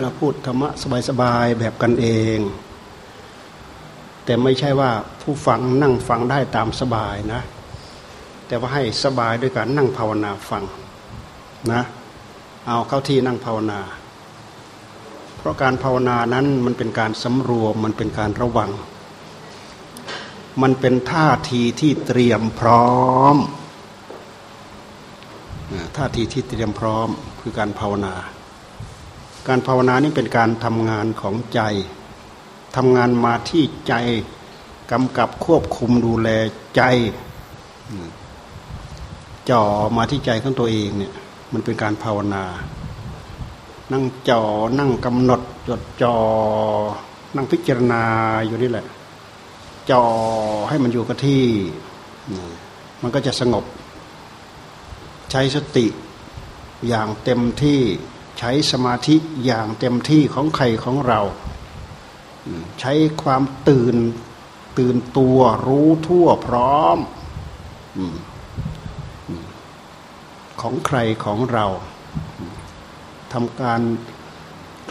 เราพูดธรรมะสบายๆแบบกันเอง แต่ไม่ใช่ว่าผู้ฟังนั่งฟังได้ตามสบายนะ แต่ว่าให้สบายด้วยการนั่งภาวนาฟังนะเอาเข้าที่นั่งภาวนา เพราะการภาวนานั้นมันเป็นการสำรวมมันเป็นการระวัง มันเป็นท่าทีที่เตรียมพร้อมท่าทีที่เตรียมพร้อมคือการภาวนา การภาวนานี่เป็นการทำงานของใจทำงานมาที่ใจกำกับควบคุมดูแลใจจ่อมาที่ใจของตัวเองเนี่ยมันเป็นการภาวนา นั่งจ่อนั่งกำหนดจดจ่อนั่งพิจารณาอยู่นี่แหละจ่อให้มันอยู่กับที่ มันก็จะสงบ ใช้สติอย่างเต็มที่ ใช้สมาธิอย่างเต็มที่ของใครของเรา ใช้ความตื่นตื่นตัวรู้ทั่วพร้อมของใครของเราทำการ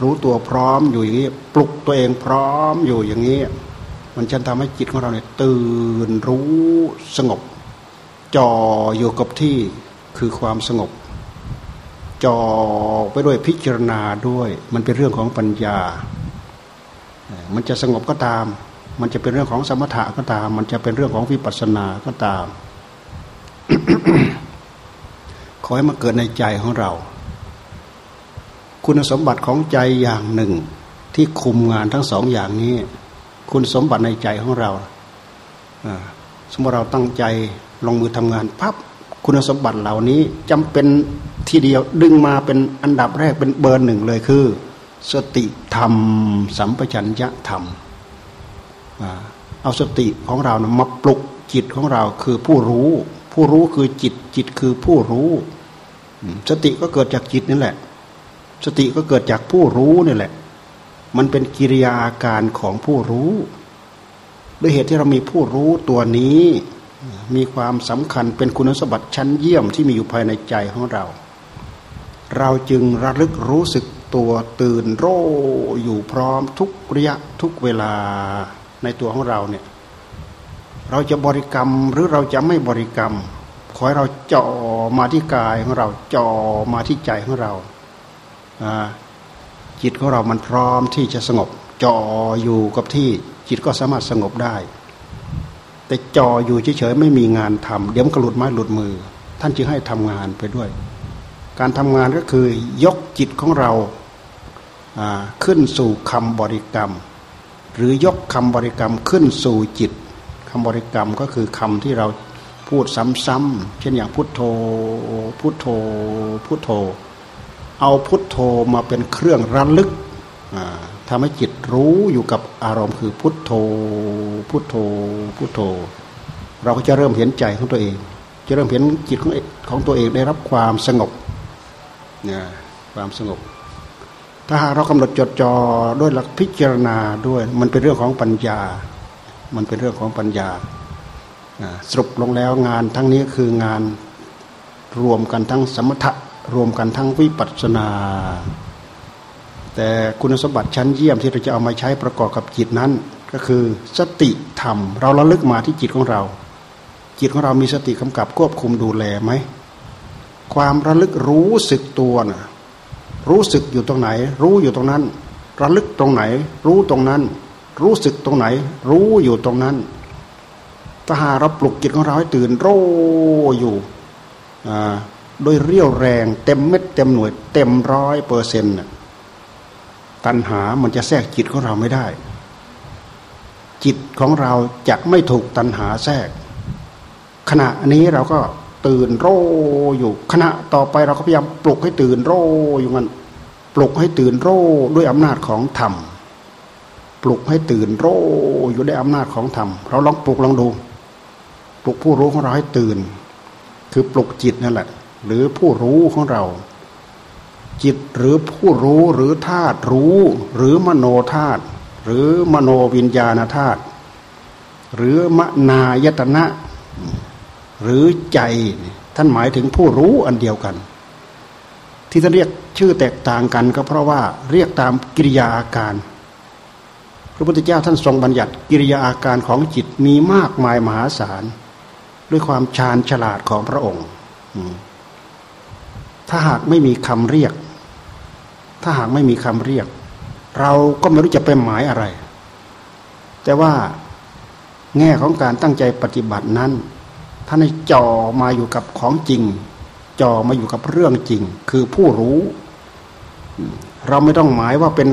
รู้ตัวพร้อมอยู่อย่างนี้ ปลุกตัวเองพร้อมอยู่อย่างนี้ มันจะทำให้จิตของเราเนี่ยตื่นรู้สงบจ่ออยู่กับที่คือความสงบ จ่อไปด้วยพิจารณาด้วย มันเป็นเรื่องของปัญญา มันจะสงบก็ตาม มันจะเป็นเรื่องของสมถะก็ตาม มันจะเป็นเรื่องของวิปัสสนาก็ตาม ขอให้มาเกิดในใจของเรา คุณสมบัติของใจอย่างหนึ่ง ที่คุมงานทั้งสองอย่างนี้ คุณสมบัติในใจของเราสมมติเราตั้งใจลงมือทำงานพับคุณสมบัติเหล่านี้จำเป็น ทีเดียวดึงมาเป็นอันดับแรกเป็นเบอร์หนึ่งเลยคือ สติธรรม สัมปชัญญะธรรมเอาสติของเรานะมาปลุกจิตของเราคือผู้รู้ ผู้รู้คือจิตจิตคือผู้รู้สติก็เกิดจากจิตนี่แหละ สติก็เกิดจากผู้รู้นี่แหละ มันเป็นกิริยาอาการของผู้รู้ด้วยเหตุที่เรามีผู้รู้ตัวนี้ มีความสำคัญเป็นคุณสมบัติชั้นเยี่ยมที่มีอยู่ภายในใจของเรา เราจึงระลึกรู้สึกตัวตื่นโร่อยู่พร้อมทุกระยะทุกเวลาในตัวของเราเนี่ยเราจะบริกรรมหรือเราจะไม่บริกรรม ขอให้เราจ่อมาที่กายของเราจ่อมาที่ใจของเราจิตของเรามันพร้อมที่จะสงบจ่ออยู่กับที่จิตก็สามารถสงบได้ แต่จออยู่เฉยๆไม่มีงานทำเดี๋ยวมันก็หลุดไม้หลุดมือ ท่านจึงให้ทำงานไปด้วย การทำงานก็คือยกจิตของเราขึ้นสู่คำบริกรรม หรือยกคำบริกรรมขึ้นสู่จิตคำบริกรรมก็คือคำที่เราพูดซ้ำๆเช่นอย่างพุทโธพุทโธพุทโธ เอาพุทโธมาเป็นเครื่องระลึกทำให้จิตรู้อยู่กับอารมณ์คือพุทโธ พุทโธ พุทโธ เราก็จะเริ่มเห็นใจของตัวเอง จะเริ่มเห็นจิตของของตัวเองได้รับความสงบ นี่ยความสงบ ถ้าหากเรากำหนดจดจ่อด้วยหลักพิจารณาด้วย มันเป็นเรื่องของปัญญา มันเป็นเรื่องของปัญญาสรุปลงแล้วงานทั้งนี้คืองานรวมกันทั้งสมถะรวมกันทั้งวิปัสสนา แต่คุณสมบัติชั้นเยี่ยมที่เราจะเอามาใช้ประกอบกับจิตนั้น ก็คือสติธรรม เราระลึกมาที่จิตของเรา จิตของเรามีสติกำกับควบคุมดูแลไหม ความระลึกรู้สึกตัวนะรู้สึกอยู่ตรงไหน รู้อยู่ตรงนั้น ระลึกตรงไหน รู้ตรงนั้น รู้สึกตรงไหน รู้อยู่ตรงนั้น ถ้าหาเราปลุกจิตของเราให้ตื่นโรอยู่โดยเรี่ยวแรงเต็มเม็ดเต็มหน่วย เต็มร้อยเปอร์เซ็นต์ตัณหามันจะแทรกจิตของเราไม่ได้ จิตของเราจะไม่ถูกตัณหาแทรก ขณะนี้เราก็ ตื่นโรอยู่ขณะต่อไปเราก็พยายามปลุกให้ตื่นโรอยู่มันปลุกให้ตื่นโรด้วยอำนาจของธรรมปลุกให้ตื่นโรอยู่ด้วยอำนาจของธรรมเราลองปลุกลองดู ปลุกผู้รู้ของเราให้ตื่น คือปลุกจิตนั่นแหละ หรือผู้รู้ของเรา จิตหรือผู้รู้หรือธาตุรู้ หรือมโนธาตุหรือมโนวิญญาณธาตุหรือมนายตนะ หรือใจท่านหมายถึงผู้รู้อันเดียวกัน ที่ท่านเรียกชื่อแตกต่างกันก็เพราะว่าเรียกตามกิริยาอาการ พระพุทธเจ้าท่านทรงบัญญัติกิริยาอาการของจิตมีมากมายมหาศาล ด้วยความชาญฉลาดของพระองค์ ถ้าหากไม่มีคำเรียก ถ้าหากไม่มีคำเรียก เราก็ไม่รู้จะไปหมายอะไร แต่ว่าแง่ของการตั้งใจปฏิบัตินั้น ท่านให้จ่อมาอยู่กับของจริงจ่อมาอยู่กับเรื่องจริง คือผู้รู้ เราไม่ต้องหมายว่าเป็น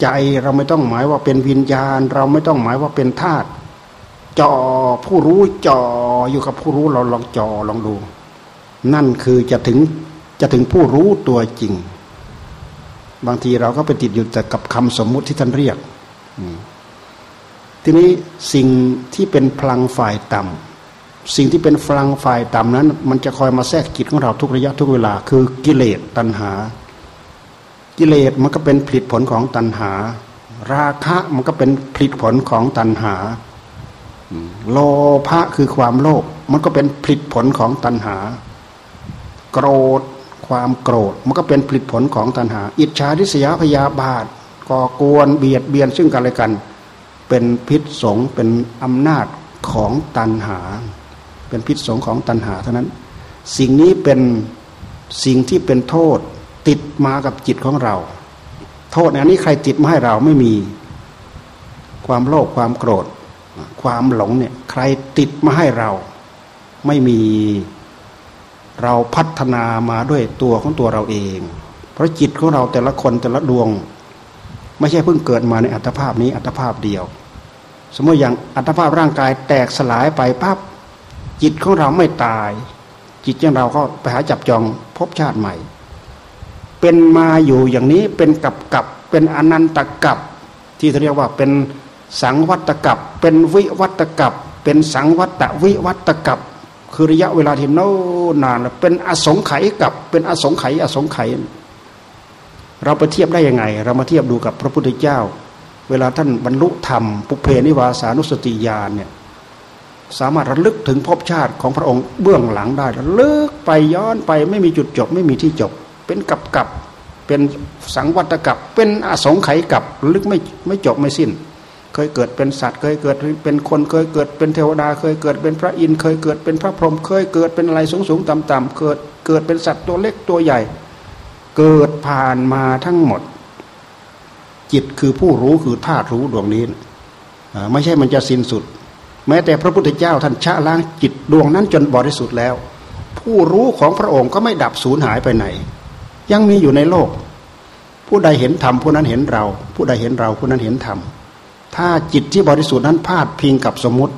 ใจเราไม่ต้องหมายว่าเป็นวิญญาณ เราไม่ต้องหมายว่าเป็นธาตุจ่อผู้รู้จ่ออยู่กับผู้รู้เราลองจ่อลองดู นั่นคือจะถึงจะถึงผู้รู้ตัวจริง บางทีเราก็ไปติดอยู่แต่กับคำสมมุติที่ท่านเรียกทีนี้สิ่งที่เป็นพลังฝ่ายต่ำ สิ่งที่เป็นพลังฝ่ายต่ำนั้น มันจะคอยมาแทรกจิตของเราทุกระยะทุกเวลา คือกิเลสตัณหา กิเลสมันก็เป็นผลิตผลของตัณหา ราคะมันก็เป็นผลิตผลของตัณหาโลภะคือความโลภมันก็เป็นผลิตผลของตัณหา โกรธ ความโกรธ มันก็เป็นผลิตผลของตัณหา อิจฉาทิษยาพยาบาทก่อกวนเบียดเบียนซึ่งกันและกัน เป็นพิษสงเป็นอำนาจของตันหา เป็นพิษสงของตันหาเท่านั้น สิ่งนี้เป็นสิ่งที่เป็นโทษติดมากับจิตของเรา โทษอันนี้ใครติดมาให้เราไม่มี ความโลภความโกรธ ความหลงเนี่ยใครติดมาให้เรา ไม่มีเราพัฒนามาด้วยตัวของตัวเราเอง เพราะจิตของเราแต่ละคนแต่ละดวง ไม่ใช่เพิ่งเกิดมาในอัตภาพนี้อัตภาพเดียว สมมติอย่างอัตภาพร่างกายแตกสลายไปปั๊บ จิตของเราไม่ตาย จิตของเราก็ไปหาจับจองพบชาติใหม่ เป็นมาอยู่อย่างนี้เป็นกับกับเป็นอนันตกับที่เรียกว่าเป็นสังวัตกับเป็นวิวัตกับเป็นสังวัตวิวัตกับคือระยะเวลาที่โน่นานเป็นอสงไขยกับเป็นอสงไขยอสงไขยเราไปเทียบได้ยังไง เรามาเทียบดูกับพระพุทธเจ้า เวลาท่านบรรลุธรรม ปุเพนิวาสานุสติญาณเนี่ย สามารถระลึกถึงภพชาติของพระองค์เบื้องหลังได้ระลึกไปย้อนไปไม่มีจุดจบ ไม่มีที่จบ เป็นกับกับเป็นสังวัตกับเป็นอสงไขยกับลึกไม่ไม่จบไม่สิ้น เคยเกิดเป็นสัตว์ เคยเกิดเป็นคนเคยเกิดเป็นเทวดา เคยเกิดเป็นพระอินทร์เคยเกิดเป็นพระพรหมเคยเกิดเป็นอะไรสูงสูงต่ำต่ำเกิดเกิดเป็นสัตว์ตัวเล็กตัวใหญ่ เกิดผ่านมาทั้งหมด จิตคือผู้รู้คือธาตุรู้ดวงนี้ไม่ใช่มันจะสิ้นสุด แม้แต่พระพุทธเจ้าท่านชะล้างจิตดวงนั้นจนบริสุทธิ์แล้ว ผู้รู้ของพระองค์ก็ไม่ดับสูญหายไปไหน ยังมีอยู่ในโลก ผู้ใดเห็นธรรมผู้นั้นเห็นเรา ผู้ใดเห็นเราผู้นั้นเห็นธรรมถ้าจิตที่บริสุทธิ์นั้นพาดพิงกับสมมติ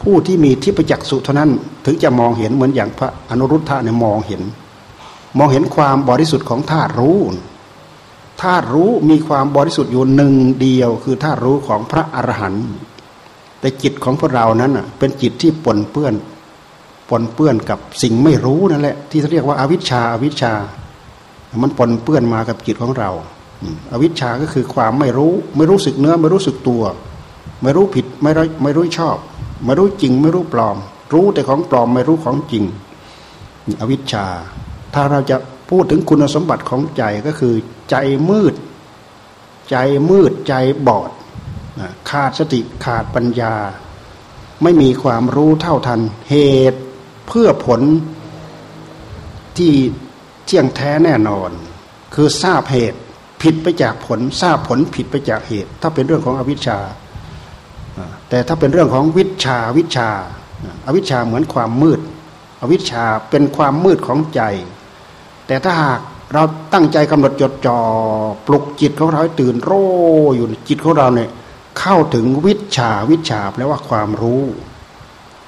ผู้ที่มีทิพจักษุเท่านั้นถึงจะมองเห็นเหมือนอย่างพระอนุรุทธะเนี่ยมองเห็น มองเห็นความบริสุทธิ์ของธาตุรู้ ธาตุรู้มีความบริสุทธิ์อยู่หนึ่งเดียว คือธาตุรู้ของพระอรหันต์แต่จิตของพวกเรานั้นเป็นจิตที่ปนเปื้อนปนเปื้อนกับสิ่งไม่รู้นั่นแหละ ที่เรียกว่าอาวิชชาอาวิชชา มันปนเปื้อนมากับจิตของเราอวิชชาก็คือความไม่รู้ ไม่รู้สึกเนื้อ ไม่รู้สึกตัว ไม่รู้ผิดไม่รู้ไม่รู้ชอบ ไม่รู้จริง ไม่รู้ปลอม รู้แต่ของปลอมไม่รู้ของจริงอวิชชา ถ้าเราจะ พูดถึงคุณสมบัติของใจก็คือ ใจมืด ใจมืดใจบอด ขาดสติขาดปัญญา ไม่มีความรู้เท่าทัน เหตุเพื่อผลที่เที่ยงแท้แน่นอน คือทราบเหตุผิดไปจากผล ทราบผลผิดไปจากเหตุ ถ้าเป็นเรื่องของอวิชชา แต่ถ้าเป็นเรื่องของวิชาวิชา อวิชชาเหมือนความมืด อวิชชาเป็นความมืดของใจ แต่ถ้าหากเราตั้งใจกำหนดจดจ่อปลุกจิตของเราให้ตื่นโร่อยู่จิตของเราเนี่ยเข้าถึงวิชาวิชาแปลว่าความรู้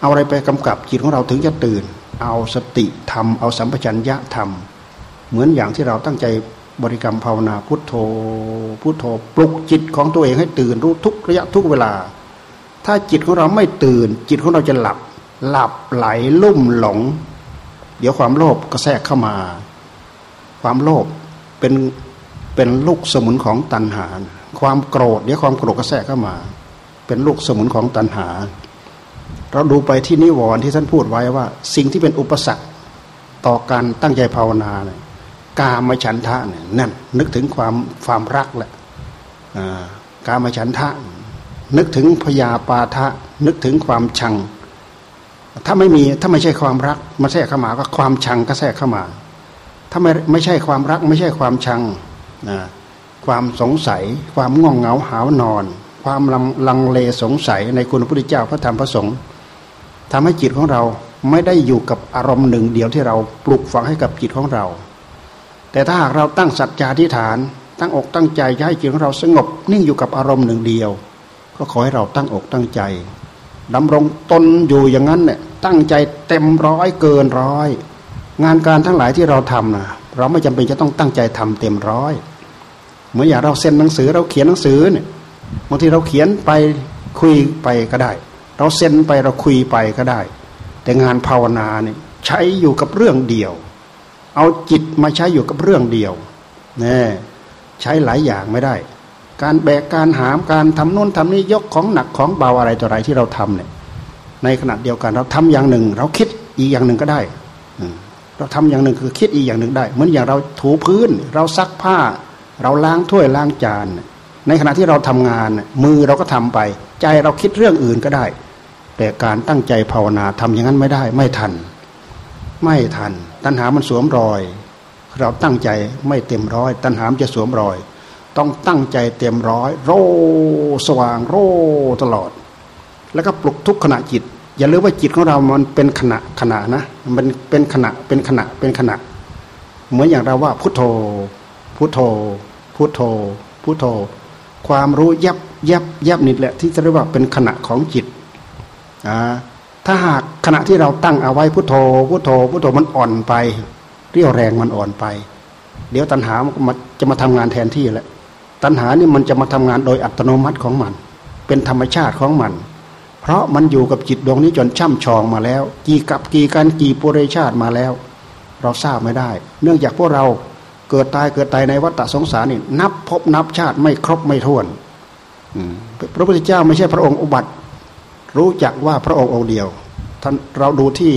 เอาอะไรไปกำกับจิตของเราถึงจะตื่น เอาสติทำเอาสัมปชัญญะทำเหมือนอย่างที่เราตั้งใจบริกรรมภาวนาพุทโธ พุทโธปลุกจิตของตัวเองให้ตื่นรู้ทุกระยะทุกเวลา ถ้าจิตของเราไม่ตื่น จิตของเราจะหลับ หลับไหลลุ่มหลง เดี๋ยวความโลภก็แทรกเข้ามา ความโลภเป็นเป็นลูกสมุนของตัณหา ความโกรธเดี๋ยวความโกรธก็แทรกเข้ามา เป็นลูกสมุนของตัณหา เราดูไปที่นิวรณ์ที่ท่านพูดไว้ว่า สิ่งที่เป็นอุปสรรคต่อการตั้งใจภาวนาเนี่ยกามฉันทะเนี่ยนั่นนึกถึงความความรักแหละกามฉันทะ นึกถึงพยาปาทะ นึกถึงความชัง ถ้าไม่มีถ้าไม่ใช่ความรักมาแทรกเข้ามาก็ความชังก็แทรกเข้ามา ถ้าไม่ไม่ใช่ความรักไม่ใช่ความชังนะความสงสัย ความง่วงเหงาหาวนอน ความลังเลสงสัยในคุณพระพุทธเจ้าพระธรรมพระสงฆ์ทำให้จิตของเราไม่ได้อยู่กับอารมณ์หนึ่ง เดียวที่เราปลุกฝังให้กับจิตของเรา แต่ถ้าหากเราตั้งสัจจาธิฐาน ตั้งอกตั้งใจให้จิตของเราสงบ นิ่งอยู่กับอารมณ์หนึ่งเดียว ก็ขอให้เราตั้งอกตั้งใจดำรงตนอยู่อย่างนั้นเนี่ยตั้งใจเต็มร้อยเกินร้อย งานการทั้งหลายที่เราทำนะเราไม่จำเป็นจะต้องตั้งใจทำเต็มร้อยเหมือนอย่างเราเซ็นหนังสือเราเขียนหนังสือเนี่ยบางทีเราเขียนไปคุยไปก็ได้ เราเซ็นไปเราคุยไปก็ได้ แต่งานภาวนาเนี่ยใช้อยู่กับเรื่องเดียว เอาจิตมาใช้อยู่กับเรื่องเดียวเนี่ยใช้หลายอย่างไม่ได้ การแบกการหามการทำโน้นทำนี้ยกของหนักของเบาอะไรต่ออะไรที่เราทำเนี่ยในขณะเดียวกันเราทำอย่างหนึ่ง เราคิดอีกอย่างหนึ่งก็ได้ เราทำอย่างหนึ่งคือคิดอีกอย่างหนึ่งได้ เหมือนอย่างเราถูพื้น เราซักผ้า เราล้างถ้วยล้างจาน ในขณะที่เราทำงานมือเราก็ทำไป ใจเราคิดเรื่องอื่นก็ได้ แต่การตั้งใจภาวนาทำอย่างนั้นไม่ได้ ไม่ทัน ไม่ทัน ตัณหามันสวมรอย เราตั้งใจไม่เต็มร้อย ตัณหามจะสวมรอย ต้องตั้งใจเต็มร้อย โรสว่างโรตลอด แล้วก็ปลุกทุกขณะจิต อย่าลืมว่าจิตของเรามันเป็นขณะขณะนะ มันเป็นขณะเป็นขณะเป็นขณะ เหมือนอย่างเราว่าพุทโธ พุทโธ พุทโธ พุทโธ ความรู้ยับยับยับนิดแหละ ที่จะเรียกว่าเป็นขณะของจิตอ่าถ้าหากขณะที่เราตั้งเอาไว้พุทโธ พุทโธ พุทโธมันอ่อนไป เรียวแรงมันอ่อนไป เดี๋ยวตัณหามันจะมาทำงานแทนที่แหละ ตัณหานี่มันจะมาทำงานโดยอัตโนมัติของมัน เป็นธรรมชาติของมัน เพราะมันอยู่กับจิตดวงนี้จนช่ำชองมาแล้ว กี่กับกี่การกี่ปุเรชาติมาแล้ว เราทราบไม่ได้ เนื่องจากพวกเราเกิดตายเกิดตายในวัฏสงสารนี่นับพบนับชาติไม่ครบไม่ถ้วนพระพุทธเจ้าไม่ใช่พระองค์อุบัติ รู้จักว่าพระองค์องค์เดียวท่านเราดูที่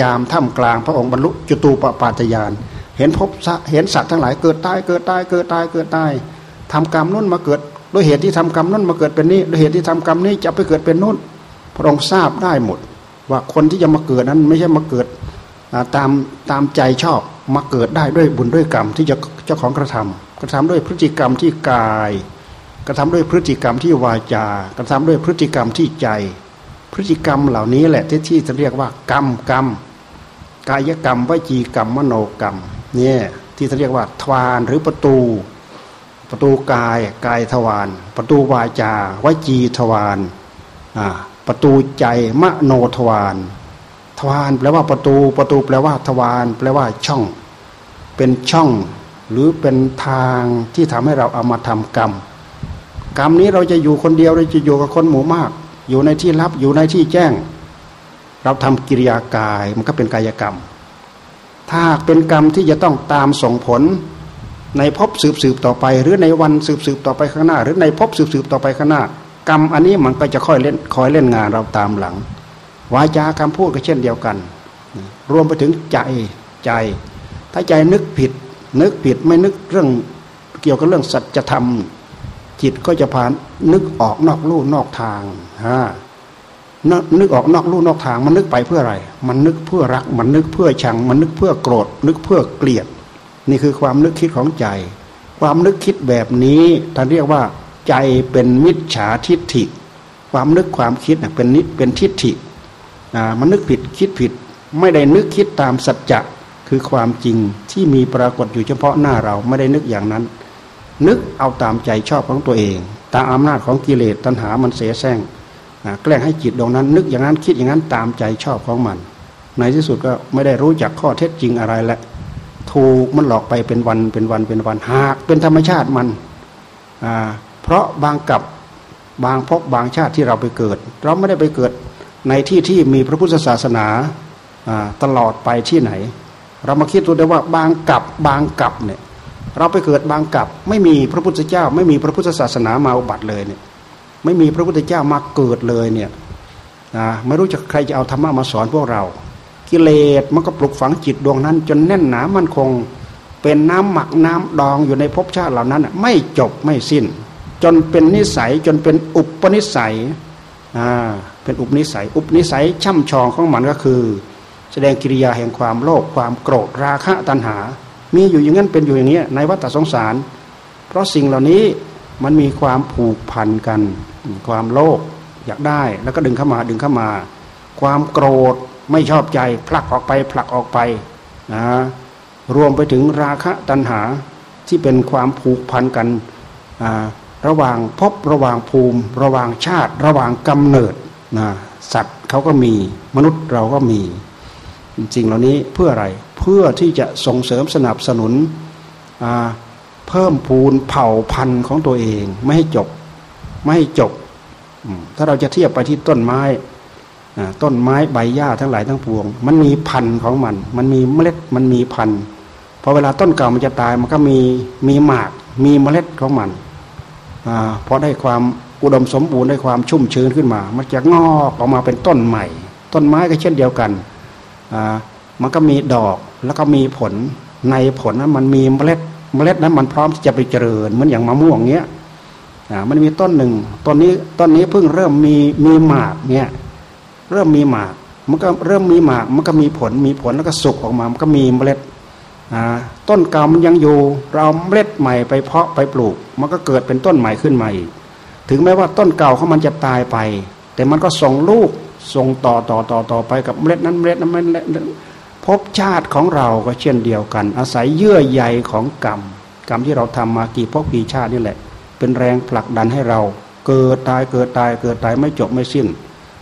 ยามถ้ำกลางพระองค์บรรลุจตูปปาตยาน เห็นพบเห็นสัตว์ทั้งหลายเกิดตายเกิดตายเกิดตายเกิดตายทำกรรมนู้นมาเกิด ด้วยเหตุที่ทำกรรมนู้นมาเกิดเป็นนี้ด้วยเหตุที่ทำกรรมนี้จะไปเกิดเป็นนู้นพระองค์ทราบได้หมด ว่าคนที่จะมาเกิดนั้นไม่ใช่มาเกิดตามตามใจชอบมาเกิดได้ด้วยบุญด้วยกรรมที่จะเจ้าของกระทำกระทำด้วยพฤติกรรมที่กาย กระทำด้วยพฤติกรรมที่วาจา กระทำด้วยพฤติกรรมที่ใจ พฤติกรรมเหล่านี้แหละที่ที่จะเรียกว่ากรรมกรรมกายกรรมวจีกรรมมโนกรรมเนี่ยที่จะเรียกว่าทวารหรือประตู ประตูกายกายทวารประตูวาจาวจีทวารประตูใจมโนทวารทวารแปลว่าประตูประตูแปลว่าทวารแปลว่าช่อง เป็นช่อง หรือเป็นทางที่ทำให้เราเอามาทำกรรม กรรมนี้เราจะอยู่คนเดียวเราจะอยู่กับคนหมู่มาก อยู่ในที่ลับอยู่ในที่แจ้ง เราทำกิริยากายมันก็เป็นกายกรรม ถ้าเป็นกรรมที่จะต้องตามส่งผล ในภพสืบสืบต่อไป หรือในวันสืบสืบต่อไปข้างหน้า หรือในภพสืบสืบต่อไปข้างหน้า กรรมอันนี้มันก็จะค่อยเล่นคอยเล่นงานเราตามหลัง วาจาคำพูดก็เช่นเดียวกัน รวมไปถึงใจใจ ถ้าใจนึกผิด นึกผิดไม่นึกเรื่องเกี่ยวกับเรื่องสัจธรรม จิตก็จะผ่านนึกออกนอกลู่นอกทางฮะนึกออกนอกลู่นอกทางมันนึกไปเพื่ออะไร มันนึกเพื่อรัก มันนึกเพื่อชัง มันนึกเพื่อโกรธ นึกเพื่อเกลียด นี่คือความนึกคิดของใจ ความนึกคิดแบบนี้ท่านเรียกว่าใจเป็นมิจฉาทิฏฐิ ความนึกความคิดเป็นนิเป็นทิฏฐิมันนึกผิดคิดผิด ไม่ได้นึกคิดตามสัจจะคือความจริงที่มีปรากฏอยู่เฉพาะหน้าเราไม่ได้นึกอย่างนั้น นึกเอาตามใจชอบของตัวเอง ตามอำนาจของกิเลสตัณหามันเสียแซงแกล้งให้จิตดวงนั้น นึกอย่างนั้นคิดอย่างนั้นตามใจชอบของมัน ในที่สุดก็ไม่ได้รู้จักข้อเท็จจริงอะไรและ ถูกมันหลอกไปเป็นวันเป็นวันเป็นวันหาก เป็นธรรมชาติมันเพราะบางกับบางพบบางชาติที่เราไปเกิด เราไม่ได้ไปเกิดในที่ที่มีพระพุทธศาสนาตลอดไปที่ไหน เรามาคิดดูได้ว่าบางกับบางกับเนี่ยเราไปเกิดบางกับไม่มีพระพุทธเจ้า ไม่มีพระพุทธศาสนามาอุบัติเลยเนี่ยไม่มีพระพุทธเจ้ามาเกิดเลยเนี่ยไม่รู้จะใครจะเอาธรรมะมาสอนพวกเรา กิเลสมันก็ปลุกฝังจิตดวงนั้น จนแน่นหนามันคง เป็นน้ำหมักน้ำดองอยู่ในภพชาติเหล่านั้นไม่จบไม่สิ้น จนเป็นนิสัยจนเป็นอุปนิสัยอ่าเป็นอุปนิสัย อุปนิสัยช่ำชองของมันก็คือ แสดงกิริยาแห่งความโลภความโกรธราคะตัณหา มีอยู่อย่างนั้นเป็นอยู่อย่างนี้ในวัฏสงสาร เพราะสิ่งเหล่านี้มันมีความผูกพันกัน ความโลภอยากได้แล้วก็ดึงเข้ามาดึงเข้ามา ความโกรธ ไม่ชอบใจผลักออกไปผลักออกไปนะรวมไปถึงราคะตัณหาที่เป็นความผูกพันกันระหว่างพบระหว่างภูมิ ระหว่างชาติ ระหว่างกำเนิดนะสัตว์เขาก็มีมนุษย์เราก็มีสิ่งเหล่านี้เพื่ออะไรเพื่อที่จะส่งเสริมสนับสนุนเพิ่มพูนเผ่าพันธุ์ของตัวเอง ไม่ให้จบ ไม่ให้จบ ถ้าเราจะเทียบไปที่ต้นไม้ ต้นไม้ใบหญ้าทั้งหลายทั้งปวง มันมีพันธุ์ของมัน มันมีเมล็ดมันมีพันธุ์พอเวลาต้นเก่ามันจะตายมันก็มีมีหมาก มีเมล็ดของมันอพอได้ความอุดมสมบูรณ์ได้ความชุ่มชื้นขึ้นมา มันจะงอกออกมาเป็นต้นใหม่ ต้นไม้ก็เช่นเดียวกันมันก็มีดอกแล้วก็มีผลในผลนั้นมันมีเมล็ดเมล็ดนั้นมันพร้อมที่จะไปเจริญเหมือนอย่างมะม่วงเงี้ยมันมีต้นหนึ่งต้นนี้ต้นนี้เพิ่งเริ่มมีมีหมากเงี้ย เริ่มมีหมาก มันก็เริ่มมีหมาก มันก็มีผลมีผลแล้วก็สุกออกมามันก็มีเมล็ดต้นเก่ามันยังอยู่ เราเมล็ดใหม่ไปเพาะไปปลูก มันก็เกิดเป็นต้นใหม่ขึ้นมาอีกถึงแม้ว่าต้นเก่าเขามันจะตายไป แต่มันก็ส่งลูกส่งต่อต่อต่อต่อไปกับเมล็ดนั้นเมล็ดนั้นเมล็ดนั้นภพชาติของเราก็เช่นเดียวกัน อาศัยเยื่อใยของกรรม กรรมที่เราทำมากี่ภพกี่ชาตินี่แหละ เป็นแรงผลักดันให้เรา เกิดตายเกิดตายเกิดตายไม่จบไม่สิ้น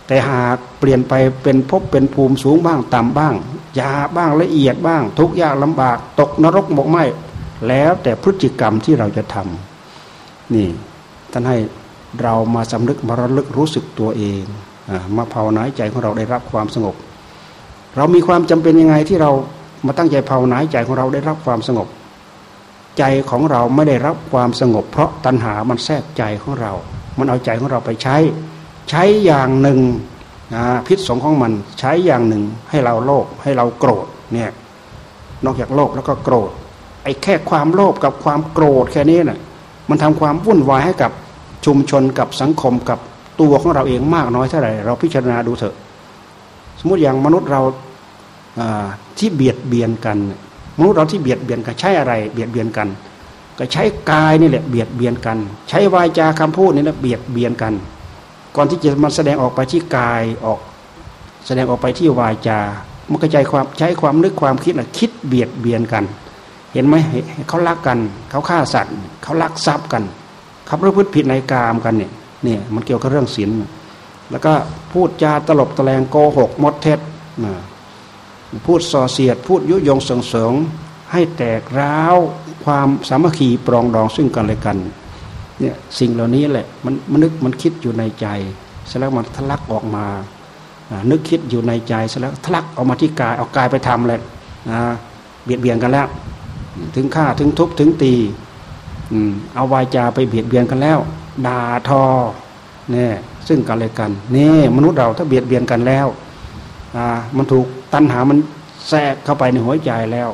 แต่หากเปลี่ยนไปเป็นภพเป็นภูมิสูงบ้างต่ำบ้างยาบ้างละเอียดบ้าง ทุกยากลำบาก ตกนรกหมกไหมแล้วแต่พฤติกรรมที่เราจะทำนี่ท่านให้เรามาสำนึกมาระลึกรู้สึกตัวเองมาภาวนาใจของเราได้รับความสงบ เรามีความจำเป็นยังไงที่เรามาตั้งใจภาวนาใจของเราได้รับความสงบ ใจของเราไม่ได้รับความสงบ เพราะตัณหามันแทรกใจของเรา มันเอาใจของเราไปใช้ ใช้อย่างหนึ่งพิษสงของมันใช้อย่างหนึ่งให้เราโลภให้เราโกรธเนี่ยนอกจากโลภแล้วก็โกรธ ไอ้แค่ความโลภกับความโกรธแค่นี้นะ่ะมันทำความวุ่นวายให้กับชุมชนกับสังคมกับตัวของเราเองมากน้อยเท่าไหร่เราพิจารณาดูเถอะ สมมติอย่างมนุษย์เราที่เบียดเบียนกัน มนุษย์เราที่เบียดเบียนกันใช้อะไร เบียดเบียนกัน ก็ใช้กายนี่แหละเบียดเบียนกัน ใช้วาจาคำพูดนี่แหละเบียดเบียนกัน ก่อนที่จะมาแสดงออกไปที่กายออก แสดงออกไปที่วาจา มันกระจายความใช้ความนึกความคิดนะคิดเบียดเบียนกัน เห็นไหมเขาลักกัน เขาฆ่าสัตว์เขาลักทรัพย์กันเขาประพฤติผิดในกามกันเนี่ยเนี่ยมันเกี่ยวกับเรื่องศีลแล้วก็พูดจาตลบตะแลงโกหกมดเท็จพูดส่อเสียด พูดยุยงเสงเสงให้แตกร้าวความสามัคคีปรองดองซึ่งกันและกัน เนี่ยสิ่งเหล่านี้แหละมันมันนึกมันคิดอยู่ในใจเสร็จแล้วมันทะลักออกมา นึกคิดอยู่ในใจเสร็จแล้วทะลักออกมาที่กายเอากายไปทำเลยเบียดเบียนกันแล้ว ถึงฆ่าถึงทุบถึงตีเอาวายจาไปเบียดเบียนกันแล้วด่าทอเนี่ยซึ่งกันและกันนี่มนุษย์เราถ้าเบียดเบียนกันแล้วมันถูกตัณหามันแทรกเข้าไปในหัวใจแล้ว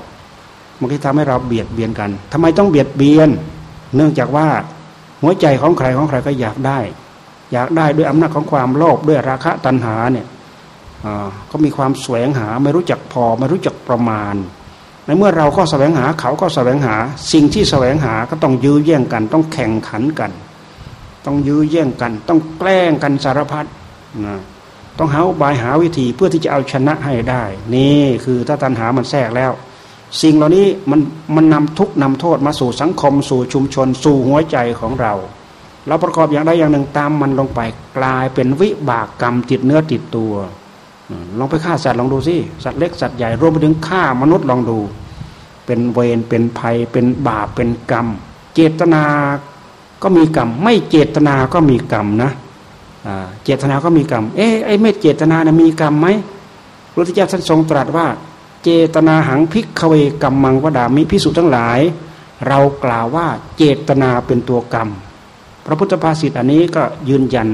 มันก็ทำให้เราเบียดเบียนกันทำไมต้องเบียดเบียน เนื่องจากว่า หัวใจของใครของใครก็อยากได้ อยากได้ด้วยอำนาจของความโลภด้วยราคะตัณหาเนี่ยก็มีความแสวงหาไม่รู้จักพอไม่รู้จักประมาณ ในเมื่อเราก็แสวงหาเขาก็แสวงหา สิ่งที่แสวงหาก็ต้องยื้อแย่งกัน ต้องแข่งขันกัน ต้องยื้อแย่งกัน ต้องแกล้งกันสารพัดนะต้องหาบายหาวิธีเพื่อที่จะเอาชนะให้ได้ นี่คือถ้าตัณหามันแทรกแล้ว สิ่งเหล่านี้มันมันนำทุกนำโทษมาสู่สังคม สู่ชุมชน สู่หัวใจของเรา เราประกอบอย่างใดอย่างหนึ่งตามมันลงไปกลายเป็นวิบากกรรมติดเนื้อติดตัวลองไปฆ่าสัตว์ลองดูสิสัตว์เล็กสัตว์ใหญ่รวมไปถึงฆ่ามนุษย์ลองดู เป็นเวรเป็นภัย เป็นบาปเป็นกรรม เจตนาก็มีกรรม ไม่เจตนาก็มีกรรมนะเจตนาก็มีกรรม เอ๊ะไอ้ไม่เจตนานะมีกรรมไหมพระพุทธเจ้าท่านทรงตรัสว่า เจตนาหังพิกเวกรรมมังวดามิพิสุทั้งหลาย เรากล่าวว่าเจตนาเป็นตัวกรรม พระพุทธภาษิตอันนี้ก็ยืนยัน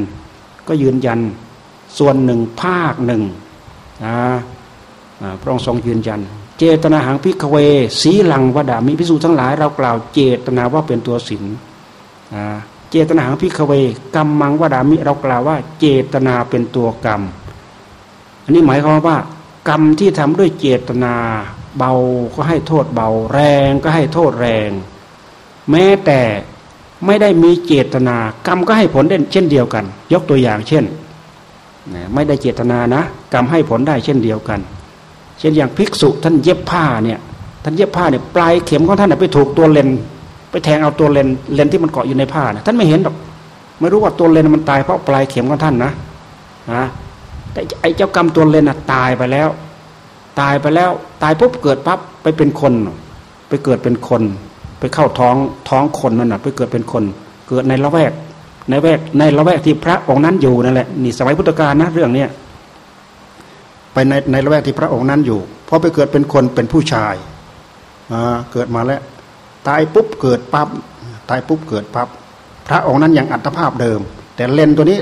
ก็ยืนยันส่วนหนึ่งภาคหนึ่งนะพระองค์ทรงยืนยัน เจตนาหังพิกเว สีลังวดามิพิสูจทั้งหลาย เรากล่าวเจตนาว่าเป็นตัวศีลเจตนาหังพิกเวกรรมมังวดามิเรากล่าวว่าเจตนาเป็นตัวกรรม อันนี้หมายความว่า กรรมที่ทำด้วยเจตนา เบาก็ให้โทษเบา แรงก็ให้โทษแรง แม้แต่ไม่ได้มีเจตนา กรรมก็ให้ผลเด่นเช่นเดียวกัน ยกตัวอย่างเช่นไม่ได้เจตนานะ กรรมให้ผลได้เช่นเดียวกัน เช่นอย่างภิกษุท่านเย็บผ้าเนี่ยท่านเย็บผ้าเนี่ยปลายเข็มของท่านไปถูกตัวเลนไปแทงเอาตัวเลนเลนที่มันเกาะอยู่ในผ้านะท่านไม่เห็นหรอกไม่รู้ว่าตัวเลนมันตายเพราะปลายเข็มของท่านนะนะ แต่ไอ้เจ้ากรรมตัวเลนน่ะตายไปแล้ว ตายไปแล้ว ตายปุ๊บเกิดปั๊บไปเป็นคน ไปเกิดเป็นคน ไปเข้าท้องท้องคนนั่นน่ะ ไปเกิดเป็นคน เกิดในละแวก ในแวกในละแวกที่พระองค์นั้นอยู่นั่นแหละนี่สมัยพุทธกาลนะเรื่องเนี้ยไปในในละแวกที่พระองค์นั้นอยู่พอไปเกิดเป็นคนเป็นผู้ชายเกิดมาแล้ว ตายปุ๊บเกิดปั๊บตายปุ๊บเกิดปั๊บพระองค์นั้นยังอัตภาพเดิม แต่เลนตัวนี้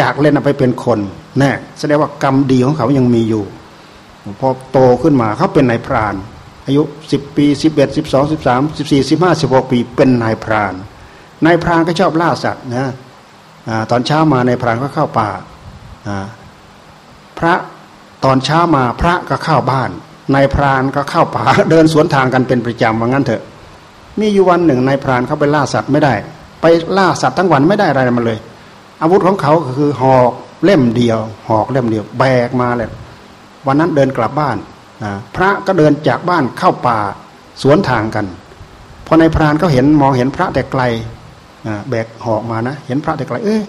จากเล่นไปเป็นคนแน่แสดงว่ากรรมดีของเขายังมีอยู่ พอโตขึ้นมาเขาเป็นนายพราน อายุสิบปีสิบเอ็ดสิบสองสิบสามสิบสี่สิบห้าสิบหกปีเป็นนายพรานนายพรานก็ชอบล่าสัตว์นะตอนเช้ามานายพรานก็เข้าป่าพระตอนเช้ามาพระก็เข้าบ้านนายพรานก็เข้าป่าเดินสวนทางกันเป็นประจำว่างั้นเถอะ มีอยู่วันหนึ่งนายพรานเขาไปล่าสัตว์ไม่ได้ ไปล่าสัตว์ทั้งวันไม่ได้อะไรมาเลย อาวุธของเขาคือหอกเล่มเดียว หอกเล่มเดียว แบกมาเลยวันนั้นเดินกลับบ้านพระก็เดินจากบ้านเข้าป่าสวนทางกันพอในพรานเขาเห็นมองเห็นพระแต่ไกลแบกหอกมานะ เห็นพระแต่ไกล เอ้ย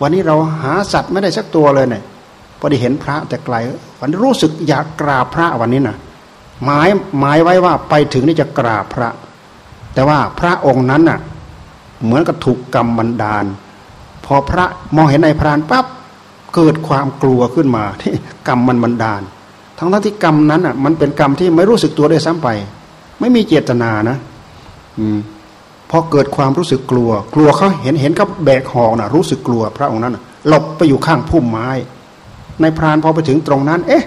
วันนี้เราหาสัตว์ไม่ได้สักตัวเลยเนี่ยพอได้เห็นพระแต่ไกลวันรู้สึกอยากกราบพระวันนี้นะหมายหมายไว้ว่าไปถึงนี่จะกราบพระ แต่ว่าพระองค์นั้นน่ะ เหมือนกับถูกกรรมบันดาล อพระมองเห็นนายพรานปั๊บเกิดความกลัวขึ้นมาที่กรรมมันบันดาล ทั้งทั้งที่กรรมนั้นอะมันเป็นกรรมที่ไม่รู้สึกตัวได้ซ้ำไป ไม่มีเจตนานะ อืมพอเกิดความรู้สึกกลัว กลัวเขาเห็นเห็นเขาแบกหอกนะรู้สึกกลัวพระองค์นั้นหลบไปอยู่ข้างพุ่มไม้ในพรานพอไปถึงตรงนั้น เอ๊ะ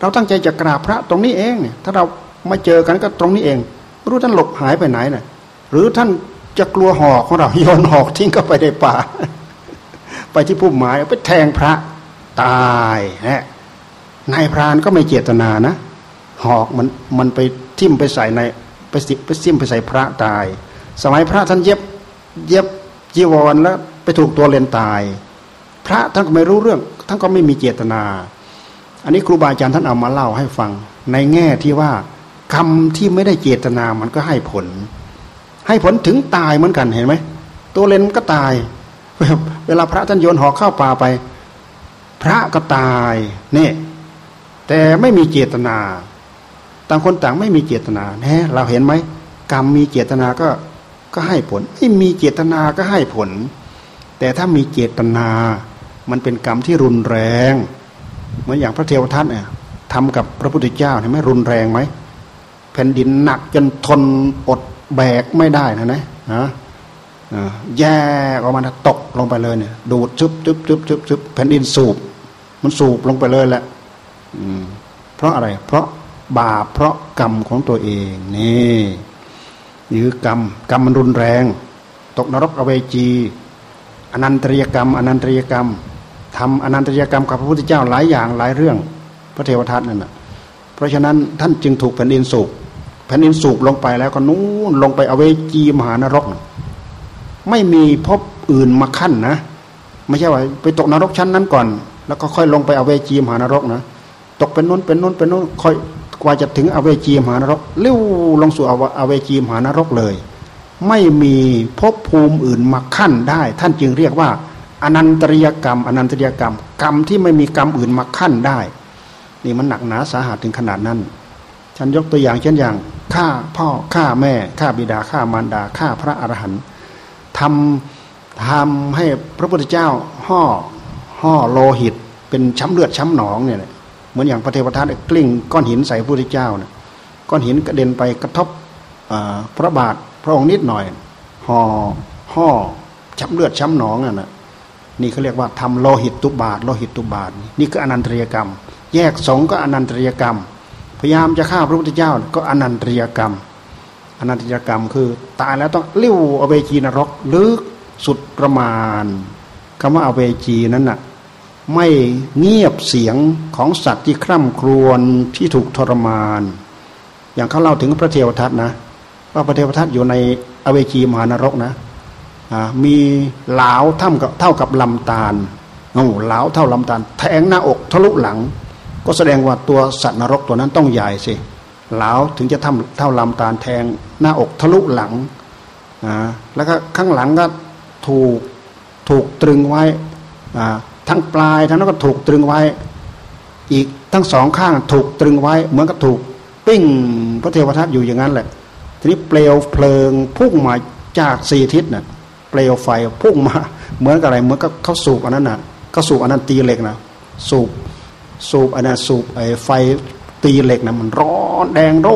เราตั้งใจจะกราบพระตรงนี้เองเนี่ยถ้าเรามาเจอกันก็ตรงนี้เองไม่รู้ท่านหลบหายไปไหนน่ะ หรือท่านจะกลัวหอกของเราโยนหอกทิ้งเข้าไปในป่า ไปที่พุ่มไม้ไปแทงพระตายฮะนายพรานก็ไม่เจตนานะ หอกมันมันไปทิ่มไปใส่ในไปสิไปซิมไปใส่พระตาย สมัยพระท่านเย็บเย็บจีวรแล้ว ไปถูกตัวเลนตาย พระท่านก็ไม่รู้เรื่องท่านก็ไม่มีเจตนา อันนี้ครูบาอาจารย์ท่านเอามาเล่าให้ฟัง ในแง่ที่ว่ากรรมที่ไม่ได้เจตนามันก็ให้ผล ให้ผลถึงตายเหมือนกันเห็นไหมตัวเลนก็ตาย เวลาพระท่านโยนหอกเข้าป่าไป พระก็ตายเนี่ยแต่ไม่มีเจตนา ต่างคนต่างไม่มีเจตนาแน่เราเห็นไหมกรรมมีเจตนาก็ก็ให้ผลไม่มีเจตนาก็ให้ผล แต่ถ้ามีเจตนา มันเป็นกรรมที่รุนแรง เหมือนอย่างพระเทวทัตเนี่ยทำกับพระพุทธเจ้าเห็นไหมรุนแรงไหมแผ่นดินหนักจนทนอดแบกไม่ได้นะนะนะ แยกออกมาตกลงไปเลยเนี่ย ดูดชุบชุบชุบชุบชุบแผ่นดินสูบ มันสูบลงไปเลยแหละเพราะอะไร เพราะบาปเพราะกรรมของตัวเองนี่นี่คือกรรมกรรมมันรุนแรง ตกนรกอเวจีอนันตริยกรรม อนันตริยกรรมทำอนันตริยกรรมกับพระพุทธเจ้าหลายอย่างหลายเรื่อง พระเทวทัตนั่นแหะเพราะฉะนั้นท่านจึงถูกแผ่นดินสูบแผ่นดินสูบลงไปแล้วก็นู้นลงไปอเวจีมหานรก ไม่มีพบอื่นมาขั้นนะ ไม่ใช่ว่าไปตกนรกชั้นนั้นก่อน แล้วก็ค่อยลงไปอเวจีมหานรกนะตกเป็นนู้นเป็นนู้นเป็นนู้นค่อยกว่าจะถึงอเวจีมหานรกเลี้ยวลงสู่อเวจีมหานรกเลย ไม่มีภพภูมิอื่นมาขั้นได้ ท่านจึงเรียกว่า อนันตริยกรรม อนันตริยกรรม กรรมที่ไม่มีกรรมอื่นมาขั้นได้ นี่มันหนักหนาสาหัสถึงขนาดนั้น ฉันยกตัวอย่างเช่นอย่างฆ่าพ่อฆ่าแม่ฆ่าบิดาฆ่ามารดาฆ่าพระอรหันต์ ทำทำให้พระพุทธเจ้าห่อห่อโลหิต เป็นช้ำเลือดช้ำหนองเนี่ยเหมือนอย่างพระเทวทัตกลิ้งก้อนหินใส่พระพุทธเจ้าเนี่ยก้อนหินกระเด็นไปกระทบพระบาทพระองค์นิดหน่อยห่อห่อช้ำเลือดช้ำหนองอะนะนี่เขาเรียกว่าทำโลหิตตุบาทโลหิตตุบาทนี่คืออนันตริยกรรม แยกสงก็อนันตริยกรรม พยายามจะฆ่าพระพุทธเจ้าก็อนันตริยกรรม อนันตยกรรมคือ ตายแล้วต้องลิ้วอเวจีนรกลึกสุดประมาณคำว่าอเวจีนั้นน่ะไม่เงียบเสียงของสัตว์ที่คร่ำครวญที่ถูกทรมาน อย่างเขาเล่าถึงพระเทวทัตนะ ว่าพระเทวทัตอยู่ในอเวจีมหานรกนะมีเหลาเท่ากับเท่ากับลำตาลโอเหลาเท่าลำตาล แทงหน้าอกทะลุหลัง ก็แสดงว่าตัวสัตว์นรกตัวนั้นต้องใหญ่สิเหลาถึงจะทำเท่าลำตาลแทง หน้าอกทะลุหลังอ่าแล้วก็ข้างหลังก็ถูกถูกตรึงไว้อ่าทั้งปลายทั้งนั้นก็ถูกตรึงไว้ อีกทั้งสองข้างถูกตรึงไว้ เหมือนกับถูกปิ้งพระเทวทัตอยู่อย่างนั้นแหละ ทีนี้เปลวเพลิงพุ่งมาจากสี่ทิศน่ะเปลวไฟพุ่งมา เหมือนกับอะไรเหมือนกับเขาสูบอันนั้นน่ะเขาสูบอันนั้นตีเหล็กนะสูบสูบอันนั้นสูบไอ้ไฟตีเหล็กนะมันร้อ นแดงโร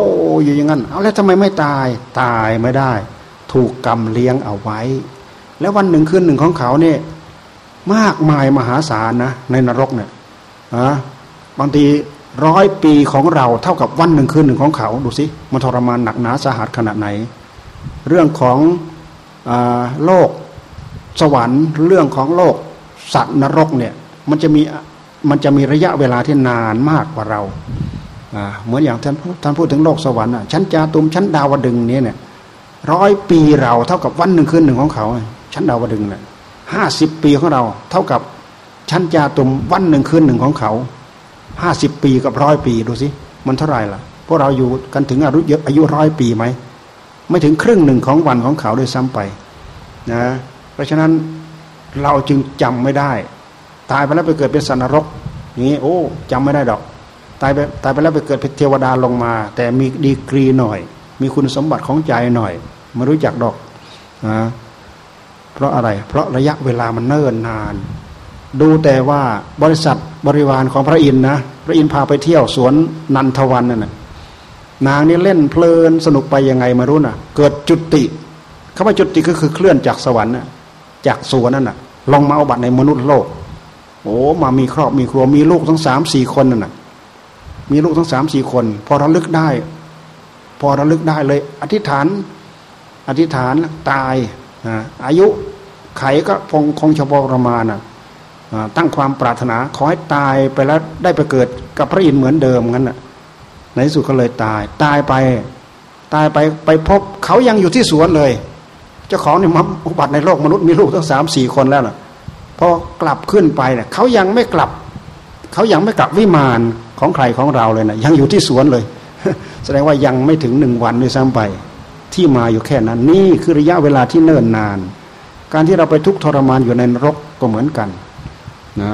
อยู่อย่างนั้นเอาแล้วทำไมไม่ตายตายไม่ได้ ถูกกรรมเลี้ยงเอาไว้ แล้ววันหนึ่งคืนหนึ่งของเขาเนี่ยมากมายมหาศาลนะในนรกเนี่ยอะบางทีร้อยปีของเราเท่ากับวันหนึ่งคืนหนึ่งของเขาดูสิมันทรมานหนักหนาสาหัสขนาดไหน เรื่องของอโลกสวรรค์ เรื่องของโลกสัตว์นรกเนี่ยมันจะมีมันจะมีระยะเวลาที่นานมากกว่าเรา เหมือนอย่างท่านท่านพูดถึงโลกสวรรค์ชั้นจาตุมชั้นดาวดึงนี่ยเนี่ยร้อยปีเราเท่ากับวันหนึ่งคืนหนึ่งของเขา ชั้นดาวดึงเนี่ยห้าสิบปีของเรา เท่ากับชั้นจาตุมวันหนึ่งคืนหนึ่งของเขาห้าสิบปีกับร้อยปีดูสิมันเท่าไหร่ล่ะพวกเราอยู่กันถึงอายุเยอะอายุร้อยปีไหมไม่ถึงครึ่งหนึ่งของวันของเขาด้วยซ้ำไปนะเพราะฉะนั้นเราจึงจำไม่ได้ ตายไปแล้วไปเกิดเป็นสันนรกอย่างนี้โอ้จำไม่ได้ดอก ตายไปตายไปแล้วไปเกิดเป็นเทวดาลงมา แต่มีดีกรีหน่อย มีคุณสมบัติของใจหน่อยไม่รู้จักดอกนะเพราะอะไร เพราะระยะเวลามันเนิ่นนาน ดูแต่ว่าบริษัทบริวารของพระอินทร์นะพระอินทร์พาไปเที่ยวสวนนันทวันนั่นนะนางนี่เล่นเพลินสนุกไปยังไงมารู้น่ะ เกิดจุติคำว่าจุติก็คือเคลื่อนจากสวรรค์น่ะจากสวนนั่นน่ะลงมาเอาบัตรในมนุษย์โลก โอ้มามีครอบมีครัวมีลูกทั้งสามสี่คนนั่นน่ะ มีลูกทั้งสามสี่คน พอระลึกได้ พอระลึกได้เลย อธิษฐาน อธิษฐานตายอายุไขก็คงคงเฉพาะประมาณนตั้งความปรารถนา ขอให้ตายไปแล้วได้ไปเกิดกับพระอินทร์เหมือนเดิมงั้นน่ะในที่สุดก็เลยตาย ตายไป ตายไปไปพบเขายังอยู่ที่สวนเลย เจ้าของเนี่ยมาอุบัติในโลกมนุษย์มีลูกทั้งสามสี่คนแล้วน่ะพอกลับขึ้นไปเนี่ยเขายังไม่กลับ เขายังไม่กลับวิมานของใครของเราเลยนะยังอยู่ที่สวนเลย แสดงว่ายังไม่ถึงหนึ่งวันด้วยซ้ำไป ที่มาอยู่แค่นั้น นี่คือระยะเวลาที่เนิ่นนาน การที่เราไปทุกทรมานอยู่ในนรกก็เหมือนกันนะ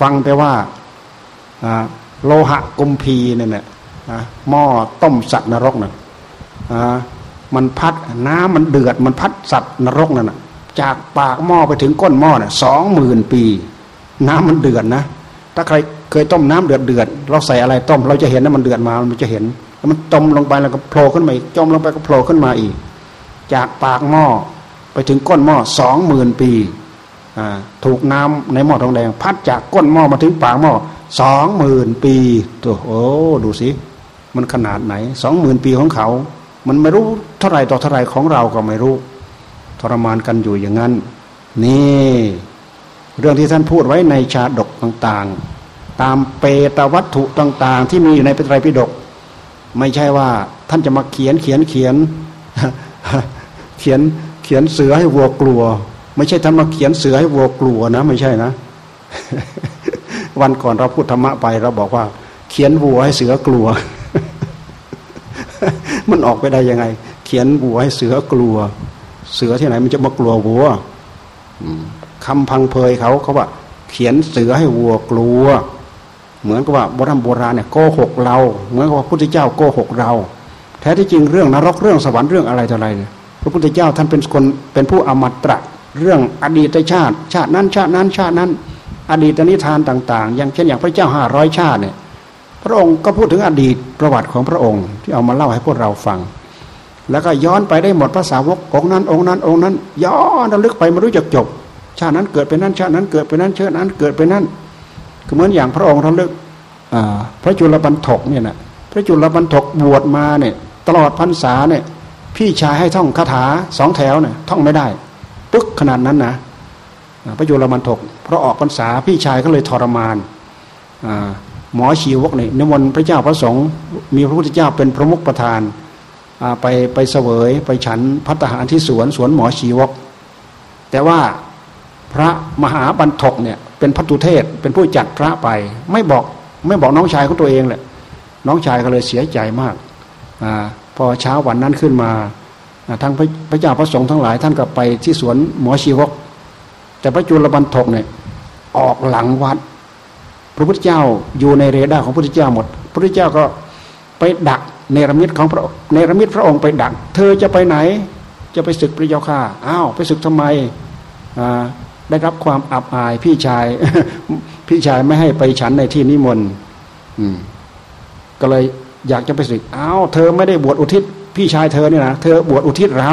ฟังแต่ว่าโลหะกุมพีเนี่ยนะหม้อต้มสัตว์นรกนะ่ะมันพัดน้ำมันเดือดมันพัดสัตว์นรกนั่นนะจากปากหม้อไปถึงก้นหม้อน่ะสองหมื่นปี น้ำมันเดือดนะ ถ้าใครเคยต้มน้ำเดือดเดือดเราใส่อะไรต้ม เราจะเห็นนะมันเดือดมามันจะเห็นแล้วมันจมลงไปแล้วก็โผล่ขึ้นมาอีกจมลงไปก็โผล่ขึ้นมาอีก จากปากหม้อไปถึงก้นหม้อสองหมื่นปีถูกน้ำในหม้อทองแดง พัดจากก้นหม้อมาถึงปากหม้อสองหมื่นปีตัวโอ้ดูสิมันขนาดไหนสองหมื่นปีของเขา มันไม่รู้เท่าไรต่อเท่าไรของเราก็ไม่รู้ทรมานกันอยู่อย่างนั้น นี่ เรื่องที่ท่านพูดไว้ในชาด ต่างๆ ตามเปตวัตถุต่าง ๆ ที่มีอยู่ในพระไตรปิฎกไม่ใช่ว่าท่านจะมาเขียนเขียนเขียนเขียนเขียนเสือให้วัวกลัว ไม่ใช่ท่านมาเขียนเสือให้วัวกลัวนะ ไม่ใช่นะ วันก่อนเราพูดธรรมะไปเราบอกว่า เขียนวัวให้เสือกลัว มันออกไปได้ยังไง เขียนวัวให้เสือกลัว เสือที่ไหน มันจะมากลัววัวคำพังเพยเขาเขาว่า เขียนเสือให้วัวกลัว เหมือนกับว่าโบราณโบราณเนี่ยโกหกเรา เหมือนกับว่าพระพุทธเจ้าโกหกเรา แท้ที่จริงเรื่องนรกเรื่องสวรรค์เรื่องอะไรต่ออะไรเนี่ยพระพุทธเจ้าท่านเป็นคนเป็นผู้อมตะเรื่องอดีตชาติ ชาตินั้นชาตินั้นชาตินั้น อดีตนิทานต่าง ๆ อย่างเช่นอย่างพระเจ้าห้าร้อยชาติเนี่ยพระองค์ก็พูดถึงอดีตประวัติของพระองค์ ที่เอามาเล่าให้พวกเราฟัง แล้วก็ย้อนไปได้หมดภาษาวกองนั้นองค์นั้นองค์นั้น ย้อนระลึกไปไม่รู้จักจบ ชาตินั้นเกิดเป็นนั้นชาตินั้นเกิดเป็นนั้นชาตินั้นเกิดเป็นนั้นคือเหมือนอย่างพระองค์ระลึกพระจุลปันถกเนี่ยนะพระจุลบรรทกบวชมาเนี่ยตลอดพรรษาเนี่ยพี่ชายให้ท่องคาถาสองแถวเนี่ยท่องไม่ได้ปึ๊กขนาดนั้นนะพระจุลบรรทกเพราะออกพรรษาพี่ชายก็เลยทรมานหมอชีวกเนี่นิมนต์พระเจ้าพระสงฆ์มีพระพุทธเจ้าเป็นพระมุขประธานไปไปเสวยไปฉันพัฒหารที่สวนสวนหมอชีวก แต่ว่า พระมหาบรรทกเนี่ย เป็นพัตุเทศเป็นผู้จัดพระไป ไม่บอกไม่บอกน้องชายของตัวเองแหละน้องชายก็เลยเสียใจมากอพอเช้าวันนั้นขึ้นมาทั้งพระเจ้าพระสงฆ์ทั้งหลาย ท่านก็ไปที่สวนหมอชีวก แต่พระจุลบรรทกเนี่ยออกหลังวัด พระพุทธเจ้าอยู่ในเรดาร์ของพระพุทธเจ้าหมด พระพุทธเจ้าก็ไปดักเนรมิตของพระเนรมิตพระองค์ไปดัก เธอจะไปไหน จะไปศึกพระเจ้าข้าอ้าวไปศึกทำไม ได้รับความอับอายพี่ชาย พี่ชายไม่ให้ไปฉันในที่นิมนต์ก็เลยอยากจะไปศึกอ้าวเธอไม่ได้บวชอุทิศ พี่ชายเธอเนี่ยนะเธอบวชอุทิศเรา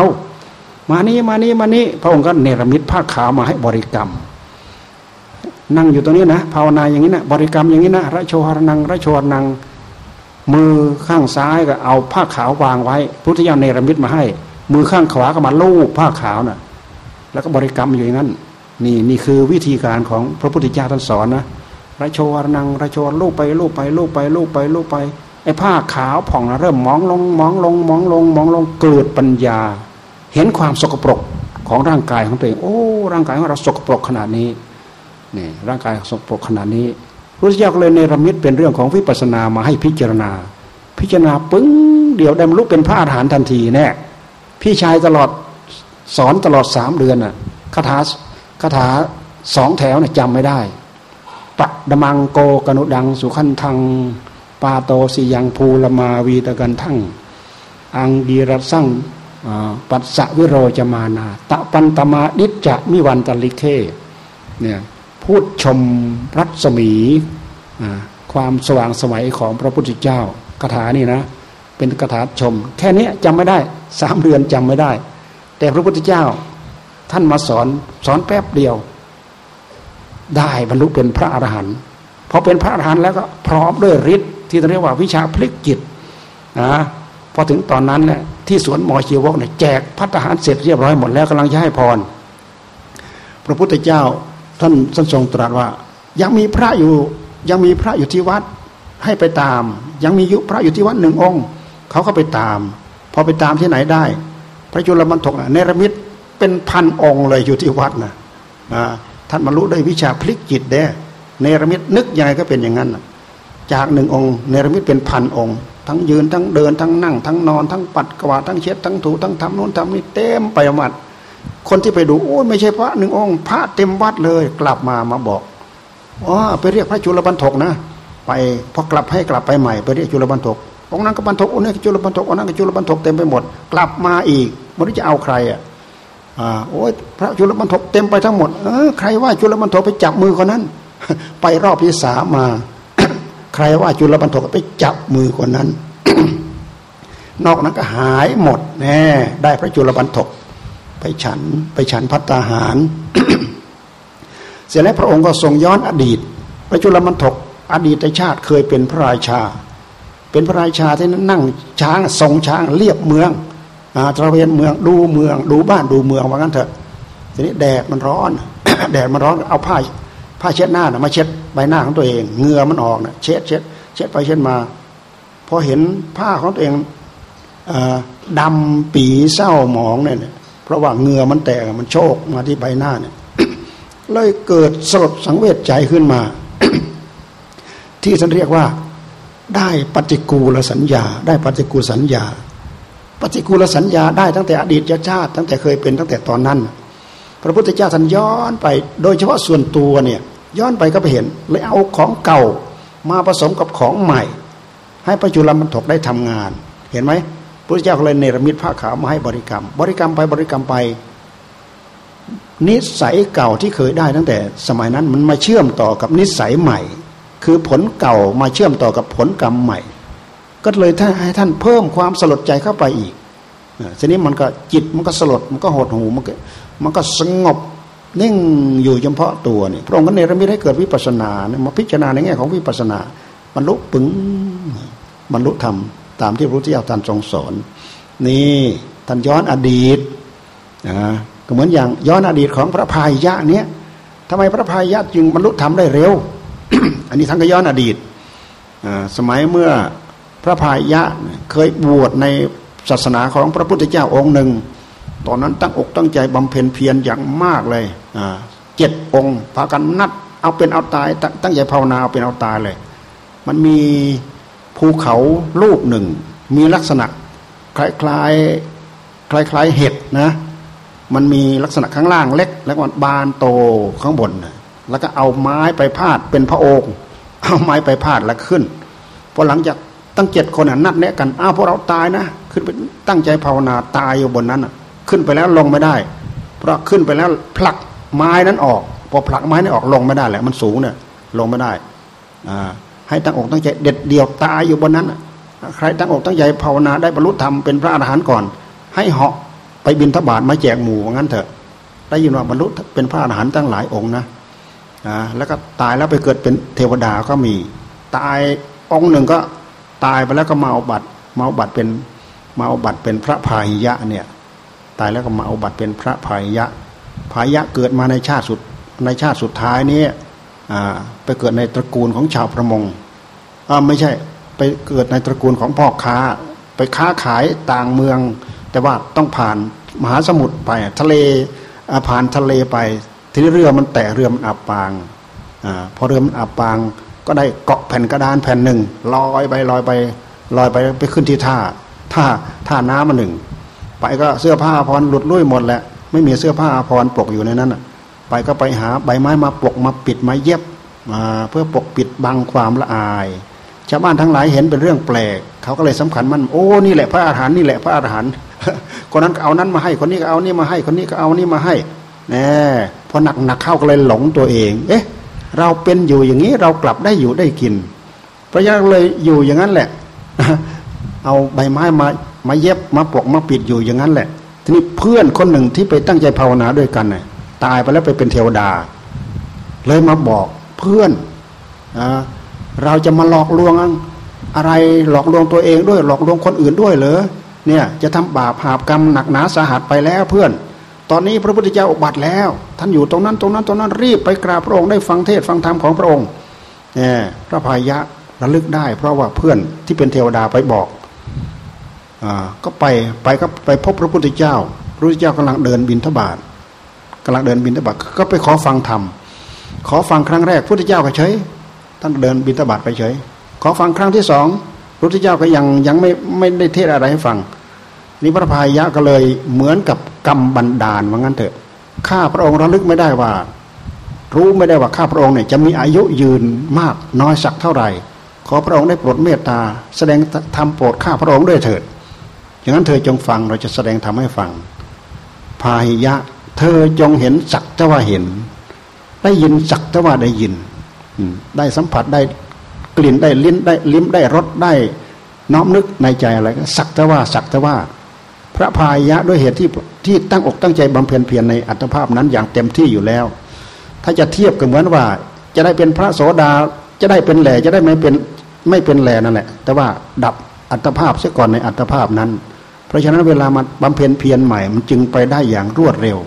มานี่มานี่มานี่พระองค์ก็เนรมิตผ้าขาวมาให้บริกรรม นั่งอยู่ตรงนี้นะภาวนาอย่างนี้นะบริกรรมอย่างนี้นะระโชหรนังระโชหรนังมือข้างซ้ายก็เอาผ้าขาววางไว้พุทธเจ้าเนรมิตมาให้ มือข้างขวาก็มาลูบผ้าขาวนะ่ะ แล้วก็บริกรรมอยู่อย่างนั้น นี่นี่คือวิธีการของพระพุทธเจ้าท่านสอนนะระโชวรนังระโชวลูบไปลูบไปลูบไปลูบไปลูบไปไอ้ผ้าขาวผ่องนะเริ่มมองลงมองลงมองลงมองลงเกิดปัญญา เห็นความสกปรกของร่างกายของตัวเองโอ้ร่างกายของเราสกปรกขนาดนี้นี่ร่างกายสกปรกขนาดนี้พระเจ้าก็เลยเนรมิตเป็นเรื่องของวิปัสสนามาให้พิจารณา พิจารณาปึ้งเดี๋ยวได้บรรลุเป็นพระอรหันต์ทันทีแน่พี่ชายตลอดสอนตลอดสามเดือนน่ะคาถา คาถาสองแถวน่ะจำไม่ได้ปัดมังโกกนุดังสุขันทัง ปาโตสิยังภูลมาวีตะกันทั้งอังดีรัสั่งปัสสะวิโรจมานา ตะปันตมาดิจจะมิวันตลิเคเนี่ยพูดชมรัศมีความสว่างสมัยของพระพุทธเจ้าคาถานี่นะ เป็นคาถาชม แค่นี้จำไม่ได้สามเดือนจำไม่ได้ แต่พระพุทธเจ้า ท่านมาสอนสอนแป๊บเดียว ได้บรรลุเป็นพระอรหันต์พอเป็นพระอรหันต์แล้วก็พร้อมด้วยฤทธิ์ที่เรียกว่าวิชาพลิกจิตนะพอถึงตอนนั้นเนี่ยที่สวนหมอชีวกเนี่ยแจกพัฒหารเสร็จเรียบร้อยหมดแล้วกำลังจะให้พร พระพุทธเจ้าท่านท่านทรงตรัสว่า ยังมีพระอยู่ยังมีพระอยู่ที่วัดให้ไปตาม ยังมียุพระอยู่ที่วัดหนึ่งองค์ เขาก็ไปตาม พอไปตามที่ไหนได้ พระจุลมันถกเนรมิต เป็นพันองค์เลยอยู่ที่วัดนะท่านบรรลุได้วิชาพลิกจิตเด้เนรมิตนึกยังไงก็เป็นอย่างนั้นจากหนึ่งองค์เนรมิตเป็นพันองค์ ทั้งยืนทั้งเดินทั้งนั่ง ทั้งนอนทั้งปัดกวาดทั้งเช็ดทั้งถูทั้งทำนู้นทำนี่เต็มไปหมดคนที่ไปดูโอ้ยไม่ใช่พระหนึ่งองค์ พระเต็มวัดเลยกลับมามาบอกอ๋อไปเรียกพระจุลบรรทกนะ ไปพอกลับให้กลับไปใหม่ไปเรียกจุลบรรทกองนั้นก็บรรทกองนี้ก็จุลบรรทกองนั้นก็จุลบรรทกเต็มไปหมด กลับมาอีกไม่รู้จะเอาใครอะ อ่าโอ้ยพระจุลบรรทกเต็มไปทั้งหมดเออใครว่าจุลบรรทกไปจับมือคนนั้น ไปรอบที่สามา ใครว่าจุลบรรทกไปจับมือคนนั้น นอกนั้นก็หายหมดแน่ได้พระจุลบรรทกไปฉันไปฉันพัตตาหาร เสร็จแล้วพระองค์ก็ทรงย้อนอดีต พระจุลมันถกอดีตชาติเคยเป็นพระราชา เป็นพระราชาที่นั่งช้างทรงช้างเรียบเมือง ตระเวนเมืองดูเมือง ดูบ้านดูเมืองว่างั้นเถอะ ทีนี้แดดมันร้อน แดดมันร้อนเอาผ้าผ้าเช็ดหน้านะมาเช็ดใบหน้าของตัวเองเหงื่อมันออกนะเช็ดเช็ดเช็ดไปเช็ดมาพอเห็นผ้าของตัวเองดำปีเศร้าหมองเนี่ยเพราะว่าเหงื่อมันแตกมันโชกมาที่ใบหน้าเนี่ยเลยเกิดสลดสังเวชใจขึ้นมา ที่ท่านเรียกว่า ได้ปฏิกูลสัญญา ได้ปฏิกูลสัญญา ปฏิกูลสัญญาได้ตั้งแต่อดีตชาติ ตั้งแต่เคยเป็นตั้งแต่ตอนนั้น พระพุทธเจ้าท่านย้อนไป โดยเฉพาะส่วนตัวเนี่ยย้อนไปก็ไปเห็นเลยเอาของเก่ามาผสมกับของใหม่ ให้ประจุลมันถกได้ทำงาน เห็นไหมพระเจ้าก็เลยเนรมิตผ้าขาวมาให้บริกรรม บริกรรมไปบริกรรมไป นิสัยเก่าที่เคยได้ตั้งแต่สมัยนั้นมันมาเชื่อมต่อกับนิสัยใหม่ คือผลเก่ามาเชื่อมต่อกับผลกรรมใหม่ ก็เลยท่านให้ท่านเพิ่มความสลดใจเข้าไปอีกทีนี้มันก็จิตมันก็สลดมันก็หดหูมันก็มันก็สงบนิ่งอยู่เฉพาะตัวนี่พระองค์ก็เนรมิตให้เกิดวิปัสสนาเนี่ยมาพิจารณาในแง่ของวิปัสสนาบรรลุปึงบรรลุธรรมตามที่พระพุทธเจ้าท่านทรงสอนนี่ท่านย้อนอดีตนะก็เหมือนอย่างย้อนอดีตของพระพายยะเนี้ยทำไมพระพายยะจึงบรรลุธรรมได้เร็ว อันนี้ท่านก็ย้อนอดีตสมัยเมื่อ ระพายะเคยบวชในศาสนาของพระพุทธเจ้าองค์หนึ่ง ตอนนั้นตั้งอกตั้งใจบำเพ็ญเพียรอย่างมากเลยเจ็ดองค์พากันนัดเอาเป็นเอาตาย ตั้งใจภาวนาเอาเป็นเอาตายเลย มันมีภูเขาลูกหนึ่ง มีลักษณะคล้ายๆคล้ายๆเห็ดนะ มันมีลักษณะข้างล่างเล็ก แล้วก็บานโตข้างบน แล้วก็เอาไม้ไปพาดเป็นพระองค์ เอาไม้ไปพาดแล้วขึ้นพอหลังจาก ตั้งเจ็ดคนนัดแนะกันอ้าวพวกเราตายนะ ขึ้นไปตั้งใจภาวนาตายอยู่บนนั้นขึ้นไปแล้วลงไม่ได้ เพราะขึ้นไปแล้วผลักไม้นั้นออก พอผลักไม้นั้นออกลงไม่ได้แหละมันสูงเนี่ยลงไม่ได้อ่าให้ตั้งอกตั้งใจเด็ดเดี่ยวตายอยู่บนนั้นใครตั้งอกตั้งใจภาวนาได้บรรลุธรรมเป็นพระอรหันต์ก่อน ให้เหาะไปบินทบาทมาแจกหมู่งั้นเถอะ ได้ยินว่าบรรลุเป็นพระอรหันต์ตั้งหลายองค์นะอ่าแล้วก็ตายแล้วไปเกิดเป็นเทวดาก็มี ตายองค์หนึ่งก็ ตายไปแล้วก็มาเอาบัตรมาเอาบัตรเป็นมาเอาบัตรเป็นพระพายะเนี่ย ตายแล้วก็มาเอาบัตรเป็นพระพายะพายะเกิดมาในชาติสุดในชาติสุดท้ายนี้ไปเกิดในตระกูลของชาวประมงไม่ใช่ไปเกิดในตระกูลของพ่อค้า ไปค้าขายต่างเมือง แต่ว่าต้องผ่านมหาสมุทรไปทะเลผ่านทะเลไปทีนี้เรือมันแตกเรือมันอับปางอพอเรือมันอับปาง ก็ได้เกาะแผ่นกระดานแผ่นหนึ่งลอยไปลอยไปลอยไปไปขึ้นที่ท่าท่าท่าน้ำมาหนึ่งไปก็เสื้อผ้าพรหลุดลุ่ยหมดแหละไม่มีเสื้อผ้าพรปกอยู่ในนั้นไปก็ไปหาใบไม้มาปกมาปิดมาเย็บมาเพื่อปกปิดบังความละอายชาวบ้านทั้งหลายเห็นเป็นเรื่องแปลก เขาก็เลยสำคัญมันโอ้นี่แหละพระอาหารนี่แหละพระอาหารคนนั้นก็เอานั้นมาให้คนนี้ก็เอานี่มาให้คนนี้ก็เอานี่มาให้แน่พอหนักหนักเข้าก็เลยหลงตัวเอง เอ๊ะ เราเป็นอยู่อย่างนี้เรากลับได้อยู่ได้กิน พระยาเลยอยู่อย่างนั้นแหละ เอาใบไม้มามาเย็บมาปกมาปิดอยู่อย่างนั้นแหละ ทีนี้เพื่อนคนหนึ่งที่ไปตั้งใจภาวนาด้วยกันเนี่ยตายไปแล้วไปเป็นเทวดา เลยมาบอกเพื่อนอเราจะมาหลอกลวงอะไรหลอกลวงตัวเองด้วยหลอกลวงคนอื่นด้วยเหรอเนี่ย จะทำบาปหาบกรรมหนักหนาสาหัสไปแล้วเพื่อน ตอนนี้พระพุทธเจ้าอุบัติแล้ว ท่านอยู่ตรงนั้นตรงนั้นตรงนั้นรีบไปกราบพระองค์ได้ฟังเทศฟังธรรมของพระองค์เนี่ยพระพายะระลึกได้ เพราะว่าเพื่อนที่เป็นเทวดาไปบอกอ่าก็ไปไปก็ไปพบพระพุทธเจ้าพระพุทธเจ้ากำลังเดินบินทบาทกำลังเดินบินทบาทก็ไปขอฟังธรรมขอฟังครั้งแรกพุทธเจ้าก็เฉยท่านเดินบินทบาทไปเฉย ขอฟังครั้งที่สองพระพุทธเจ้าก็ยังยังไม่ไม่ได้เทศอะไรให้ฟังนี่พระพายะก็เลยเหมือนกับ กรรมบันดาลว่างั้นเถอะ ข้าพระองค์ระลึกไม่ได้ว่า รู้ไม่ได้ว่าข้าพระองค์เนี่ยจะมีอายุยืนมากน้อยสักเท่าไหร่ ขอพระองค์ได้โปรดเมตตา แสดงธรรมโปรดข้าพระองค์ด้วยเถิดอย่างนั้นเธอจงฟังเราจะแสดงธรรมให้ฟัง พาหิยะ เธอจงเห็นสักแต่ว่าเห็น ได้ยินสักแต่ว่าได้ยินได้สัมผัสได้กลิ่นได้ลิ้นได้ลิ้มได้รสได้น้อมนึกในใจอะไรก็สักแต่ว่าสักแต่ว่า พระพายะด้วยเหตุที่ที่ตั้งอกตั้งใจบำเพ็ญเพียรในอัตภาพนั้นอย่างเต็มที่อยู่แล้ว ถ้าจะเทียบกับเหมือนว่า จะได้เป็นพระโสดาจะได้เป็นแหล่จะได้ไม่เป็นไม่เป็นแหล่นั่นแหละ แต่ว่าดับอัตภาพเสียก่อนในอัตภาพนั้น เพราะฉะนั้นเวลามาบำเพ็ญเพียรใหม่ มันจึงไปได้อย่างรวดเร็ว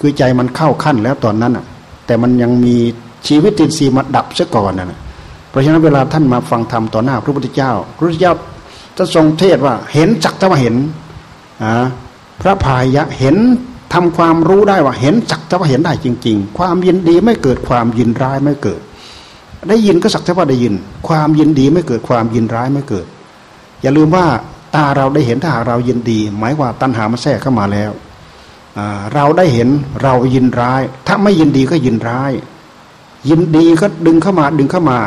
คือใจมันเข้าขั้นแล้วตอนนั้นอะ แต่มันยังมีชีวิตตินรีมาดับเสียก่อนนะเพราะฉะนั้นเวลาท่านมาฟังธรรมต่อหน้าพระพุทธเจ้าพระพุทธเจ้าจะทรงเทศว่าเห็นจักแต่ว่าเห็น พระพายะเห็นทำความรู้ได้ว่าเห็นจักแต่ว่าเห็นได้จริง ๆ ความยินดีไม่เกิดความยินร้ายไม่เกิด ได้ยินก็สักแต่ว่าได้ยิน ความยินดีไม่เกิดความยินร้ายไม่เกิด อย่าลืมว่าตาเราได้เห็นถ้าหากเรายินดี หมายว่าตัณหามันแทรกเข้ามาแล้วเราได้เห็นเรายินร้าย ถ้าไม่ยินดีก็ยินร้าย ยินดีก็ดึงเข้ามาดึงเข้ามา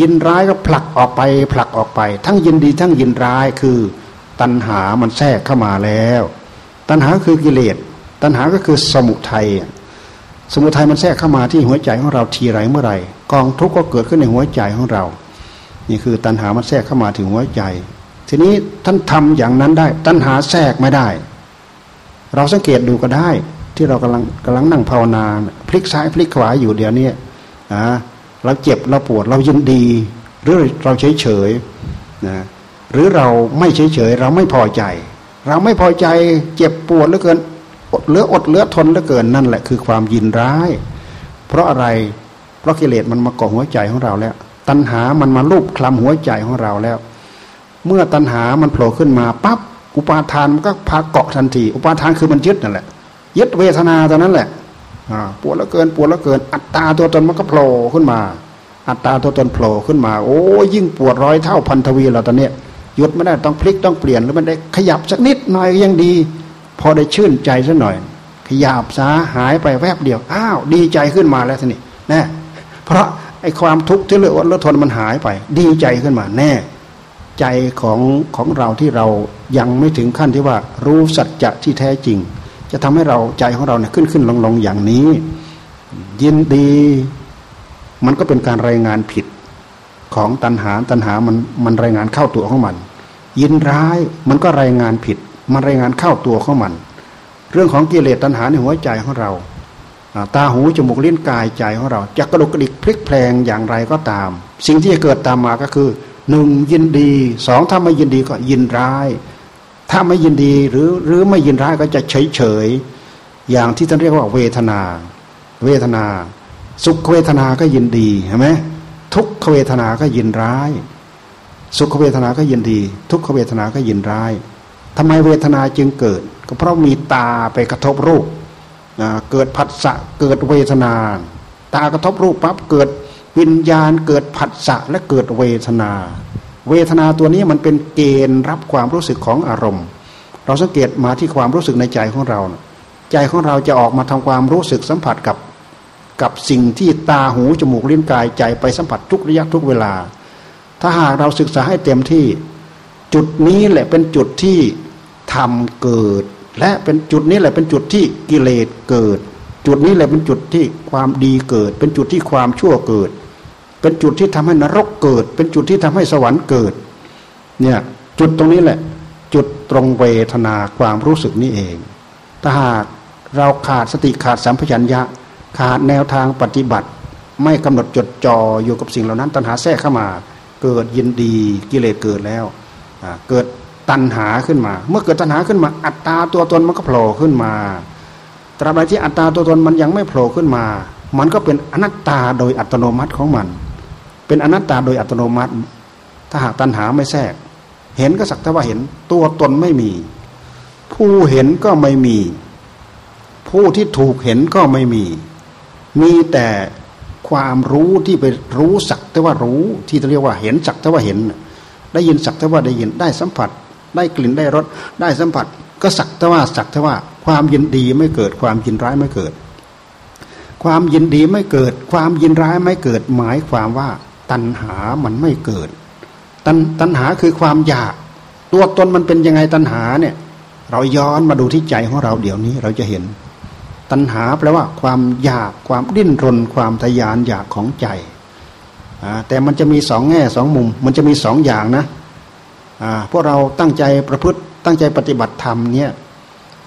ยินร้ายก็ผลักออกไปผลักออกไป ทั้งยินดีทั้งยินร้ายคือ ตัณหามันแทรกเข้ามาแล้ว ตัณหาคือกิเลสตัณหาก็คือสมุทัยสมุทัยมันแทรกเข้ามาที่หัวใจของเราทีไรเมื่อไหร่ กองทุกข์ก็เกิดขึ้นในหัวใจของเรา นี่คือตัณหามันแทรกเข้ามาถึงหัวใจ ทีนี้ท่านทำอย่างนั้นได้ ตัณหาแทรกไม่ได้ เราสังเกตดูก็ได้ ที่เรากำลังกำลังนั่งภาวนาพลิกซ้ายพลิกขวาอยู่เดี๋ยวนี้นะเราเจ็บเราปวดเรายินดี หรือเราเฉยเฉยนะ หรือเราไม่เฉยเฉยเราไม่พอใจ เราไม่พอใจเจ็บปวดเหลือเกินอดเหลืออดเหลือทนเหลือเกินนั่นแหละคือความยินร้าย เพราะอะไรเพราะกิเลสมันมาเกาะหัวใจของเราแล้ว ตัณหามันมาลูบคลำหัวใจของเราแล้ว เมื่อตัณหามันโผล่ขึ้นมาปั๊บอุปาทานมันก็พาเกาะทันที อุปาทานคือมันยึดนั่นแหละยึดเวทนาตอนนั้นแหละปวดแล้วเกินปวดแล้วเกิน อัตตาตัวตนมันก็โผล่ขึ้นมา อัตตาตัวตนโผล่ขึ้นมา โอ้ยิ่งปวดร้อยเท่าพันทวีเราตอนเนี้ย หยุดไม่ได้ต้องพลิกต้องเปลี่ยนหรือมันได้ขยับสักนิดหน่อยยังดี พอได้ชื่นใจสักหน่อย ขยับซาหายไปแวบเดียวอ้าวดีใจขึ้นมาแล้วทีนี้แน่เพราะไอ้ความทุกข์ที่เลืออดละทนมันหายไป ดีใจขึ้นมาแน่ ใจของของเราที่เรายังไม่ถึงขั้นที่ว่ารู้สัจจะที่แท้จริง จะทำให้เราใจของเราเนี่ยขึ้นขึ้นลงลงอย่างนี้ ยินดี มันก็เป็นการรายงานผิด ของตัณหาตัณหามันมันรายงานเข้าตัวของมัน ยินร้ายมันก็รายงานผิด มันรายงานเข้าตัวของมัน เรื่องของกิเลสตัณหาในหัวใจของเรา ตาหูจมูกลิ้นกายใจของเราจะกระดุกกระดิกพลิกแพลงอย่างไรก็ตาม สิ่งที่จะเกิดตามมาก็คือหนึ่งยินดีสองถ้าไม่ยินดีก็ยินร้าย ถ้าไม่ยินดีหรือหรือไม่ยินร้ายก็จะเฉยเฉยอย่างที่ท่านเรียกว่าเวทนา เวทนา สุขเวทนาก็ยินดีเห็นไหม ทุกขเวทนาก็ยินร้าย สุขเวทนาก็ยินดี ทุกขเวทนาก็ยินร้ายทำไมเวทนาจึงเกิด ก็เพราะมีตาไปกระทบรูปเกิดผัสสะเกิดเวทนา ตากระทบรูปปั๊บเกิดวิญญาณเกิดผัสสะและเกิดเวทนา เวทนาตัวนี้มันเป็นเกณฑ์รับความรู้สึกของอารมณ์ เราสังเกตมาที่ความรู้สึกในใจของเรา ใจของเราจะออกมาทำความรู้สึกสัมผัสกับ กับสิ่งที่ตาหูจมูกลิ้นกายใจไปสัมผัสทุกระยะทุกเวลา ถ้าหากเราศึกษาให้เต็มที่ จุดนี้แหละเป็นจุดที่ทำเกิด และเป็นจุดนี้แหละเป็นจุดที่กิเลสเกิด จุดนี้แหละเป็นจุดที่ความดีเกิด เป็นจุดที่ความชั่วเกิด เป็นจุดที่ทำให้นรกเกิด เป็นจุดที่ทำให้สวรรค์เกิดเนี่ยจุดตรงนี้แหละ จุดตรงเวทนาความรู้สึกนี้เอง ถ้าหากเราขาดสติขาดสัมผััญญะ ขาดแนวทางปฏิบัติ ไม่กำหนดจดจ่ออยู่กับสิ่งเหล่านั้น ตัณหาแทรกเข้ามา เกิดยินดีกิเลสเกิดแล้วเกิดตัณหาขึ้นมา เมื่อเกิดตัณหาขึ้นมา อัตตาตัวตนมันก็โผล่ขึ้นมาตราบใดที่อัตตาตัวตนมันยังไม่โผล่ขึ้นมา มันก็เป็นอนัตตาโดยอัตโนมัติของมัน เป็นอนัตตาโดยอัตโนมัติ ถ้าหากตัณหาไม่แทรก เห็นก็สักแต่ว่าเห็นตัวตนไม่มี ผู้เห็นก็ไม่มี ผู้ที่ถูกเห็นก็ไม่มี มีแต่ความรู้ที่ไปรู้สักแต่ว่ารู้ที่เรียกว่าเห็นสักแต่ว่าเห็น ได้ยินสักแต่ว่าได้ยินได้สัมผัส ได้กลิ่นได้รสได้สัมผัส ก็สักแต่ว่าสักแต่ว่า ความยินดีไม่เกิดความยินร้ายไม่เกิด ความยินดีไม่เกิด ความยินร้ายไม่เกิด หมายความว่า ตัณหามันไม่เกิด ตัณตัณหาคือความอยาก ตัวตนมันเป็นยังไงตัณหาเนี่ย เราย้อนมาดูที่ใจของเราเดี๋ยวนี้เราจะเห็น ตัณหาแปลว่าความอยากความดิ้นรน ความทยานอยากของใจแต่มันจะมีสองแง่สองมุม มันจะมีสองอย่างนะพวกเราตั้งใจประพฤติตั้งใจปฏิบัติธรรมเนี่ย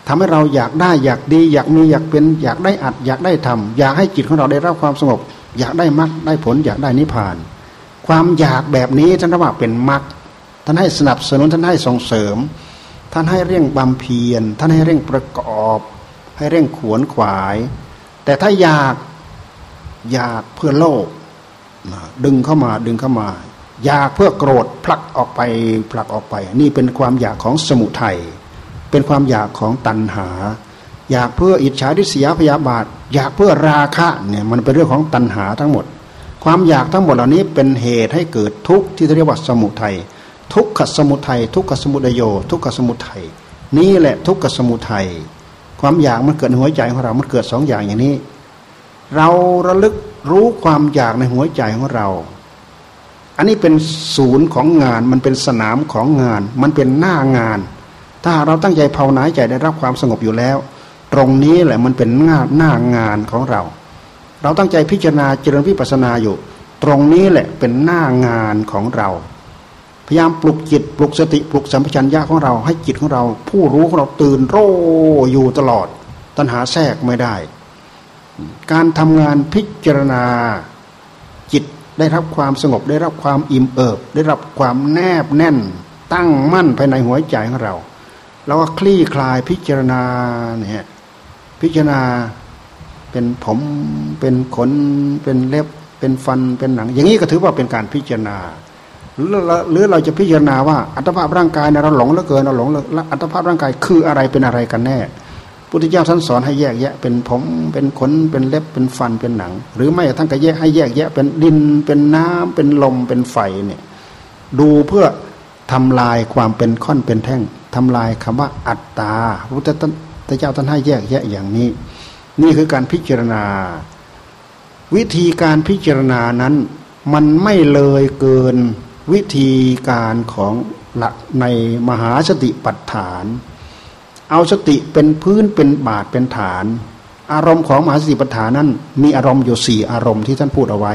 ทำให้เราอยากได้อยากดี อยากมีอยากเป็นอยากได้อัด อยากได้ทำอยากให้จิตของเราได้รับความสงบ อยากได้มรรคได้ผล อยากได้นิพพาน ความอยากแบบนี้ท่านรียกว่าเป็นมรรคท่านให้สนับสนุนท่านให้ส่งเสริม ท่านให้เร่งบำเพ็ญท่านให้เร่งประกอบ ให้เร่งขวนขวาย แต่ถ้าอยากอยากเพื่อโลกดึงเข้ามาดึงเข้ามา อยากเพื่อโกรธผลักออกไปผลักออกไป นี่เป็นความอยากของสมุทัยเป็นความอยากของตัณหา อยากเพื่ออิจฉาทิษยาพยาบาท อยากเพื่อราคะเนี่ยมันเป็นเรื่องของตัณหาทั้งหมด ความอยากทั้งหมดเหล่านี้เป็นเหตุให้เกิดทุกข์ที่เรียกว่าสมุทัยทุกขสมุทัยทุกขสมุทโย ทุกขสมุทัยนี่แหละทุกขสมุทัย ความอยากมันเกิดในหัวใจของเรา มันเกิดสองอย่างอย่างนี้ เราระลึกรู้ความอยากในหัวใจของเรา อันนี้เป็นศูนย์ของงาน มันเป็นสนามของงาน มันเป็นหน้างาน ถ้าเราตั้งใจภาวนาใจได้รับความสงบอยู่แล้ว ตรงนี้แหละมันเป็นหน้าหน้างานของเรา เราตั้งใจพิจารณาเจริญวิปัสนาอยู่ ตรงนี้แหละเป็นหน้างานของเรา พยายามปลุกจิตปลุกสติปลุกสัมปชัญญะของเราให้จิตของเรา ผู้รู้ของเราตื่นโรอยู่ตลอด ตัณหาแทรกไม่ได้ การทำงานพิจารณาจิตได้รับความสงบได้รับความอิ่มเอิบ ได้รับความแนบแน่น ตั้งมั่นภายในหัวใจของเราแล้วก็คลี่คลายพิจารณาเนี่ยพิจารณาเป็นผมเป็นขนเป็นเล็บเป็นฟันเป็นหนัง อย่างนี้ก็ถือว่าเป็นการพิจารณา หรือเราจะพิจารณาว่าอัตภาพร่างกายเราหลงเหลือเกินเราหลงแล้วอัตภาพร่างกายคืออะไรเป็นอะไรกันแน่พุทธเจ้าท่านสอนให้แยกแยะเป็นผมเป็นขนเป็นเล็บเป็นฟันเป็นหนัง หรือไม่ท่านก็แยกให้แยกแยะเป็นดินเป็นน้ำเป็นลมเป็นไฟเนี่ยดูเพื่อทำลายความเป็นค่อนเป็นแท่งทำลายคำว่าอัตตาพุทธเจ้าท่านให้แยกแยะอย่างนี้ นี่คือการพิจารณา วิธีการพิจารณานั้น มันไม่เลยเกิน วิธีการของหลักในมหาสติปัฏฐาน เอาสติเป็นพื้นเป็นบาทเป็นฐาน อารมณ์ของมหาสติปัฏฐานนั้น มีอารมณ์อยู่สี่อารมณ์ที่ท่านพูดเอาไว้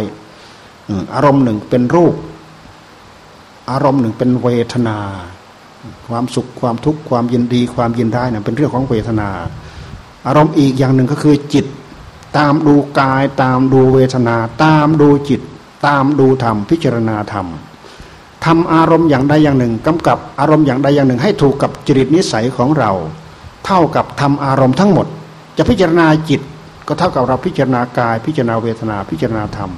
อารมณ์หนึ่งเป็นรูป อารมณ์หนึ่งเป็นเวทนา ความสุขความทุกข์ความยินดี ความยินร้ายนะเป็นเรื่องของเวทนา อารมณ์อีกอย่างหนึ่งก็คือจิต ตามดูกาย ตามดูเวทนา ตามดูจิต ตามดูธรรมพิจารณาธรรม ทำอารมณ์อย่างใดอย่างหนึ่งกำกับอารมณ์อย่างใดอย่างหนึ่ง ให้ถูกกับจริตนิสัยของเรา เท่ากับทำอารมณ์ทั้งหมด จะพิจารณาจิต ก็เท่ากับเราพิจารณากาย พิจารณาเวทนาพิจารณาธรรม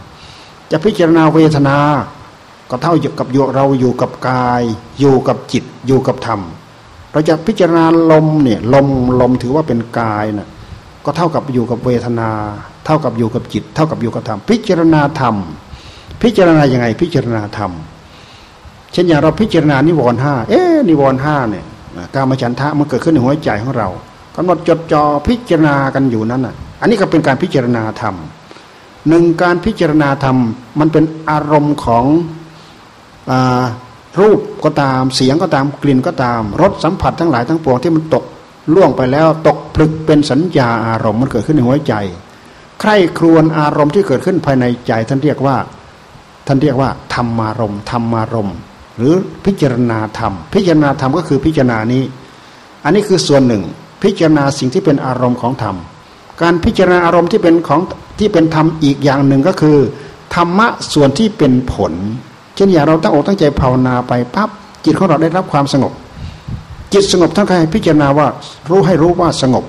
จะพิจารณาเวทนา ก็เท่ากับอยู่เราอยู่กับกาย อยู่กับจิตอยู่กับธรรม เราจะพิจารณาลมเนี่ยลมลมถือว่าเป็นกายนะ่ะก็เท่ากับอยู่กับเวทนา เท่ากับอยู่กับจิต เท่ากับอยู่กับธรรม พิจารณาธรรม พิจารณาอย่างไงพิจารณาธรรม เช่นอย่างเราพิจารณานิวรณ์ห้าเอ๊นิวรณ์ห้าเนี่ยการมาฉันทะมันเกิดขึ้นในหัวใจของเรากำหนดจดจ่อพิจารณากันอยู่นั้นอะ อันนี้ก็เป็นการพิจารณาธรรมหนึ่งการพิจารณาธรรม มันเป็นอารมณ์ของอรูปก็ตามเสียงก็ตามกลิ่นก็ตามรสสัมผัสทั้งหลายทั้งปวงที่มันตกล่วงไปแล้วตกพลึกเป็นสัญญาอารมณ์มันเกิดขึ้นในหัวใจ ใครครวนอารมณ์ที่เกิดขึ้นภายในใจ ท่านเรียกว่า ท่านเรียกว่าธรรมารมธรรมารม หรือพิจารณาธรรม พิจารณาธรรมก็คือพิจารณานี้ อันนี้คือส่วนหนึ่ง พิจารณาสิ่งที่เป็นอารมณ์ของธรรม การพิจารณาอารมณ์ที่เป็นของที่เป็นธรรมอีกอย่างหนึ่งก็คือธรรมะส่วนที่เป็นผล เช่นอย่างเราตั้งอกตั้งใจภาวนาไปปั๊บจิตของเราได้รับความสงบ จิตสงบทั้งใครพิจารณาว่ารู้ให้รู้ว่าสงบ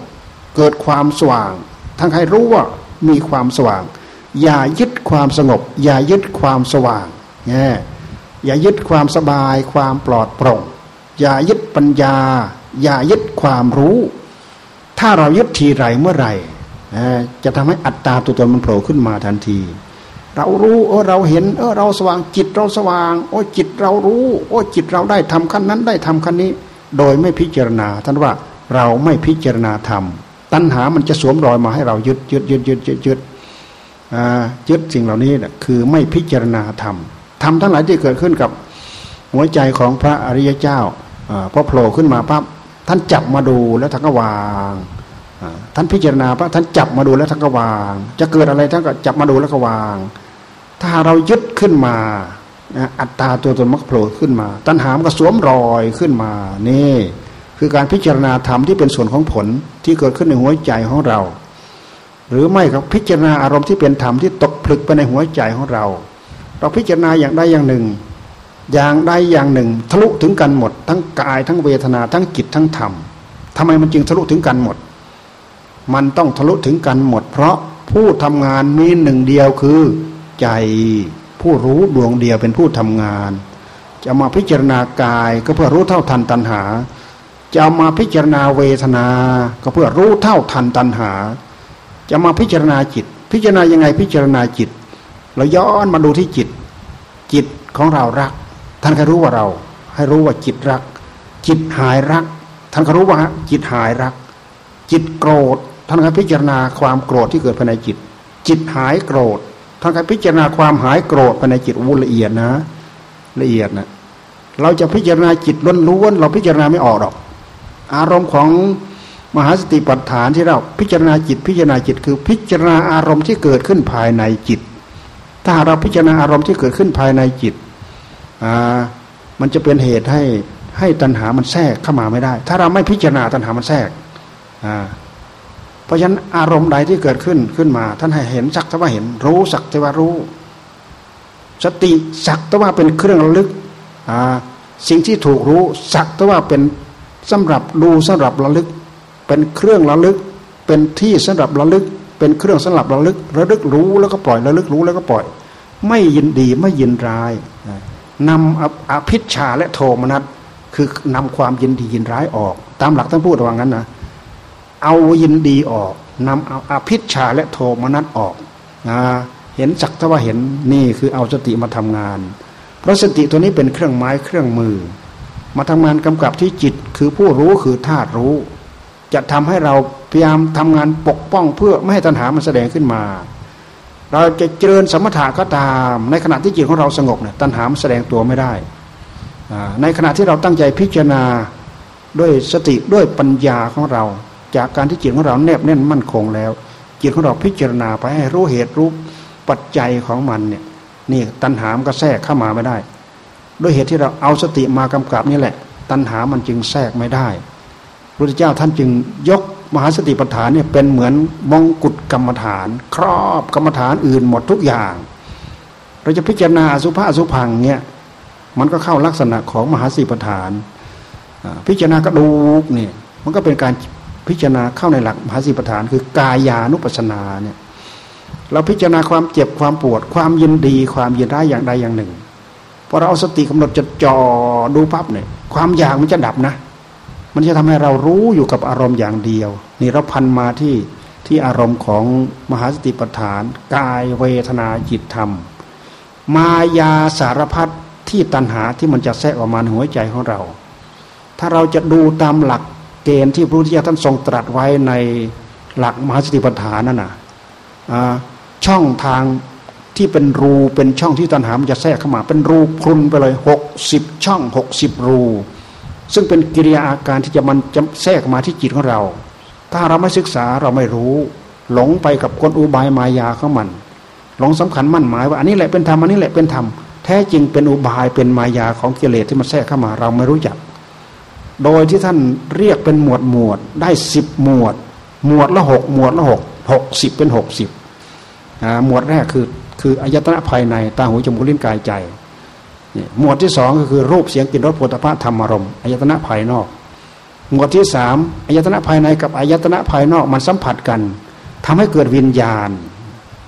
เกิดความสว่าง ทั้งใครรู้ว่ามีความสว่าง อย่ายึดความสงบ อย่ายึดความสว่างเนี่ย อย่ายึดความสบายความปลอดโปร่ง อย่ายึดปัญญา อย่ายึดความรู้ ถ้าเรายึดทีไรเมื่อไหร่จะทำให้อัตตาตัวตนมันโผล่ขึ้นมาทันที เรารู้เออเราเห็นเออเราสว่างจิตเราสว่าง โอ้จิตเรารู้ โอ้จิตเราได้ทำขั้นนั้นได้ทำขั้นนี้ โดยไม่พิจารณา ท่านว่าเราไม่พิจารณาธรรมตัณหามันจะสวมรอยมาให้เรายึดยึดยึดยึดยึดยึดยึดสิ่งเหล่านี้คือไม่พิจารณาธรรม ทำทั้งหลายที่เกิดขึ้นกับหัวใจของพระอริยเจ้าพอโผล่ขึ้นมาปั๊บท่านจับมาดูแล้วท่านก็วางท่านพิจารณาปั๊บท่านจับมาดูแล้วท่านก็วาง จะเกิดอะไรท่านก็จับมาดูแล้วก็วาง ถ้าเรายึดขึ้นมาอัตตาตัวตนมักโผล่ขึ้นมา ตัณหามก็สวมรอยขึ้นมานี่คือการพิจารณาธรรมที่เป็นส่วนของผลที่เกิดขึ้นในหัวใจของเรา หรือไม่ก็พิจารณาอารมณ์ที่เป็นธรรมที่ตกผลึกไปในหัวใจของเรา เราพิจารณาอย่างใดอย่างหนึ่ง อย่างใดอย่างหนึ่ง ทะลุถึงกันหมด ทั้งกายทั้งเวทนาทั้งจิตทั้งธรรมทำไมมันจึงทะลุถึงกันหมด มันต้องทะลุถึงกันหมด เพราะผู้ทำงานมีหนึ่งเดียวคือ ใจผู้รู้ดวงเดียวเป็นผู้ทำงาน จะมาพิจารณากายก็เพื่อรู้เท่าทันตัณหา จะมาพิจารณาเวทนา ก็เพื่อรู้เท่าทันตัณหา จะมาพิจารณาจิต พิจารณายังไงพิจารณาจิต เราย้อนมาดูที่จิต จิตของเรารัก ท่านก็รู้ว่าเรา ให้รู้ว่าจิตรัก จิตหายรัก ท่านก็รู้ว่าจิตหายรัก จิตโกรธ ท่านก็พิจารณาความโกรธที่เกิดภายในจิต จิตหายโกรธ ท่านก็พิจารณาความหายโกรธภายในจิตวุละเอียดนะ ละเอียดนะเราจะพิจารณาจิตล้วนๆเราพิจารณาไม่ออกหรอก อารมณ์ของมหาสติปัฏฐานที่เราพิจารณาจิตพิจารณาจิตคือพิจารณาอารมณ์ที่เกิดขึ้นภายในจิต ถ้าเราพิจารณาอารมณ์ที่เกิดขึ้นภายในจิตมันจะเป็นเหตุให้ให้ตัณหามันแทรกเข้ามาไม่ได้ ถ้าเราไม่พิจารณาตัณหามันแทรกเพราะฉะนั้นอารมณ์ใดที่เกิดขึ้นขึ้นมา ท่านให้เห็นสักแต่ว่าเห็นรู้สักแต่ว่ารู้ สติสักแต่ว่าเป็นเครื่องระลึกสิ่งที่ถูกรู้สักแต่ว่าเป็นสำหรับดูสำหรับระลึก เป็นเครื่องระลึก เป็นที่สำหรับระลึก เป็นเครื่องสำหรับระลึกระลึกรู้แล้วก็ปล่อยระลึกรู้แล้วก็ปล่อย ไม่ยินดีไม่ยินร้ายนำอภิชาและโทมนัสคือนำความยินดียินร้ายออก ตามหลักท่านพูดว่างั้นนะเอายินดีออกนำเอาอภิชาและโทมนัสออกนะเห็นจักทว่าเห็นนี่คือเอาสติมาทำงาน เพราะสติตัวนี้เป็นเครื่องไม้เครื่องมือ มาทำงานกำกับที่จิตคือผู้รู้คือธาตุรู้ จะทำให้เรา พยายามทำงานปกป้องเพื่อไม่ให้ตัณหามันแสดงขึ้นมา เราจะเจริญสมถะก็ตาม ในขณะที่จิตของเราสงบเนี่ยตัณหามันแสดงตัวไม่ได้ ในขณะที่เราตั้งใจพิจารณาด้วยสติด้วยปัญญาของเรา จากการที่จิตของเราแนบแน่นมั่นคงแล้ว จิตของเราพิจารณาไปให้รู้เหตุรู้ปัจจัยของมันเนี่ยนี่ตัณหามก็แทรกเข้ามาไม่ได้ ด้วยเหตุที่เราเอาสติมากำกับนี่แหละ ตัณหามันจึงแทรกไม่ได้พระพุทธเจ้าท่านจึงยก มหาสติปัฏฐานเนี่ยเป็นเหมือนมองกุฎกรรมฐาน ครอบกรรมฐานอื่นหมดทุกอย่าง เราจะพิจารณาสุภาสุพังเนี่ยมันก็เข้าลักษณะของมหาสีปฐาน พิจารณากระดูกเนี่ยมันก็เป็นการพิจารณาเข้าในหลักมหาสีปฐาน คือกายานุปัสนาเนี่ยเราพิจารณาความเจ็บความปวด ความยินดี ความยินร้ายอย่างใดอย่างหนึ่งพอเราเอาสติกำหนดจะจ่อดูปั๊บเนี่ยความอยากมันจะดับนะ มันจะทำให้เรารู้อยู่กับอารมณ์อย่างเดียว นี่เราพันมาที่ที่อารมณ์ของมหาสติปัฏฐาน กายเวทนาจิตธรรม มายาสารพัดที่ตัณหาที่มันจะแทรกออกมาในหัวใจของเรา ถ้าเราจะดูตามหลักเกณฑ์ที่พระพุทธเจ้าท่านทรงตรัสไว้ในหลักมหาสติปัฏฐานนั่นน่ะช่องทางที่เป็นรูเป็นช่องที่ตัณหามันจะแทรกเข้ามา เป็นรูพรุนไปเลยหกสิบช่องหกสิบรู ซึ่งเป็นกิริยาอาการที่จะมันจะแทรกมาที่จิตของเรา ถ้าเราไม่ศึกษาเราไม่รู้ หลงไปกับกลอุบายมายาของมัน หลงสำคัญมั่นหมายว่าอันนี้แหละเป็นธรรมอันนี้แหละเป็นธรรมแท้จริงเป็นอุบายเป็นมายาของกิเลสที่มันแทรกเข้ามาเราไม่รู้จัก โดยที่ท่านเรียกเป็นหมวดหมวดได้สิบหมวด หมวดละหกหมวดละหกหกสิบเป็นหกสิบหมวดแรกคือคืออายตนะภายในตาหูจมูกลิ้นกายใจ หมวดที่สองก็คือรูปเสียงกลิ่นรสผลิภัณฑ์ธรรมารมณ์อายตนะภายนอก หมวดที่สามอายตนะภายในกับอายตนะภายนอกมันสัมผัสกันทำให้เกิดวิญญาณ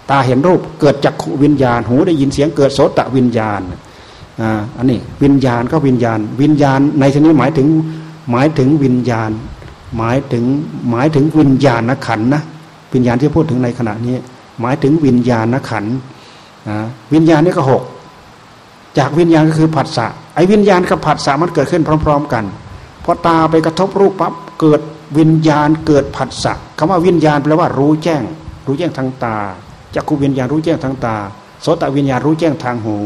ตาเห็นรูปเกิดจักขวิญญาณ หูได้ยินเสียงเกิดโสตวิญญาณอันนี้วิญญาณก็วิญญาณ วิญญาณในที่นี้หมายถึงหมายถึงวิญญาณ หมายถึงหมายถึงวิญญาณขันนะวิญญาณที่พูดถึงในขณะนี้ หมายถึงวิญญาณขันวิญญาณนี่ก็หก จากวิญญาณก็คือผัสสะไอ้วิญญาณกับผัสสะมันเกิดขึ้นพร้อม ๆ กันพอตาไปกระทบรูปปั๊บเกิดวิญญาณเกิดผัสสะคำว่าวิญญาณแปลว่ารู้แจ้ง รู้แจ้งทางตาจักขูวิญญาณรู้แจ้งทางตาโสตวิญญาณรู้แจ้งทางหู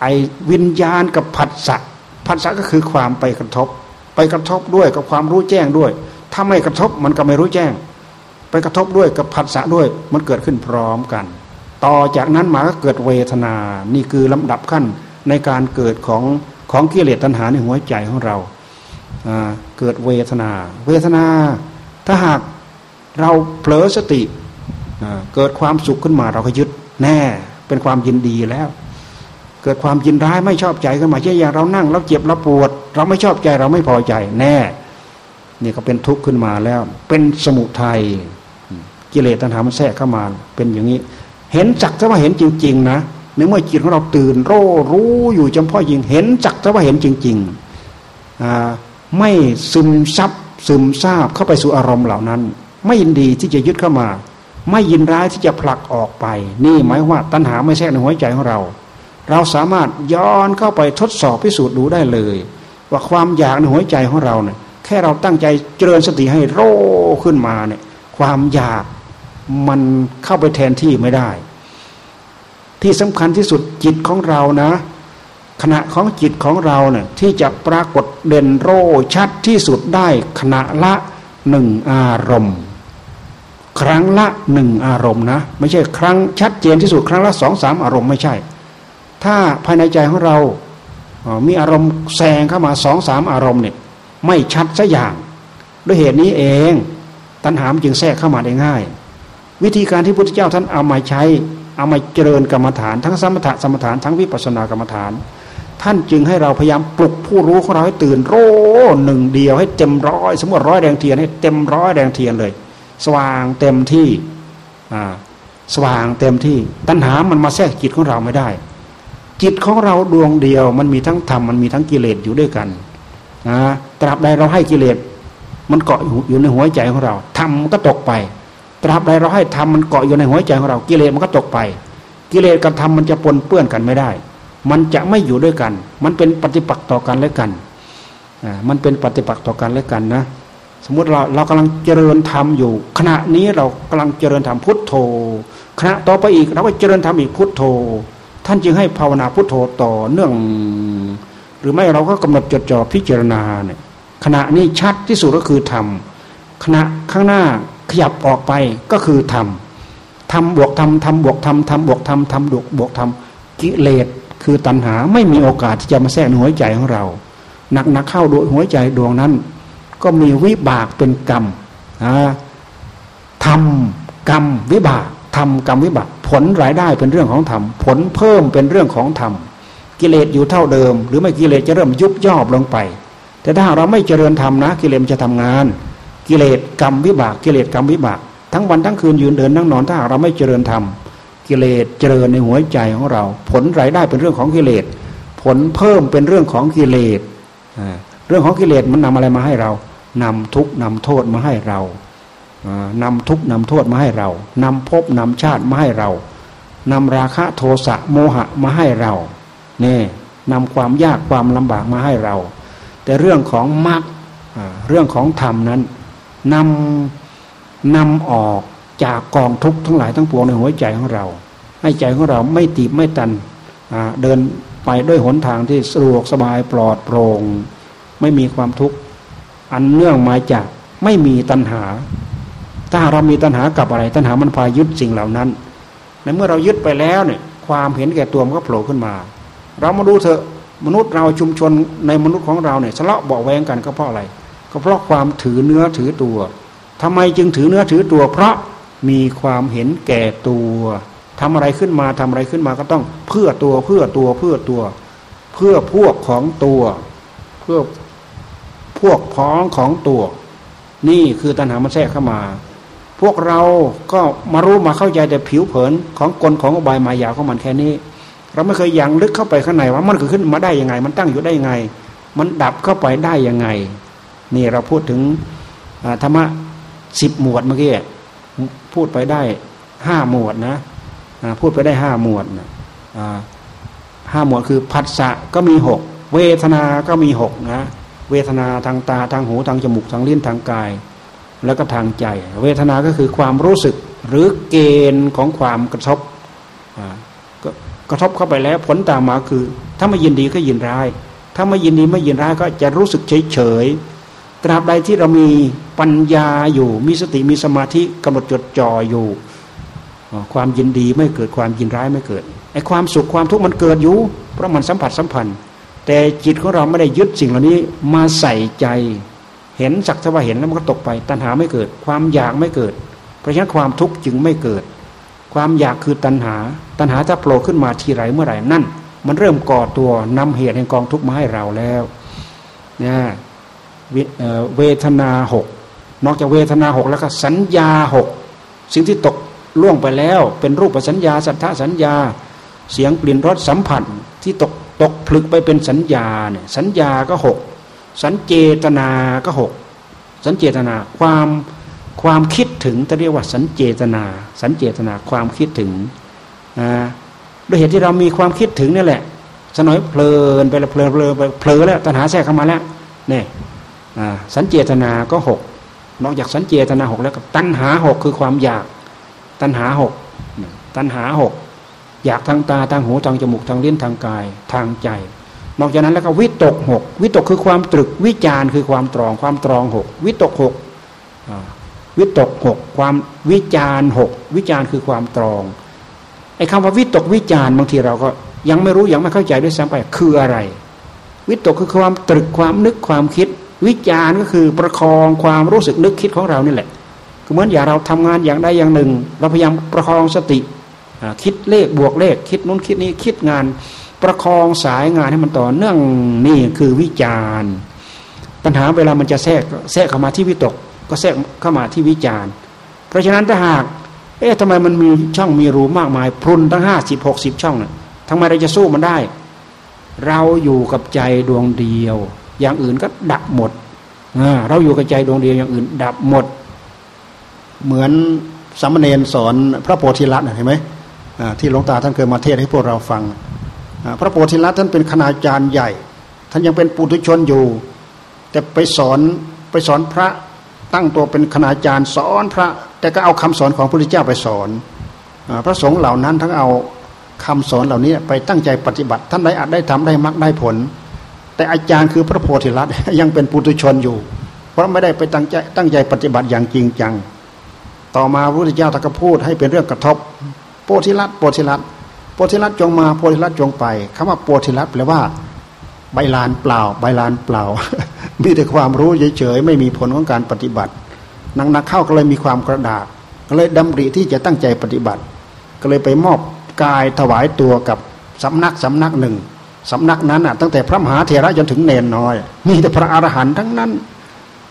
ไอวิญญาณกับผัสสะผัสสะก็คือความไปกระทบ ไปกระทบด้วยกับความรู้แจ้งด้วย ถ้าไม่กระทบมันก็ไม่รู้แจ้ง ไปกระทบด้วยกับผัสสะด้วยมันเกิดขึ้นพร้อมกัน ต่อจากนั้นมาก็เกิดเวทนา นี่คือลำดับขั้นในการเกิดของของกิเลสตัณหาในหัวใจของเราเกิดเวทนา เวทนา ถ้าหากเราเผลอสติเกิดความสุขขึ้นมาเราก็ยึดแน่ เป็นความยินดีแล้ว เกิดความยินร้ายไม่ชอบใจขึ้นมาเช่นอย่างเรานั่งเราเจ็บเราปวด เราไม่ชอบใจเราไม่พอใจแน่ นี่ก็เป็นทุกข์ขึ้นมาแล้ว เป็นสมุทัยกิเลสตัณหามันแทรกเข้ามาเป็นอย่างนี้ เห็นจักจะว่าเห็นจริง ๆ นะในเมื่อจิตของเราตื่นโรรู้อยู่จำเพาะยิงเห็นจักจะว่าเห็นจริงๆไม่ซึมซับซึมซาบเข้าไปสู่อารมณ์เหล่านั้น ไม่ยินดีที่จะยึดเข้ามา ไม่ยินร้ายที่จะผลักออกไป นี่หมายว่าตัณหาไม่แทรกในหัวใจของเรา เราสามารถย้อนเข้าไปทดสอบพิสูจน์ดูได้เลย ว่าความอยากในหัวใจของเราเนี่ยแค่เราตั้งใจเจริญสติให้โรขึ้นมาเนี่ยความอยาก มันเข้าไปแทนที่ไม่ได้ ที่สำคัญที่สุดจิตของเรานะ ขณะของจิตของเราเนี่ยที่จะปรากฏเด่นโรชัดที่สุดได้ขณะละหนึ่งอารมณ์ ครั้งละหนึ่งอารมณ์นะ ไม่ใช่ครั้งชัดเจนที่สุดครั้งละสองสามอารมณ์ไม่ใช่ ถ้าภายในใจของเรามีอารมณ์แซงเข้ามาสองสามอารมณ์เนี่ยไม่ชัดสัอย่าง ด้วยเหตุนี้เอง ตัณหามจึงแทรกเข้ามาได้ง่าย วิธีการที่พุทธเจ้าท่านเอามาใช้ เอามาเจริญกรรมฐาน ทั้งสมถะสมถานทั้งวิปัสสนากรรมฐาน ท่านจึงให้เราพยายามปลุกผู้รู้ของเราให้ตื่นโรหนึ่งเดียวให้เต็มร้อย สมมติร้อยแดงเทียนให้เต็มร้อยแดงเทียนเลย สว่างเต็มที่อ่าสว่างเต็มที่ ตัณหามันมาแทรกจิตของเราไม่ได้ จิตของเราดวงเดียว มันมีทั้งธรรมมันมีทั้งกิเลสอยู่ด้วยกันนะตราบใดเราให้กิเลสมันเกาะอยู่ในหัวใจของเราธรรมก็ตกไป ตราบใดเราให้ธรรมมันเกาะอยู่ในหัวใจของเรากิเลสมันก็ตกไป กิเลสกับธรรมมันจะปนเปื้อนกันไม่ได้ มันจะไม่อยู่ด้วยกัน มันเป็นปฏิปักษ์ต่อกันและกันอ่ามันเป็นปฏิปักษ์ต่อกันและกันนะ สมมติเราเรากำลังเจริญธรรมอยู่ ขณะนี้เรากำลังเจริญธรรมพุทโธขณะต่อไปอีกเราก็เจริญธรรมอีกพุทโธ ท่านจึงให้ภาวนาพุทโธต่อเนื่อง หรือไม่เราก็กำหนดจดจ่อพิจารณาเนี่ยขณะนี้ชัดที่สุดก็คือธรรมขณะข้างหน้า ขยับออกไปก็คือธรรมธรรมบวกธรรมธรรมบวกธรรมธรรมบวกธรรมธรรมบวกบวกธรรมกิเลสคือตัณหาไม่มีโอกาสที่จะมาแทรกในหัวใจของเราหนักหนักเข้าโดยหัวใจดวงนั้น ก็มีวิบากเป็นกรรมทำกรรมวิบากทำกรรมวิบากผลรายได้เป็นเรื่องของธรรมผลเพิ่มเป็นเรื่องของธรรมกิเลสอยู่เท่าเดิม หรือไม่กิเลสจะเริ่มยุบย่อลงไป แต่ถ้าเราไม่เจริญธรรมนะ กิเลสจะทำงาน กิเลสกรรมวิบากกิเลสกรรมวิบาก ทั้งวันทั้งคืนยืนเดินนั่งนอนถ้าเราไม่เจริญธรรมกิเลสเจริญในหัวใจของเรา ผลรายได้เป็นเรื่องของกิเลสผลเพิ่มเป็นเรื่องของกิเลสเรื่องของกิเลสมันนำอะไรมาให้เรานำทุกนำโทษมาให้เรานำทุกนำโทษมาให้เรานำภพนำชาติมาให้เรานำราคะโทสะโมหะมาให้เราเนี่ยนำความยากความลำบากมาให้เรา แต่เรื่องของมรรคเรื่องของธรรมนั้น นำนำออกจากกองทุกข์ทั้งหลายทั้งปวงในหัวใจของเรา ให้ใจของเราไม่ตีบไม่ตันเดินไปด้วยหนทางที่สะดวกสบายปลอดโปร่งไม่มีความทุกข์อันเนื่องมาจากไม่มีตัณหา ถ้าเรามีตัณหากับอะไร ตัณหามันพายึดสิ่งเหล่านั้นในเมื่อเรายึดไปแล้วเนี่ย ความเห็นแก่ตัวมันก็โผล่ขึ้นมา เรามาดูเถอะมนุษย์เราชุมชนในมนุษย์ของเราเนี่ยทะเลาะเบาแวงกันก็เพราะอะไร ก็เพราะความถือเนื้อถือตัวทำไมจึงถือเนื้อถือตัว เพราะมีความเห็นแก่ตัวทำอะไรขึ้นมาทำอะไรขึ้นมาก็ต้องเพื่อตัวเพื่อตัวเพื่อตัว เพื่อพวกของตัว เพื่อพวกพ้องของตัว นี่คือตัณหามันแทรกเข้ามา พวกเราก็มารู้มาเข้าใจแต่ผิวเผินของกลของอบายมายาของมันแค่นี้เราไม่เคยยังลึกเข้าไปข้างในว่ามันเกิดขึ้นมาได้ยังไง มันตั้งอยู่ได้ยังไง มันดับเข้าไปได้ยังไง นี่เราพูดถึงธรรมะสิบหมวดเมื่อกี้พูดไปได้ห้าหมวดนะพูดไปได้ห้าหมวดห้าหมวดคือผัสสะก็มีหกเวทนา ก็มีหกนะ เวทนาทางตาทางหูทางจมูกทางลิ้นทางกาย แล้วก็ทางใจ เวทนาก็คือความรู้สึกหรือเกณฑ์ของความกระทบกระทบเข้าไปแล้วผลตามมาคือ ถ้าไม่ยินดีก็ยินร้าย ถ้าไม่ยินดีไม่ยินร้ายก็จะรู้สึกเฉยเฉย ตราบใดที่เรามีปัญญาอยู่ มีสติมีสมาธิกำหนดจดจ่ออยู่ ความยินดีไม่เกิดความยินร้ายไม่เกิดไอ้ความสุขความทุกข์มันเกิดอยู่ เพราะมันสัมผัสสัมพันธ์ แต่จิตของเราไม่ได้ยึดสิ่งเหล่านี้มาใส่ใจ เห็นสักทว่าเห็นแล้วมันก็ตกไป ตัณหาไม่เกิด ความอยากไม่เกิด เพราะฉะนั้นความทุกข์จึงไม่เกิด ความอยากคือตัณหา ตัณหาถ้าโผล่ขึ้นมาทีไรเมื่อไหร่นั่น มันเริ่มก่อตัวนำเหตุแห่งกองทุกข์มาให้เราแล้วเนี่ย เวทนาหกนอกจากเวทนาหกแล้วก็สัญญาหกสิ่งที่ตกล่วงไปแล้ว เป็นรูปสัญญาสัทธสัญญา เสียงกลิ่นรสสัมผัสที่ตกตกผลึกไปเป็นสัญญาเนี่ยสัญญาก็หกสัญเจตนาก็หกสัญเจตนาความความคิดถึงจะเรียกว่าสัญเจตนา สัญเจตนาความคิดถึงด้วยเหตุที่เรามีความคิดถึงนี่แหละสนอยเพลินไปแล้วเพลินเพลินไปเพลินแล้วตัณหาแทรกเข้ามาแล้วเนี่ย สัญเจตนาก็หกนอกจากสัญเจตนาหกแล้วก็ตัณหาหกคือความอยาก ตัณหาหกตัณหาหกอยากทางตาทางหูทางจมูกทางลิ้นทางกายทางใจ นอกจากนั้นแล้วก็วิตกหกวิตกคือความตรึกวิจารคือความตรองความตรองหกวิตกหกวิตกหกความวิจารหกวิจารคือความตรองไอ้คำว่าวิตกวิจารบางทีเราก็ยังไม่รู้ยังไม่เข้าใจด้วยซ้ำไปคืออะไร วิตกคือความตรึกความนึกความคิด วิจารก็คือประคองความรู้สึกนึกคิดของเรานี่แหละคือเหมือนอย่างเราทำงานอย่างใดอย่างหนึ่ง เราพยายามประคองสติคิดเลขบวกเลข คิดนู้นคิดนี้คิดงาน ประคองสายงานให้มันต่อเนื่องนี่คือวิจารณ์ ปัญหาเวลามันจะแทรกแทรกเข้ามาที่วิตก ก็แทรกเข้ามาที่วิจารณ์ เพราะฉะนั้นถ้าหากเอ๊ะทำไมมันมีช่องมีรูมากมายพรุนตั้งห้าสิบหกสิบช่องน่ะทำไมเราจะสู้มันได้ เราอยู่กับใจดวงเดียว อย่างอื่นก็ดับหมดเราอยู่กับใจดวงเดียวอย่างอื่น ดับหมด เหมือนสามเณรสอนพระโพธิลัตเห็นไหมที่หลวงตาท่านเคยมาเทศให้พวกเราฟัง พระโพธิลัตท่านเป็นคณาจารย์ใหญ่ ท่านยังเป็นปุถุชนอยู่ แต่ไปสอนไปสอนพระตั้งตัวเป็นคณาจารย์สอนพระ แต่ก็เอาคำสอนของพระพุทธเจ้าไปสอนพระสงฆ์เหล่านั้นทั้งเอาคำสอนเหล่านี้ไปตั้งใจปฏิบัติ ท่านได้อาจได้ทำได้มรรคได้ผล แต่อาจารย์คือพระโพธิลัตยังเป็นปุถุชนอยู่ เพราะไม่ได้ไปตั้งใจตั้งใจปฏิบัติอย่างจริงจัง ต่อมาพระพุทธเจ้าตรัสพูดให้เป็นเรื่องกระทบ โพธิลัตโพธิลัตโพธิลัตจงมาโพธิลัตจงไปคำว่าโพธิลัตแปลว่า ใบลานเปล่า ใบลานเปล่า มีแต่ความรู้เฉยๆไม่มีผลของการปฏิบัตินักนักเข้าก็เลยมีความกระดาษก็เลยดำริที่จะตั้งใจปฏิบัติ ก็เลยไปมอบกายถวายตัวกับสำนักสำนักหนึ่ง สำนักนั้นอะตั้งแต่พระมหาเถระจนถึงเนนน้อย มีแต่พระอรหันต์ทั้งนั้น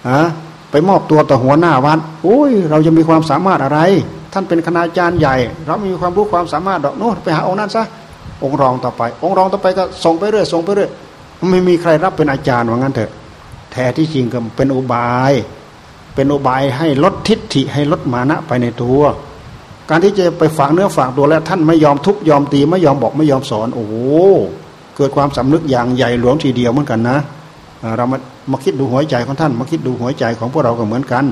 อะไปมอบตัวต่อหัวหน้าวัดโอ้ย เราจะมีความสามารถอะไร ท่านเป็นคณาจารย์ใหญ่ เรามีความรู้ความสามารถดอกโน้ไปหาองค์นั้นซะองค์รองต่อไป องค์รองต่อไปก็ส่งไปเรื่อยส่งไปเรื่อยไม่มีใครรับเป็นอาจารย์ว่างั้นเถอะแท้ที่จริงก็เป็นอุบาย เป็นอุบายให้ลดทิฏฐิให้ลดมานะไปในตัว การที่จะไปฝากเนื้อฝากตัวแล้วท่านไม่ยอมทุบยอมตีไม่ยอมบอกไม่ยอมสอนโอ้ เกิดความสำนึกอย่างใหญ่หลวงทีเดียวเหมือนกันนะเรามามาคิดดูหัวใจของท่าน มาคิดดูหัวใจของพวกเราก็เหมือนกัน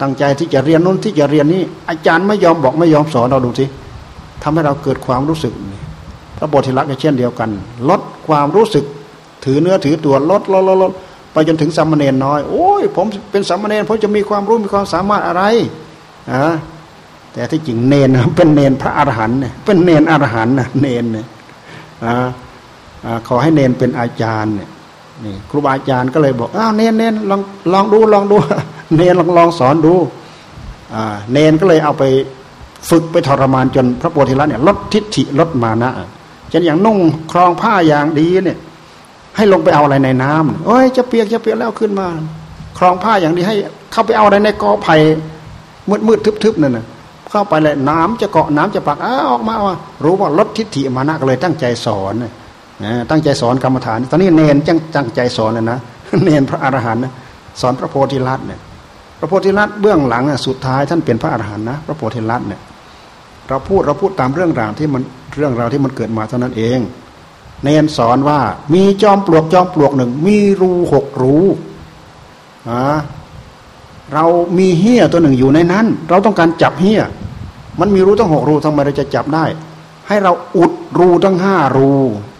ตั้งใจที่จะเรียนนู้นที่จะเรียนนี้ อาจารย์ไม่ยอมบอกไม่ยอมสอนเราดูสิทำให้เราเกิดความรู้สึกพระโพธิลักษณ์ก็เช่นเดียวกัน ลดความรู้สึกถือเนื้อถือตัวลดลดลดลดไปจนถึงสามเณรน้อยโอ้ยผมเป็นสามเณรผมจะมีความรู้มีความสามารถอะไรอ่าแต่ที่จริงเนนเป็นเนนพระอรหันต์เนี่ยเป็นเนนอรหันต์นะเนนเนี่ยอ่า ขอให้เนนเป็นอาจารย์เนี่ยนี่ครูบาอาจารย์ก็เลยบอกอ้าวเนนเนนลองลองดูลองดู เนนลองลองสอนดูเนนก็เลยเอาไปฝึกไปทรมานจนพระโพธิลักษณ์เนี่ยลดทิฏฐิลดมานะเช่นอย่างนุ่งครองผ้าอย่างดีเนี่ยให้ลงไปเอาอะไรในน้ำโอ้ยจะเปียกจะเปียกแล้วขึ้นมา ครองผ้าอย่างดีให้ เข้าไปเอาอะไรในกอไผ่มืดมืดทึบๆนั่นน่ะเข้าไปเลยน้ำจะเกาะน้ำจะปักอ้าออกมาว่ารู้ว่าลดทิฏฐิมานะก็เลยตั้งใจสอน ตั้งใจสอนกรรมฐาน ตอนนี้เนนจังตั้งใจสอนเลยนะเนนพระอรหันต์สอนพระโพธิลัตเนี่ยพระโพธิลัตเบื้องหลังสุดท้ายท่านเป็นพระอรหันต์นะพระโพธิลัตเนี่ยเราพูดเราพูดตามเรื่องราวที่มันเรื่องราวที่มันเกิดมาเท่านั้นเองเนนสอนว่ามีจอมปลวกจอมปลวกหนึ่งมีรูหกรูอ่าเรามีเฮี้ยตัวหนึ่งอยู่ในนั้น เราต้องการจับเฮี้ยมันมีรูตั้งหกรูทำไมเราจะจับได้ ให้เราอุดรูทั้งห้ารู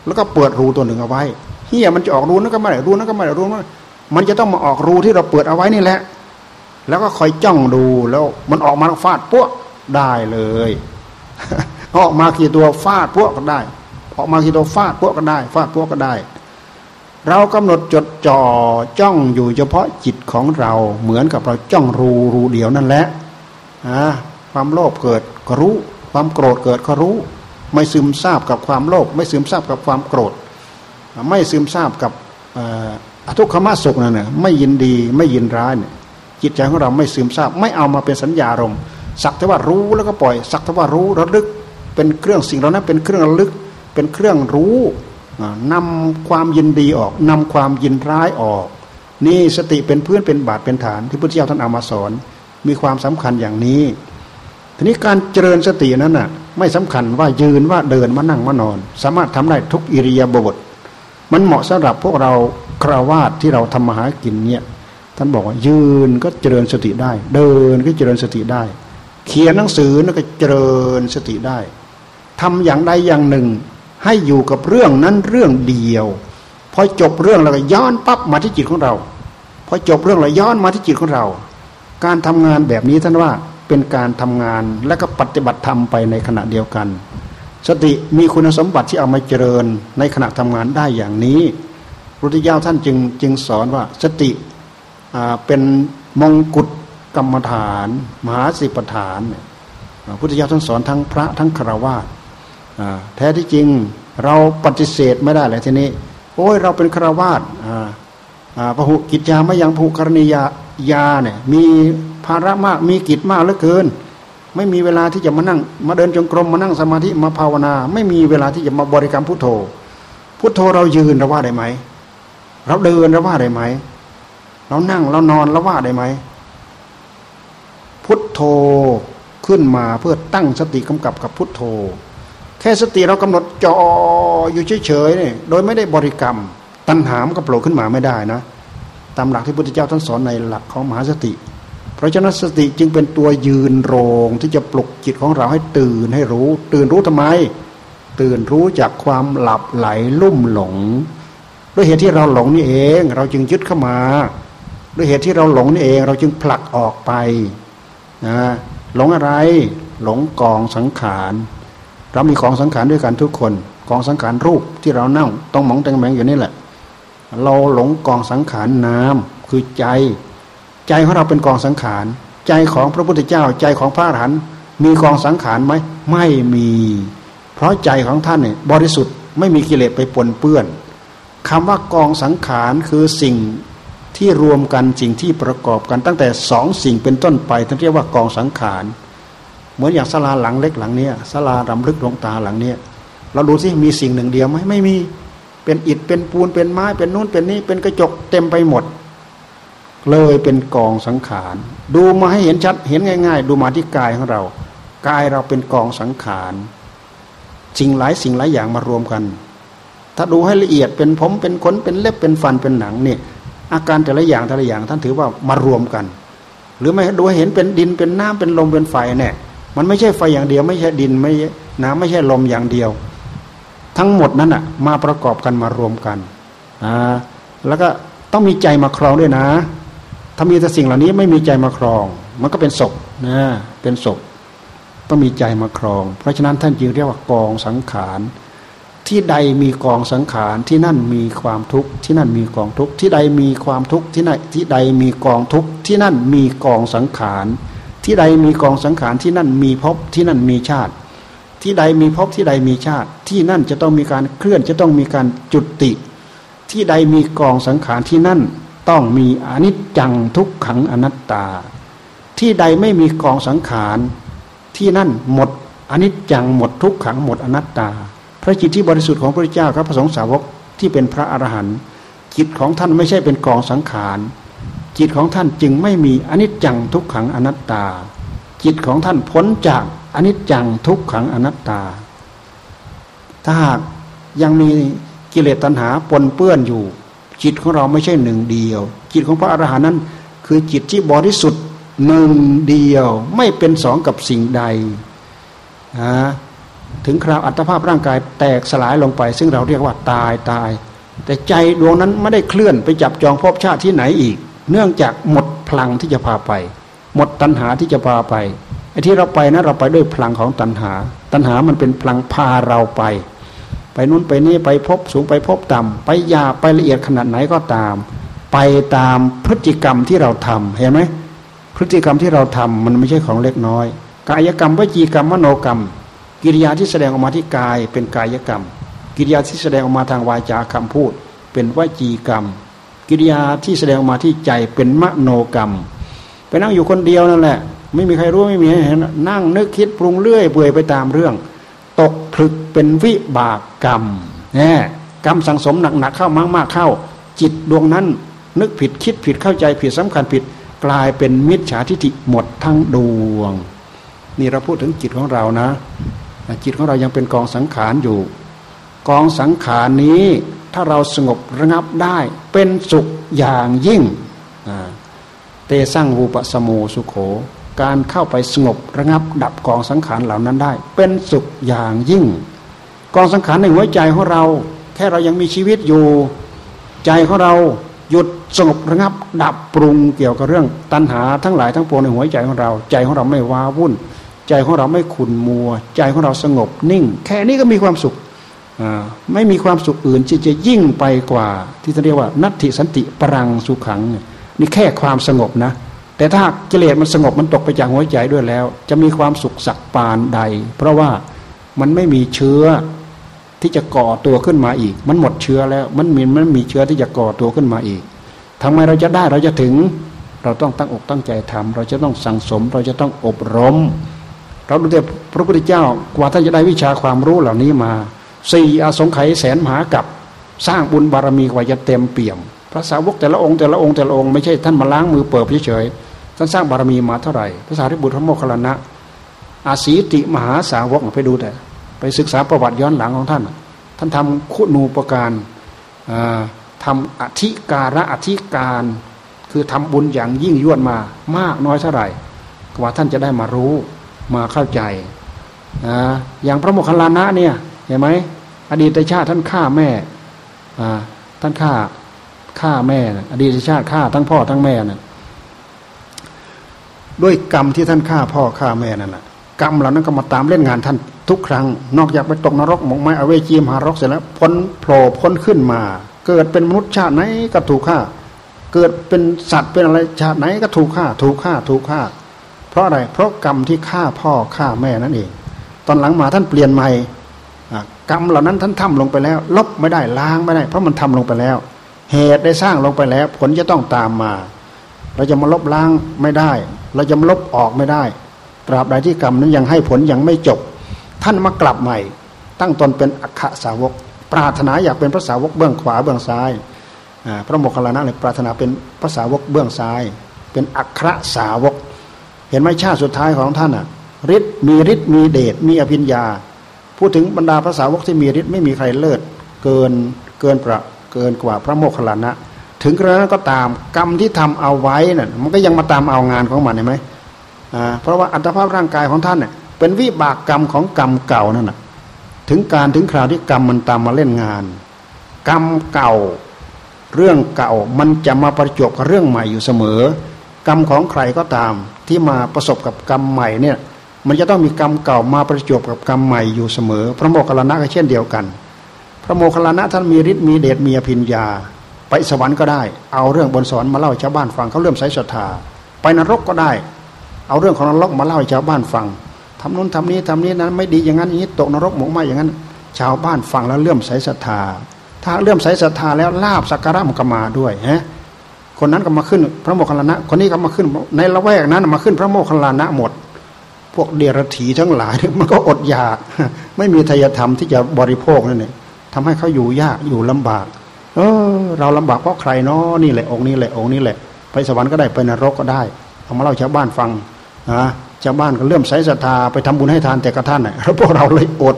แล้วก็เปิดรูตัวหนึ่งเอาไว้เฮี้ยมันจะออกรูนั้นก็ไม่ได้รูนั้นก็ไม่ได้รูนั้นมันจะต้องมาออกรูที่เราเปิดเอาไว้นี่แหละ แล้วก็คอยจ้องดูแล้ว มันออกมาฟาดพวกได้เลยออกมากี่ตัวฟาดพวกก็ได้ ออกมาทีเราฟาดพวกก็ได้ ฟาดพวกก็ได้ เรากำหนดจดจ่อจ้องอยู่เฉพาะจิตของเราเหมือนกับเราจ้องรูรูเดียวนั่นแหละความโลภเกิดก็รู้ ความโกรธเกิดก็รู้ ไม่ซึมซาบกับความโลภไม่ซึมซาบกับความโกรธ ไม่ซึมซาบกับอทุกขมสุขนั่นน่ะไม่ยินดีไม่ยินร้ายเนี่ยจิตใจของเราไม่ซึมซาบไม่เอามาเป็นสัญญารมสักแต่ว่ารู้แล้วก็ปล่อย สักแต่ว่ารู้ระลึกเป็นเครื่องสิ่งเหล่านั้นเป็นเครื่องระลึกเป็นเครื่องรู้นำความยินดีออกนำความยินร้ายออก นี่สติเป็นพื้นเป็นบาทเป็นฐานที่พระเจ้าท่านเอามาสอน มีความสำคัญอย่างนี้ ทีนี้การเจริญสตินั้นน่ะ ไม่สำคัญว่ายืนว่าเดินมานั่งมานอน สามารถทำได้ทุกอิริยาบถมันเหมาะสำหรับพวกเราคราวาสที่เราทำมาหากินเนี่ยท่านบอกว่ายืนก็เจริญสติได้ เดินก็เจริญสติได้ เขียนหนังสือนั่นก็เจริญสติได้ทำอย่างใดอย่างหนึ่ง ให้อยู่กับเรื่องนั้นเรื่องเดียวพอจบเรื่องแล้วก็ย้อนปั๊บมาที่จิตของเราพอจบเรื่องแล้วย้อนมาที่จิตของเรา การทำงานแบบนี้ท่านว่า เป็นการทำงานและก็ปฏิบัติธรรมไปในขณะเดียวกัน สติมีคุณสมบัติที่เอามาเจริญในขณะทำงานได้อย่างนี้พุทธเจ้าท่านจึงจึงสอนว่าสติเป็นมงกุฎกรรมฐาน มหาสิปฐานพุทธเจ้าท่านสอนทั้งพระทั้งฆราวาสแท้ที่จริงเราปฏิเสธไม่ได้เลยทีนี้ โอ้ยเราเป็นคราวาสอ่าอ่าพหุกิจยาไม่ยังพหุกรณียายาเนี่ยมี ภาระมากมีกิจมากเหลือเกิน ไม่มีเวลาที่จะมานั่ง มาเดินจงกรมมานั่งสมาธิมาภาวนา ไม่มีเวลาที่จะมาบริกรรมพุทโธ พุทโธเรายืนเราว่าได้ไหมเราเดินเราว่าได้ไหมเรานั่งเรานอนเราว่าได้ไหมพุทโธขึ้นมาเพื่อตั้งสติกำกับกับพุทโธ แค่สติเรากำหนดจออยู่เฉยๆเนี่ยโดยไม่ได้บริกรรม ตัณหามก็โผล่ขึ้นมาไม่ได้นะ ตามหลักที่พุทธเจ้าท่านสอนในหลักของมหาสติ เพราะฉะนั้นสติจึงเป็นตัวยืนโรงที่จะปลุกจิตของเราให้ตื่นให้รู้ ตื่นรู้ทำไม ตื่นรู้จากความหลับไหลลุ่มหลง ด้วยเหตุที่เราหลงนี่เอง เราจึงยึดเข้ามา ด้วยเหตุที่เราหลงนี่เอง เราจึงผลักออกไปนะหลงอะไร หลงกองสังขารเรามีกองสังขารด้วยกันทุกคน กองสังขารรูปที่เรานั่งต้องมองแตงแมงอยู่นี่แหละ เราหลงกองสังขารนามคือใจ ใจของเราเป็นกองสังขาร ใจของพระพุทธเจ้า ใจของพระอรหันต์มีกองสังขารไหมไม่มี เพราะใจของท่านเนี่ยบริสุทธิ์ไม่มีกิเลสไปปนเปื้อนคำว่ากองสังขารคือสิ่งที่รวมกันสิ่งที่ประกอบกันตั้งแต่สองสิ่งเป็นต้นไปท่านเรียกว่ากองสังขารเหมือนอย่างศาลาหลังเล็กหลังเนี้ยศาลารำลึกหลวงตาหลังเนี้ยเราดูสิมีสิ่งหนึ่งเดียวไหมไม่มีเป็นอิฐเป็นปูนเป็นไม้เป็นนู้นเป็นนี้เป็นกระจกเต็มไปหมด เลยเป็นกองสังขาร ดูมาให้เห็นชัดเห็นง่าย ๆ ดูมาที่กายของเรา กายเราเป็นกองสังขารสิ่งหลายสิ่งหลายอย่างมารวมกัน ถ้าดูให้ละเอียดเป็นผมเป็นขนเป็นเล็บเป็นฟันเป็นหนังเนี่ยอาการแต่ละอย่างแต่ละอย่างท่านถือว่ามารวมกัน หรือไม่ดูให้เห็นเป็นดินเป็นน้ำเป็นลมเป็นไฟเนี่ยมันไม่ใช่ไฟอย่างเดียว ไม่ใช่ดินไม่น้ำไม่ใช่ลมอย่างเดียว ทั้งหมดนั้นอะมาประกอบกันมารวมกันอ่าแล้วก็ต้องมีใจมาครองด้วยนะ ถ้ามีแต่สิ่งเหล่านี้ไม่มีใจมาครอง มันก็เป็นศพนะเป็นศพต้องมีใจมาครอง เพราะฉะนั้นท่านจึงเรียกว่ากองสังขารที่ใดมีกองสังขารที่นั่นมีความทุกข์ที่นั่นมีกองทุกข์ที่ใดมีความทุกข์ที่ไหนที่ใดมีกองทุกข์ที่นั่นมีกองสังขารที่ใดมีกองสังขารที่นั่นมีภพที่นั่นมีชาติ ที่ใดมีภพที่ใดมีชาติ ที่นั่นจะต้องมีการเคลื่อนจะต้องมีการจุดติ ที่ใดมีกองสังขารที่นั่น ต้องมีอนิจจังทุกขังอนัตตา ที่ใดไม่มีกองสังขารที่นั่นหมดอนิจจังหมดทุกขังหมดอนัตตา พระจิตที่บริสุทธิ์ของพระเจ้าครับพระสงฆ์สาวกที่เป็นพระอรหันต์จิตของท่านไม่ใช่เป็นกองสังขารจิตของท่านจึงไม่มีอนิจจังทุกขังอนัตตา จิตของท่านพ้นจากอนิจจังทุกขังอนัตตา ถ้าหากยังมีกิเลสตัณหาปนเปื้อนอยู่ จิตของเราไม่ใช่หนึ่งเดียว จิตของพระอรหันต์นั้น คือจิตที่บริสุทธิ์หนึ่งเดียว ไม่เป็นสองกับสิ่งใดนะถึงคราวอัตภาพร่างกายแตกสลายลงไป ซึ่งเราเรียกว่าตายตาย แต่ใจดวงนั้นไม่ได้เคลื่อนไปจับจองภพชาติที่ไหนอีก เนื่องจากหมดพลังที่จะพาไป หมดตัณหาที่จะพาไปไอ้ที่เราไปนะเราไปด้วยพลังของตัณหา ตัณหามันเป็นพลังพาเราไป ไปนู้นไปนี่ไปพบสูงไปพบต่ำไปยาไปละเอียดขนาดไหนก็ตาม ไปตามพฤติกรรมที่เราทำเห็นไหมพฤติกรรมที่เราทำมันไม่ใช่ของเล็กน้อย กายกรรมวจีกรรมมโนกรรม กิริยาที่แสดงออกมาที่กายเป็นกายกรรม กิริยาที่แสดงออกมาทางวาจาคำพูด เป็นวจีกรรม กิริยาที่แสดงออกมาที่ใจเป็นมโนกรรม ไปนั่งอยู่คนเดียวนั่นแหละ ไม่มีใครรู้ไม่มีเห็นนั่งนึกคิดปรุงเรื่อยเปื่อยไปตามเรื่อง ตกผลึกเป็นวิบากกรรมเนี่ยกรรมสังสมหนักๆเข้ามากๆเข้า จิตดวงนั้น นึกผิดคิดผิดเข้าใจผิดสำคัญผิด กลายเป็นมิจฉาทิฏฐิหมดทั้งดวง นี่เราพูดถึงจิตของเรานะ จิตของเรายังเป็นกองสังขารอยู่ กองสังขารนี้ถ้าเราสงบระงับได้เป็นสุขอย่างยิ่งเตสั่งวูปสมูสุโข การเข้าไปสงบระงับดับกองสังขารเหล่านั้นได้ เป็นสุขอย่างยิ่ง กองสังขารในหัวใจของเรา แค่เรายังมีชีวิตอยู่ ใจของเราหยุดสงบระงับ ดับปรุงเกี่ยวกับเรื่อง ตัณหาทั้งหลายทั้งปวงในหัวใจของเรา ใจของเราไม่ว้าวุ่น ใจของเราไม่ขุนมัว ใจของเราสงบนิ่ง แค่นี้ก็มีความสุขไม่มีความสุขอื่นที่จะยิ่งไปกว่า ที่เรียกว่า นัตถิสันติปรังสุขัง นี่แค่ความสงบนะ แต่ถ้ากิเลสมันสงบมันตกไปจากหัวใจด้วยแล้ว จะมีความสุขสักปานใด เพราะว่ามันไม่มีเชื้อที่จะก่อตัวขึ้นมาอีก มันหมดเชื้อแล้ว มันมีมันมีเชื้อที่จะก่อตัวขึ้นมาอีกทำไมเราจะได้เราจะถึง เราต้องตั้งอกตั้งใจทำเราจะต้องสั่งสม เราจะต้องอบรม เราดูแต่พระพุทธเจ้ากว่าท่านจะได้วิชาความรู้เหล่านี้มาสี่อาสงไขยแสนมหากับสร้างบุญบารมีกว่าจะเต็มเปี่ยม พระสาวกแต่ละองค์แต่ละองค์แต่ละองค์ไม่ใช่ท่านมาล้างมือเปิดเฉยๆ ท่านสร้างบารมีมาเท่าไหร่พระสารีบุตรพระโมคคัลลานะอาศีติมหาสาวกไปดูแต่ ไปศึกษาประวัติย้อนหลังของท่าน ท่านทำคุณูปการทำอธิการะอธิการ คือทำบุญอย่างยิ่งยวดมามากน้อยเท่าไหร่กว่าท่านจะได้มารู้มาเข้าใจอย่างพระโมคคัลลานะเนี่ยเห็นไหมอดีตชาติท่านฆ่าแม่ท่านฆ่าฆ่าแม่อดีตชาติฆ่าทั้งพ่อทั้งแม่น่ะ ด้วยกรรมที่ท่านฆ่าพ่อฆ่าแม่นั่นแหละกรรมเหล่านั้นก็มาตามเล่นงานท่านทุกครั้ง นอกจากไปตกนรกหมกไม้อเวจีมหารกเสร็จแล้วพ้นโผล่พ้นขึ้นมา เกิดเป็นมนุษย์ชาติไหนก็ถูกฆ่า เกิดเป็นสัตว์เป็นอะไรชาติไหนก็ถูกฆ่า ถูกฆ่าถูกฆ่า เพราะอะไร เพราะกรรมที่ฆ่าพ่อฆ่าแม่นั่นเอง ตอนหลังมาท่านเปลี่ยนใหม่กรรมเหล่านั้นท่านทำลงไปแล้ว ลบไม่ได้ล้างไม่ได้ เพราะมันทำลงไปแล้ว เหตุได้สร้างลงไปแล้ว ผลจะต้องตามมา เราจะมาลบล้างไม่ได้ เราจะลบออกไม่ได้ ตราบใดที่กรรมนั้นยังให้ผลยังไม่จบ ท่านมากลับใหม่ ตั้งตนเป็นอัคสาวก ปรารถนาอยากเป็นพระสาวกเบื้องขวาเบื้องซ้ายพระโมคคัลลานะเลยปรารถนาเป็นพระสาวกเบื้องซ้าย เป็นอัครสาวก เห็นไหมชาติสุดท้ายของท่านอะฤทธิ์มีฤทธิ์มีเดชมีอภิญญา พูดถึงบรรดาพระสาวกที่มีฤทธิ์ไม่มีใครเลิศเกินเกินประเกินกว่าพระโมคคัลลานะ ถึงกระนั้นก็ตามกรรมที่ทำเอาไว้น่ะมันก็ยังมาตามเอางานของมันเห็นไหมอ่าเพราะว่าอัตภาพร่างกายของท่านเนี่ยเป็นวิบากกรรมของกรรมเก่านั่นแหะถึงการถึงคราวที่กรรมมันตามมาเล่นงาน กรรมเก่า เรื่องเก่ามันจะมาประจบกับเรื่องใหม่อยู่เสมอ กรรมของใครก็ตาม ที่มาประสบกับกรรมใหม่เนี่ย มันจะต้องมีกรรมเก่ามาประจบกับกรรมใหม่อยู่เสมอ พระโมคคัลลานะก็เช่นเดียวกัน พระโมคคัลลานะท่านมีฤทธิ์มีเดชมีอภิญญา ไปสวรรค์ก็ได้ เอาเรื่องบนสวรรค์มาเล่าให้ชาวบ้านฟังเขาเริ่มใส่ศรัทธาไปนรกก็ได้ เอาเรื่องของนรกมาเล่าให้ชาวบ้านฟังทำนู้นทำนี้ทำนี้นั้นไม่ดีอย่างนั้นอย่างนี้ตกนรกหมกไหมอย่างนั้น ชาวบ้านฟังแล้วเลื่อมใสศรัทธา ถ้าเลื่อมใสศรัทธาแล้วลาบสักการะมันก็มาด้วยฮะคนนั้นก็มาขึ้นพระโมคคัลลานะ คนนี้ก็มาขึ้นในละแวกนั้นมาขึ้นพระโมคคัลลานะหมด พวกเดรัจฉีทั้งหลายมันก็อดอยาก ไม่มีทายธรรมที่จะบริโภคนั่นเองทำให้เขาอยู่ยากอยู่ลำบาก เออ เราลำบากเพราะใครเนาะนี่แหละองค์นี้แหละองค์นี้แหละ ไปสวรรค์ก็ได้ไปนรกก็ได้เอามาเล่าชาวบ้านฟังนะชาวบ้านก็เริ่มใส่ศรัทธาไปทำบุญให้ทานแต่กระท่านแล้วพวกเราเลยอด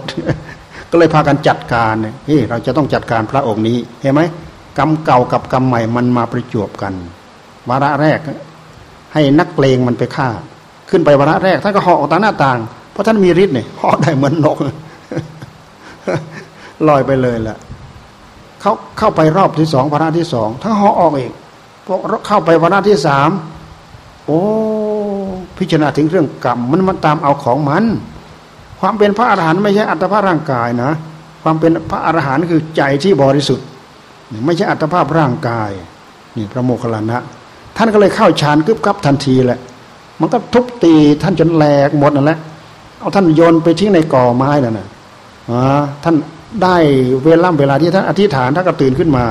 ก็เลยพากันจัดการเนี่ยเราจะต้องจัดการพระองค์นี้เห็นไหมกรรมเก่ากับกรรมใหม่มันมาประจวบกัน วาระแรก ให้นักเลงมันไปฆ่า ขึ้นไปวาระแรกท่านก็หาะออกตาหน้าต่าง เพราะท่านมีฤทธิ์เนี่ยหาะได้เหมือนนกลอยไปเลยแหละ เขาเข้าไปรอบที่สองวาระที่สองทั้งเหาะออกเองพวกเข้าไปวาระที่สามโอ้พิจารณาถึงเรื่องกรรมมันมันตามเอาของมัน ความเป็นพระอรหันต์ไม่ใช่อัตภาพร่างกายนะ ความเป็นพระอรหันต์คือใจที่บริสุทธิ์ ไม่ใช่อัตภาพร่างกาย นี่พระโมคคัลลานะ ท่านก็เลยเข้าฌานกึบกับทันทีแหละ มันก็ทุบตีท่านจนแหลกหมดนั่นแหละเอาท่านโยนไปทิ้งในก่อไม้นั่นนะท่าน ได้เวลาเวลาที่ท่านอธิษฐานท่านก็ตื่นขึ้นมา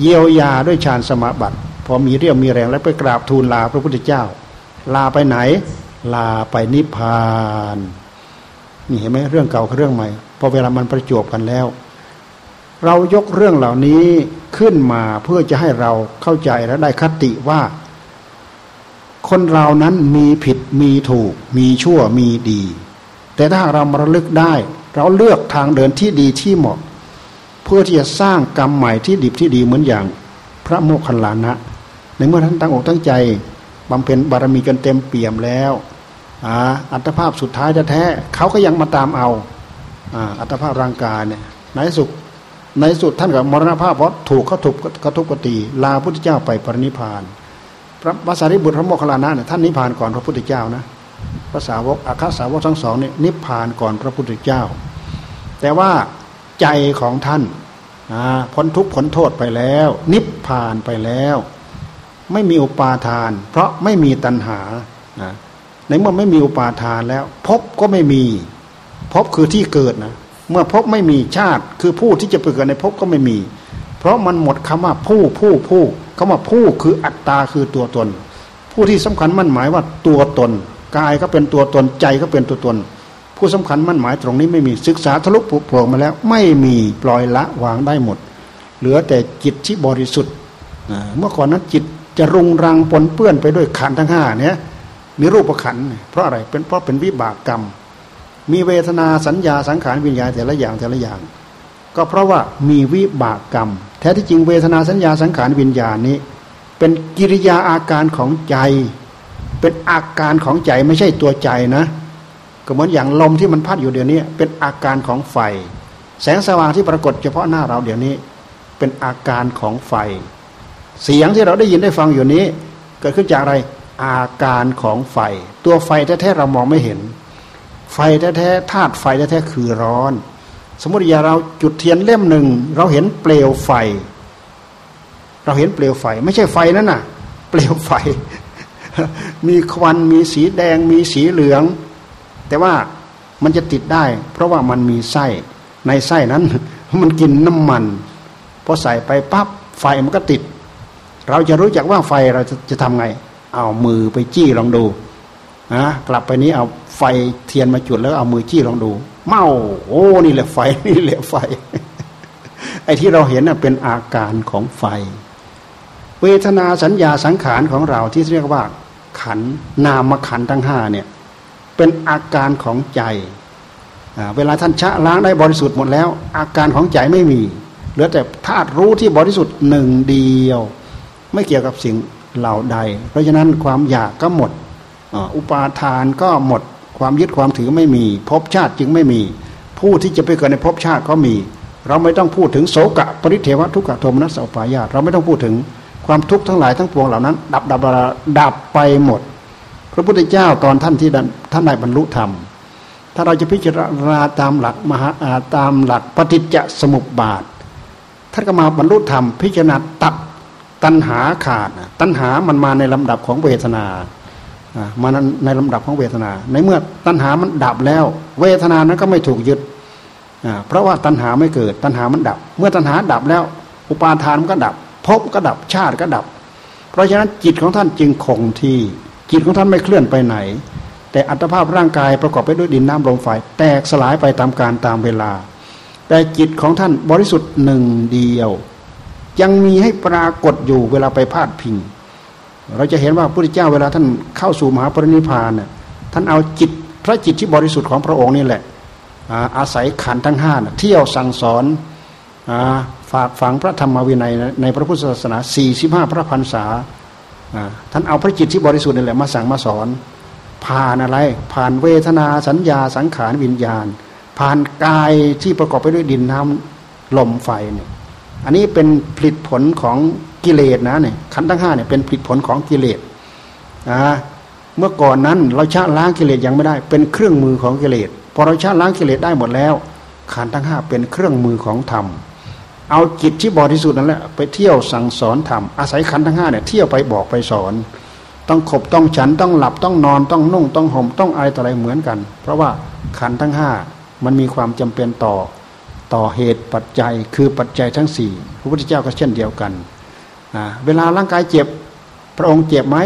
เยียวยาด้วยฌานสมาบัติ พอมีเรี่ยวมีแรงแล้วไปกราบทูลลาพระพุทธเจ้า ลาไปไหน ลาไปนิพพานนี่เห็นไหมเรื่องเก่ากับเรื่องใหม่พอเวลามันประจวบกันแล้ว เรายกเรื่องเหล่านี้ขึ้นมาเพื่อจะให้เราเข้าใจและได้คติว่า คนเรานั้นมีผิดมีถูก มีชั่วมีดี แต่ถ้าเรามาระลึกได้ เราเลือกทางเดินที่ดีที่เหมาะ เพื่อที่จะสร้างกรรมใหม่ที่ดีที่ดีเหมือนอย่างพระโมคคัลลานะ ในเมื่อท่านตั้งอกตั้งใจบำเพ็ญบารมีจนเต็มเปี่ยมแล้วอัตภาพสุดท้ายแท้เขาก็ยังมาตามเอาอัตภาพร่างกายเนี่ยในสุดในสุดท่านกับมรณภาพเพราะถูกเขาถูกกระทุกกตีลาพุทธเจ้าไปปรินิพาน พระภาษาริบุตรพระโมคคัลลานะเนี่ยท่านนิพานก่อนพระพุทธเจ้านะ ภาษาวกอาคาสาวกทั้งสองนี่นิพพานก่อนพระพุทธเจ้า แต่ว่าใจของท่านพ้นทุกข์พ้นโทษไปแล้ว นิพพานไปแล้ว ไม่มีอุปาทาน เพราะไม่มีตัณหาในเมื่อไม่มีอุปาทานแล้วพบก็ไม่มีพบคือที่เกิดนะเมื่อพบไม่มีชาติ คือผู้ที่จะไปเกิดในพบก็ไม่มี เพราะมันหมดคำว่าผู้ผู้ผู้คำว่าผู้คืออัตตาคือตัวตน ผู้ที่สำคัญมั่นหมายว่าตัวตน กายก็เป็นตัวตนใจก็เป็นตัวตน ผู้สำคัญมั่นหมายตรงนี้ไม่มีศึกษาทะลุปุโปร่งมาแล้ว ไม่มีปล่อยละวางได้หมด เหลือแต่จิตที่บริสุทธิ์เมื่อก่อนนั้นจิตจะรุงรังปนเปื้อนไปด้วยขันทั้งห้าเนี่ยมีรูปขันเพราะอะไรเป็นเพราะเป็นวิบากกรรม มีเวทนาสัญญาสังขารวิญญาณแต่ละอย่างแต่ละอย่าง ก็เพราะว่ามีวิบากกรรม แท้ที่จริงเวทนาสัญญาสังขารวิญญาณนี้ เป็นกิริยาอาการของใจ เป็นอาการของใจไม่ใช่ตัวใจนะก็เหมือนอย่างลมที่มันพัดอยู่เดี๋ยวนี้ เป็นอาการของไฟ แสงสว่างที่ปรากฏเฉพาะหน้าเราเดี๋ยวนี้ เป็นอาการของไฟ เสียงที่เราได้ยินได้ฟังอยู่นี้ เกิดขึ้นจากอะไรอาการของไฟ ตัวไฟแท้ๆเรามองไม่เห็น ไฟแท้ๆธาตุไฟแท้ๆคือร้อน สมมติอย่าเราจุดเทียนเล่มหนึ่ง เราเห็นเปลวไฟ เราเห็นเปลวไฟ ไม่ใช่ไฟนั่นน่ะ เปลวไฟ มีควันมีสีแดง มีสีเหลือง แต่ว่ามันจะติดได้ เพราะว่ามันมีไส้ในไส้นั้น มันกินน้ำมันพอใส่ไปปั๊บไฟมันก็ติด เราจะรู้จักว่าไฟเราจะจะทำไง เอามือไปจี้ลองดูนะกลับไปนี้เอาไฟเทียนมาจุดแล้วเอามือจี้ลองดู เมาโอ้นี่แหละไฟนี่แหละไฟ ไอ้ที่เราเห็นน่ะเป็นอาการของไฟ เวทนาสัญญาสังขารของเราที่เรียกว่า ขันนามขันทั้งห้าเนี่ยเป็นอาการของใจ เวลาท่านชะล้างได้บริสุทธิ์หมดแล้ว อาการของใจไม่มี เหลือแต่ธาตุรู้ที่บริสุทธิ์หนึ่งเดียว ไม่เกี่ยวกับสิ่งเหล่าใด เพราะฉะนั้นความอยากก็หมด อุปาทานก็หมด ความยึดความถือไม่มีภพชาติจึงไม่มี ผู้ที่จะไปเกิดในภพชาติก็มี เราไม่ต้องพูดถึงโสกะปริเทวทุกขโทมนัสอุปายาตเราไม่ต้องพูดถึง ความทุกข์ทั้งหลายทั้งปวงเหล่านั้น ดับดับดับไปหมด พระพุทธเจ้าตอนท่านที่ท่านได้บรรลุธรรม ถ้าเราจะพิจารณาตามหลักมหาตามหลักปฏิจจสมุปบาทท่านก็มาบรรลุธรรม พิจารณาตัดตัณหาขาดตัณหามันมาในลำดับของเวทนามาในลำดับของเวทนา ในเมื่อตัณหามันดับแล้ว เวทนานั้นก็ไม่ถูกยึดเพราะว่าตัณหาไม่เกิด ตัณหามันดับ เมื่อตัณหาดับแล้ว อุปาทานมันก็ดับ ภพก็ดับชาติก็ดับ เพราะฉะนั้นจิตของท่านจึงคงที่ จิตของท่านไม่เคลื่อนไปไหน แต่อัตภาพร่างกายประกอบไปด้วยดินน้ำลมไฟแตกสลายไปตามการตามเวลา แต่จิตของท่านบริสุทธิ์หนึ่งเดียว ยังมีให้ปรากฏอยู่เวลาไปพาดพิง เราจะเห็นว่าพระพุทธเจ้าเวลาท่านเข้าสู่มหาปรินิพานเนี่ยท่านเอาจิตพระจิตที่บริสุทธิ์ของพระองค์นี่แหละอาศัยขันทั้งห้าเที่ยวสั่งสอนฝากฝังพระธรรมวินัยในพระพุทธศาสนา 45 พระพันษาท่านเอาพระจิตที่บริสุทธิ์นี่แหละมาสั่งมาสอน ผ่านอะไร ผ่านเวทนาสัญญาสังขารวิญญาณ ผ่านกายที่ประกอบไปด้วยดินน้ำลมไฟเนี่ยอันนี้เป็นผลิตผลของกิเลสนะเนี่ยขันธ์ทั้งห้าเนี่ยเป็นผลิตผลของกิเลสนะเมื่อก่อนนั้นเราชะล้างกิเลสยังไม่ได้ เป็นเครื่องมือของกิเลสพอเราชะล้างกิเลสได้หมดแล้วขันธ์ทั้งห้าเป็นเครื่องมือของธรรม เอาจิตที่บริสุทธิ์นั่นแหละไปเที่ยวสั่งสอนทำอาศัยขันทั้งห้าเนี่ยเที่ยวไปบอกไปสอน ต้องขบต้องฉันต้องหลับต้องนอนต้องนุ่งต้องห่มต้องอะไรต่ออะไรเหมือนกัน เพราะว่าขันทั้งห้ามันมีความจำเป็นต่อต่อเหตุปัจจัยคือปัจจัยทั้งสี่พระพุทธเจ้าก็เช่นเดียวกันนะเวลาร่างกายเจ็บพระองค์เจ็บไหม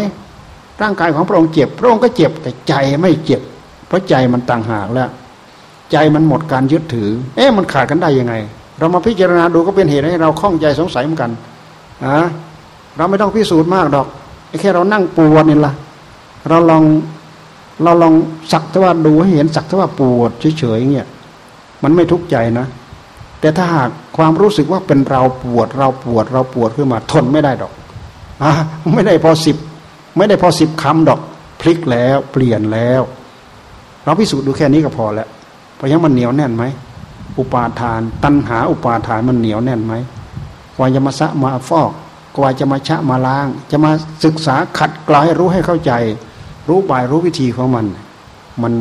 ร่างกายของพระองค์เจ็บ พระองค์ก็เจ็บแต่ใจไม่เจ็บ เพราะใจมันต่างหากแล้ว ใจมันหมดการยึดถือ เอ๊ะมันขาดกันได้ยังไง เรามาพิจารณาดูก็เป็นเหตุให้เราคล่องใจสงสัยเหมือนกันนะเราไม่ต้องพิสูจน์มากดอกแค่เรานั่งปวดนี่ละเราลองเราลองสักแต่ว่าดูให้เห็นสักแต่ว่าปวดเฉยๆเงี้ยมันไม่ทุกข์ใจนะ แต่ถ้าหากความรู้สึกว่าเป็นเราปวด เราปวด เราปวดขึ้นมาทนไม่ได้ดอกอะไม่ได้พอสิบไม่ได้พอสิบคำดอกพลิกแล้ว เปลี่ยนแล้ว เราพิสูจน์ดูแค่นี้ก็พอแล้วเพราะยังมันเหนียวแน่นไหม อุปาทาน ตัณหาอุปาทานมันเหนียวแน่นไหมกว่าจะมาสะมาฟอก กว่าจะมาชะมาล้าง จะมาศึกษาขัดกลายรู้ให้เข้าใจ รู้บายรู้วิธีของมัน มัน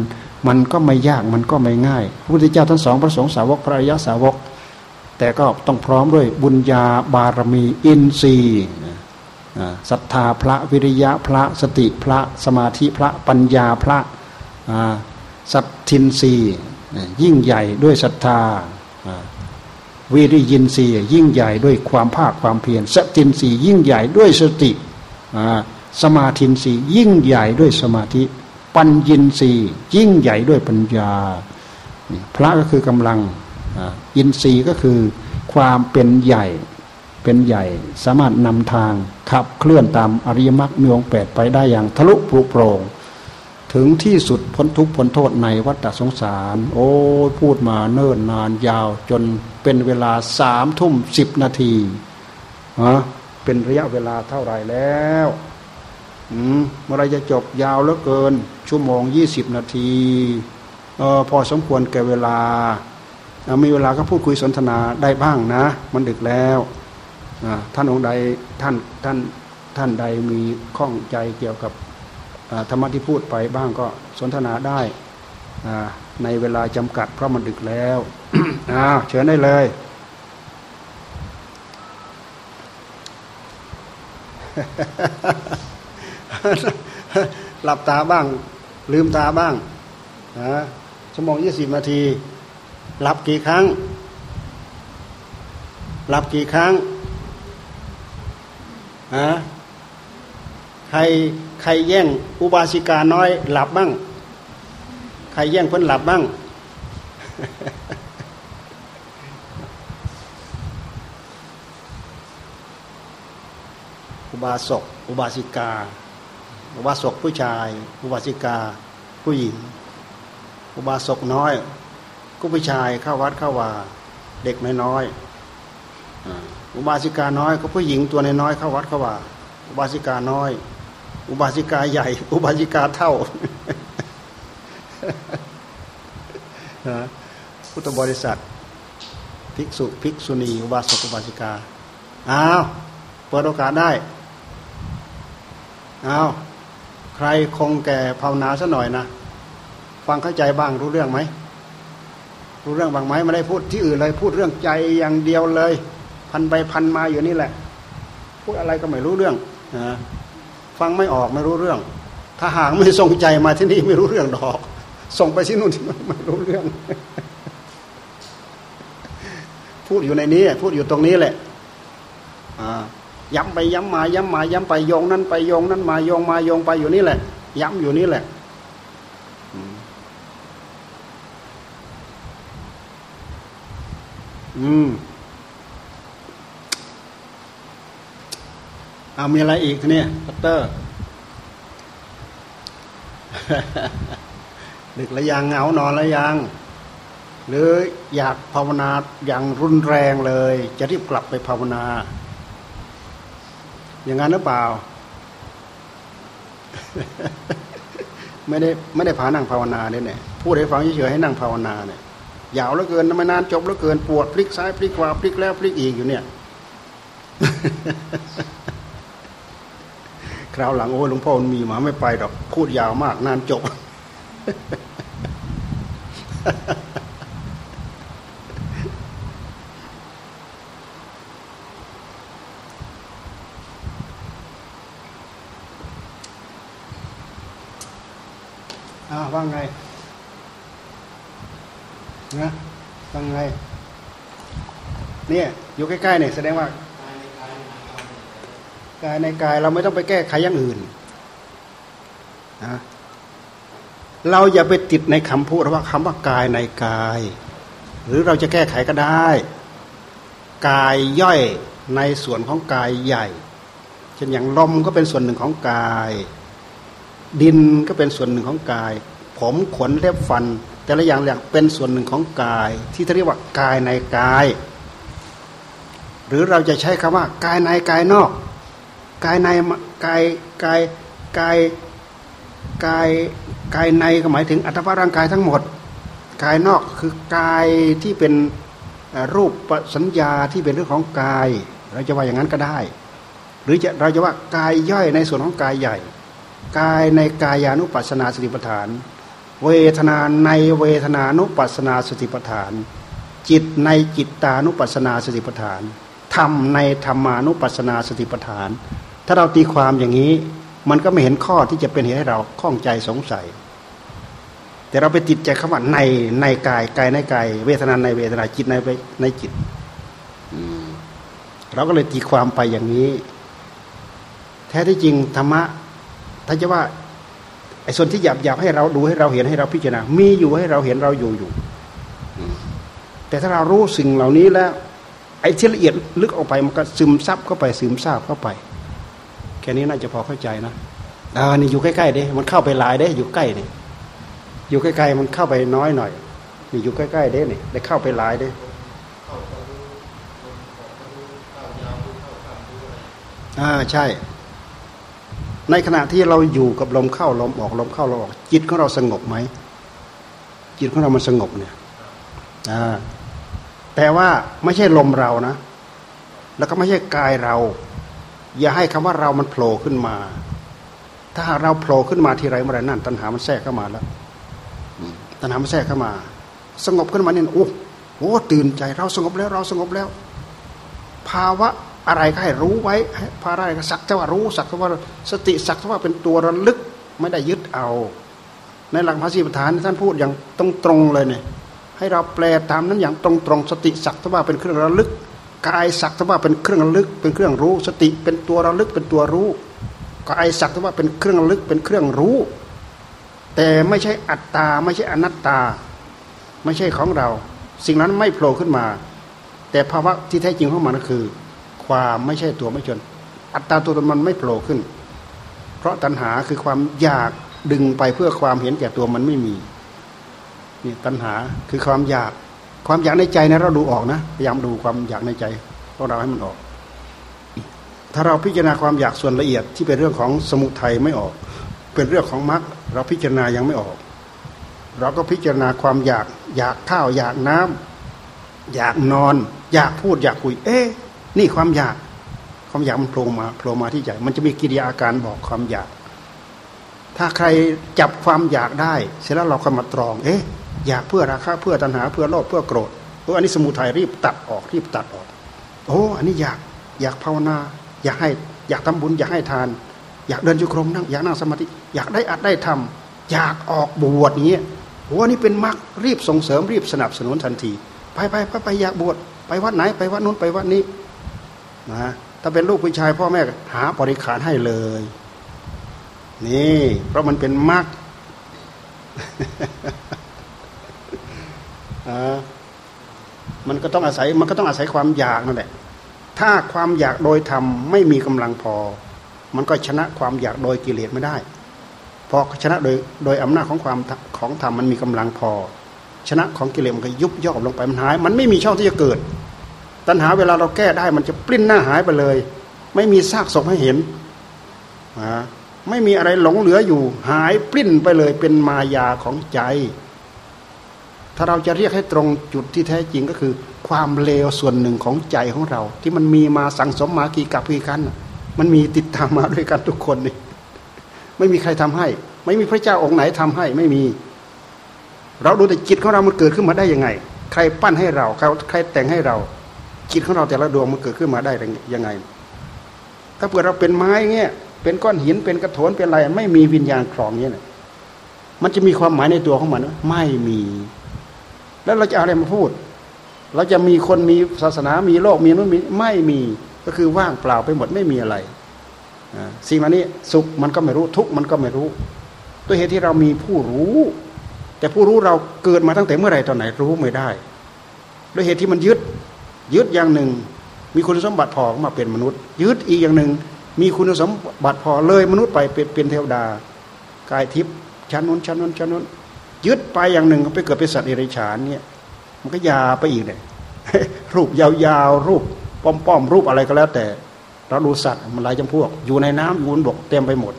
มันก็ไม่ยากมันก็ไม่ง่าย พระพุทธเจ้าทั้งสองพระสงฆ์สาวกพระอริยสาวก แต่ก็ต้องพร้อมด้วยบุญญาบารมีอินทรีย์ศรัทธาพระวิริยะพระสติพระสมาธิพระปัญญาพระสัตทินรี ยิ่งใหญ่ด้วยศรัทธาวิริยินทรีย์ยิ่งใหญ่ด้วยความภาคความเพียรสตินทรีย์ยิ่งใหญ่ด้วยสติสมาธินทรีย์ยิ่งใหญ่ด้วยสมาธิ ปัญญินทรีย์ยิ่งใหญ่ด้วยปัญญา พระก็คือกำลังอินทรีย์ก็คือความเป็นใหญ่เป็นใหญ่ สามารถนำทางขับเคลื่อนตามอริยมรรคมีองแปดไปได้อย่างทะลุปลุกโปร่ง ถึงที่สุดพ้นทุกพ้นโทษในวัฏสงสาร โอ้พูดมาเนิ่นนานยาวจนเป็นเวลาสามทุ่มสิบนาทีฮะเป็นระยะเวลาเท่าไรแล้วอืมเมื่อไรจะจบยาวเหลือเกิน ชั่วโมงยี่สิบนาทีเออพอสมควรแก่เวลา มีเวลาก็พูดคุยสนทนาได้บ้างนะ มันดึกแล้วท่านองค์ใดท่านท่านท่านใดมีข้องใจเกี่ยวกับ ธรรมะที่พูดไปบ้างก็สนทนาได้ในเวลาจำกัดเพราะมันดึกแล้วเชิญได้เลยหลับตาบ้าง ลืมตาบ้างนะชั่วโมงยี่สิบนาที หลับกี่ครั้ง หลับกี่ครั้งฮะ ใครใครแย่งอุบาสิกาน้อยหลับบ้าง ใครแย่งเพิ่นหลับบ้าง อุบาสกอุบาสิกา อุบาสกผู้ชาย อุบาสิกา ผู้หญิง อุบาสกน้อยก็ผู้ชายเข้าวัดเข้าว่าเด็กน้อยๆอุบาสิกาน้อยก็ผู้หญิงตัวน้อยๆเข้าวัดเข้าว่าอุบาสิกาน้อยอุ อบาสิกาใหญ่ อุบาสิกาเท่าพุทธบริษัท ภิกษุ ภิกษุณี อุบาสกอุบาสิกา อ้าว เปิดโอกาสได้ อ้าว ใครคงแก่ภาวนาซะหน่อยนะ ฟังเข้าใจบ้างรู้เรื่องไหม รู้เรื่องบ้างไหมไม่ได้พูดที่อื่นเลย พูดเรื่องใจอย่างเดียวเลย พันไปพันมาอยู่นี่แหละ พูดอะไรก็ไม่รู้เรื่องนะ ฟังไม่ออกไม่รู้เรื่อง ถ้าหางไม่ส่งใจมาที่นี่ไม่รู้เรื่องดอก ส่งไปที่นู่นที่ไม่รู้เรื่อง พูดอยู่ในนี้ พูดอยู่ตรงนี้แหละย้ำไปย้ำมาย้ำมาย้ำไปโยงนั้นไปโยงนั้นมาโยงมาโยงไปอยู่นี่แหละ ย้ำอยู่นี่แหละอืม เอามีอะไรอีกเนี่ยพัตเตอร์ดึกแล้วยังเหงานอนแล้วยัง หรืออยากภาวนาอย่างรุนแรงเลย จะรีบกลับไปภาวนา อย่างนั้นหรือเปล่า ไม่ได้ไม่ได้พานั่งภาวนาเนี่ยเนี่ยพูดให้ฟังเฉยๆให้นั่งภาวนาเนี่ยยาวแล้วเกินไม่นานจบแล้วเกินปวดพลิกซ้ายพลิกขวาพลิกแล้วพลิกอีกอยู่เนี่ย คราวหลังโอ้หลวงพ่อมันมีมาไม่ไปดอกพูดยาวมากนานจบ อ่าว่าไงนะว่าไง เนี่ย อยู่ใกล้ๆเนี่ยแสดงว่า กายในกายเราไม่ต้องไปแก้ไขอย่างอื่นนะเราอย่าไปติดในคำพูดว่าคำว่ากายในกาย หรือเราจะแก้ไขก็ได้ กายย่อยในส่วนของกายใหญ่เช่นอย่างลมก็เป็นส่วนหนึ่งของกาย ดินก็เป็นส่วนหนึ่งของกาย ผมขนเล็บฟัน แต่ละอย่างอย่างเป็นส่วนหนึ่งของกาย ที่เรียกว่ากายในกาย หรือเราจะใช้คำว่ากายในกายนอก กายในกายกายกายกายกายในก็หมายถึงอัตภาพร่างกายทั้งหมด กายนอกคือกายที่เป็นรูปสัญญาที่เป็นเรื่องของกาย เราจะว่าอย่างนั้นก็ได้ หรือจะเราจะว่ากายย่อยในส่วนของกายใหญ่ กายในกายานุปัสนาสติปัฏฐาน เวทนาในเวทนานุปัสนาสติปัฏฐาน จิตในจิตตานุปัสนาสติปัฏฐานธรรมในธรรมานุปัสนาสติปัฏฐาน ถ้าเราตีความอย่างนี้ มันก็ไม่เห็นข้อที่จะเป็นเหตุให้เราข้องใจสงสัย แต่เราไปติดใจคำว่าในในกายกายในกาย เวทนาในเวทนาจิตในในจิตเราก็เลยตีความไปอย่างนี้ แท้ที่จริงธรรมะถ้าจะว่าไอ้ส่วนที่หยาบหยาบให้เราดูให้เราเห็นให้เราพิจารณา มีอยู่ให้เราเห็นเราอยู่อยู่ แต่ถ้าเรารู้สิ่งเหล่านี้แล้ว ไอ้ที่ละเอียดลึกออกไปมันก็ซึมซับเข้าไปซึมซาบเข้าไป ค่นี้น่าจะพอเข้าใจนะอ่านี่อยู่ใกล้ๆเด้ มันเข้าไปหลายเด้ อยู่ใกล้เนี่ยอยู่ใกล้ๆมันเข้าไปน้อยหน่อย นี่อยู่ใกล้ๆเด้เนี่ยได้เข้าไปหลายเด้อ่าใช่ ในขณะที่เราอยู่กับลมเข้าลมออกลมเข้าลมออก จิตของเราสงบไหมจิตของเรามันสงบเนี่ยอ่าแต่ว่าไม่ใช่ลมเรานะ แล้วก็ไม่ใช่กายเรา อย่าให้คำว่าเรามันโผล่ขึ้นมา ถ้าเราโผล่ขึ้นมาทีไรเมื่อไรนั่น ตัณหามันแทรกเข้ามาแล้วตัณหามันแทรกเข้ามา สงบขึ้นมาเนี่ยโอ้โหตื่นใจเราสงบแล้วเราสงบแล้ว ภาวะอะไรก็ให้รู้ไว้ภาอะไรก็สักแต่ว่ารู้สักแต่ว่าสติสักแต่ว่าเป็นตัวระลึกไม่ได้ยึดเอา ในหลักภาษีประธานท่านพูดอย่างตรงตรงเลยเนี่ยให้เราแปลตามนั้นอย่างตรงตรงสติสักแต่ว่าเป็นเครื่องระลึก กายสักแต่ว่าเป็นเครื่องลึกเป็นเครื่องรู้ สติเป็นตัวระลึกเป็นตัวรู้กายสักแต่ว่าเป็นเครื่องลึกเป็นเครื่องรู้ แต่ไม่ใช่อัตตาไม่ใช่อนัตตา ไม่ใช่ของเรา สิ่งนั้นไม่โผล่ขึ้นมา แต่ภาวะที่แท้จริงของมันก็คือ ความไม่ใช่ตัวไม่ชนอัตตาตัวตนมันไม่โผล่ขึ้น เพราะตัณหาคือความอยากดึงไปเพื่อความเห็นแก่ตัวมันไม่มีนี่ตัณหาคือความอยาก ความอยากในใจนะเราดูออกนะพยายามดูความอยากในใจของเราให้มันออก ถ้าเราพิจารณาความอยากส่วนละเอียดที่เป็นเรื่องของสมุทัยไม่ออก เป็นเรื่องของมรรคเราพิจารณายังไม่ออก เราก็พิจารณาความอยาก อยากข้าวอยากน้ำอยากนอน อยากพูดอยากคุย เอ๊ะนี่ความอยาก ความอยากมันโผล่มาโผล่มาที่ใจมันจะมีกิริยาอาการบอกความอยาก ถ้าใครจับความอยากได้ เสร็จแล้วเราค่อยมาตรอง เอ๊ะ อยากเพื่อราคาเพื่อตัณหาเพื่อโลภเพื่อโกรธโอ้อันนี้สมุทัยรีบตัดออกรีบตัดออก โอ้อันนี้อยากอยากภาวนา อยากให้อยากทำบุญอยากให้ทาน อยากเดินจุกรมนั่งอยากนั่งสมาธิอยากได้อัดได้ทำอยากออกบวชอย่างเงี้ยโอ้อันนี้เป็นมรรครีบส่งเสริมรีบสนับสนุนทันที ไปไปไปไปอยากบวชไปวัดไหนไปวัดนู้นไปวัดนี้นะถ้าเป็นลูกผู้ชายพ่อแม่หาบริขารให้เลย นี่ เพราะมันเป็นมรรค มันก็ต้องอาศัยมันก็ต้องอาศัยความอยากนั่นแหละ ถ้าความอยากโดยธรรมไม่มีกำลังพอ มันก็ชนะความอยากโดยกิเลสไม่ได้พอชนะโดยโดยอำนาจของความของธรรมมันมีกำลังพอ ชนะของกิเลสมันก็ยุบย่อลงไปมันหาย มันไม่มีช่องที่จะเกิด ตัณหาเวลาเราแก้ได้มันจะปลิ้นหน้าหายไปเลย ไม่มีซากศพให้เห็นไม่มีอะไรหลงเหลืออยู่หายปลิ้นไปเลยเป็นมายาของใจ ถ้าเราจะเรียกให้ตรงจุดที่แท้จริงก็คือ ความเลวส่วนหนึ่งของใจของเรา ที่มันมีมาสั่งสมมากี่กับกี่กันมันมีติดตามมาด้วยกันทุกคนนี่ไม่มีใครทำให้ ไม่มีพระเจ้าองค์ไหนทำให้ไม่มี เราดูแต่จิตของเรามันเกิดขึ้นมาได้ยังไง ใครปั้นให้เราใครแต่งให้เรา จิตของเราแต่ละดวงมันเกิดขึ้นมาได้ยังไง ถ้าเกิดเราเป็นไม้เงี้ยเป็นก้อนหินเป็นกระโถนเป็นอะไร ไม่มีวิญญาณคลองเงี้ยมันจะมีความหมายในตัวของมันไม่มี แล้วเราจะเอาอะไรมาพูด เราจะมีคนมีศาสนามีโลกมีนู้นมีไม่มีก็คือว่างเปล่าไปหมดไม่มีอะไรสิ่งเหล่านี้สุขมันก็ไม่รู้ทุกข์มันก็ไม่รู้ด้วยเหตุที่เรามีผู้รู้ แต่ผู้รู้เราเกิดมาตั้งแต่เมื่อไหร่ตอนไหนรู้ไม่ได้ด้วยเหตุที่มันยึดยึดอย่างหนึ่ง มีคุณสมบัติพอมาเป็นมนุษย์ ยึดอีกอย่างหนึ่ง มีคุณสมบัติพอเลยมนุษย์ไปเป็นเป็นเทวดากายทิพย์ชั้นนู้นชั้นนู้นชั้นนู้น ยึดไปอย่างหนึ่งไปเกิดเป็นสัตว์เอริชานเนี่ยมันก็ยาไปอีกเลยรูปยาวๆรูปป้อมๆรูปอะไรก็แล้ว แต่ เราดูสัตว์มันหลายจำพวก อยู่ในน้ำอยู่บนบกเต็มไปหมด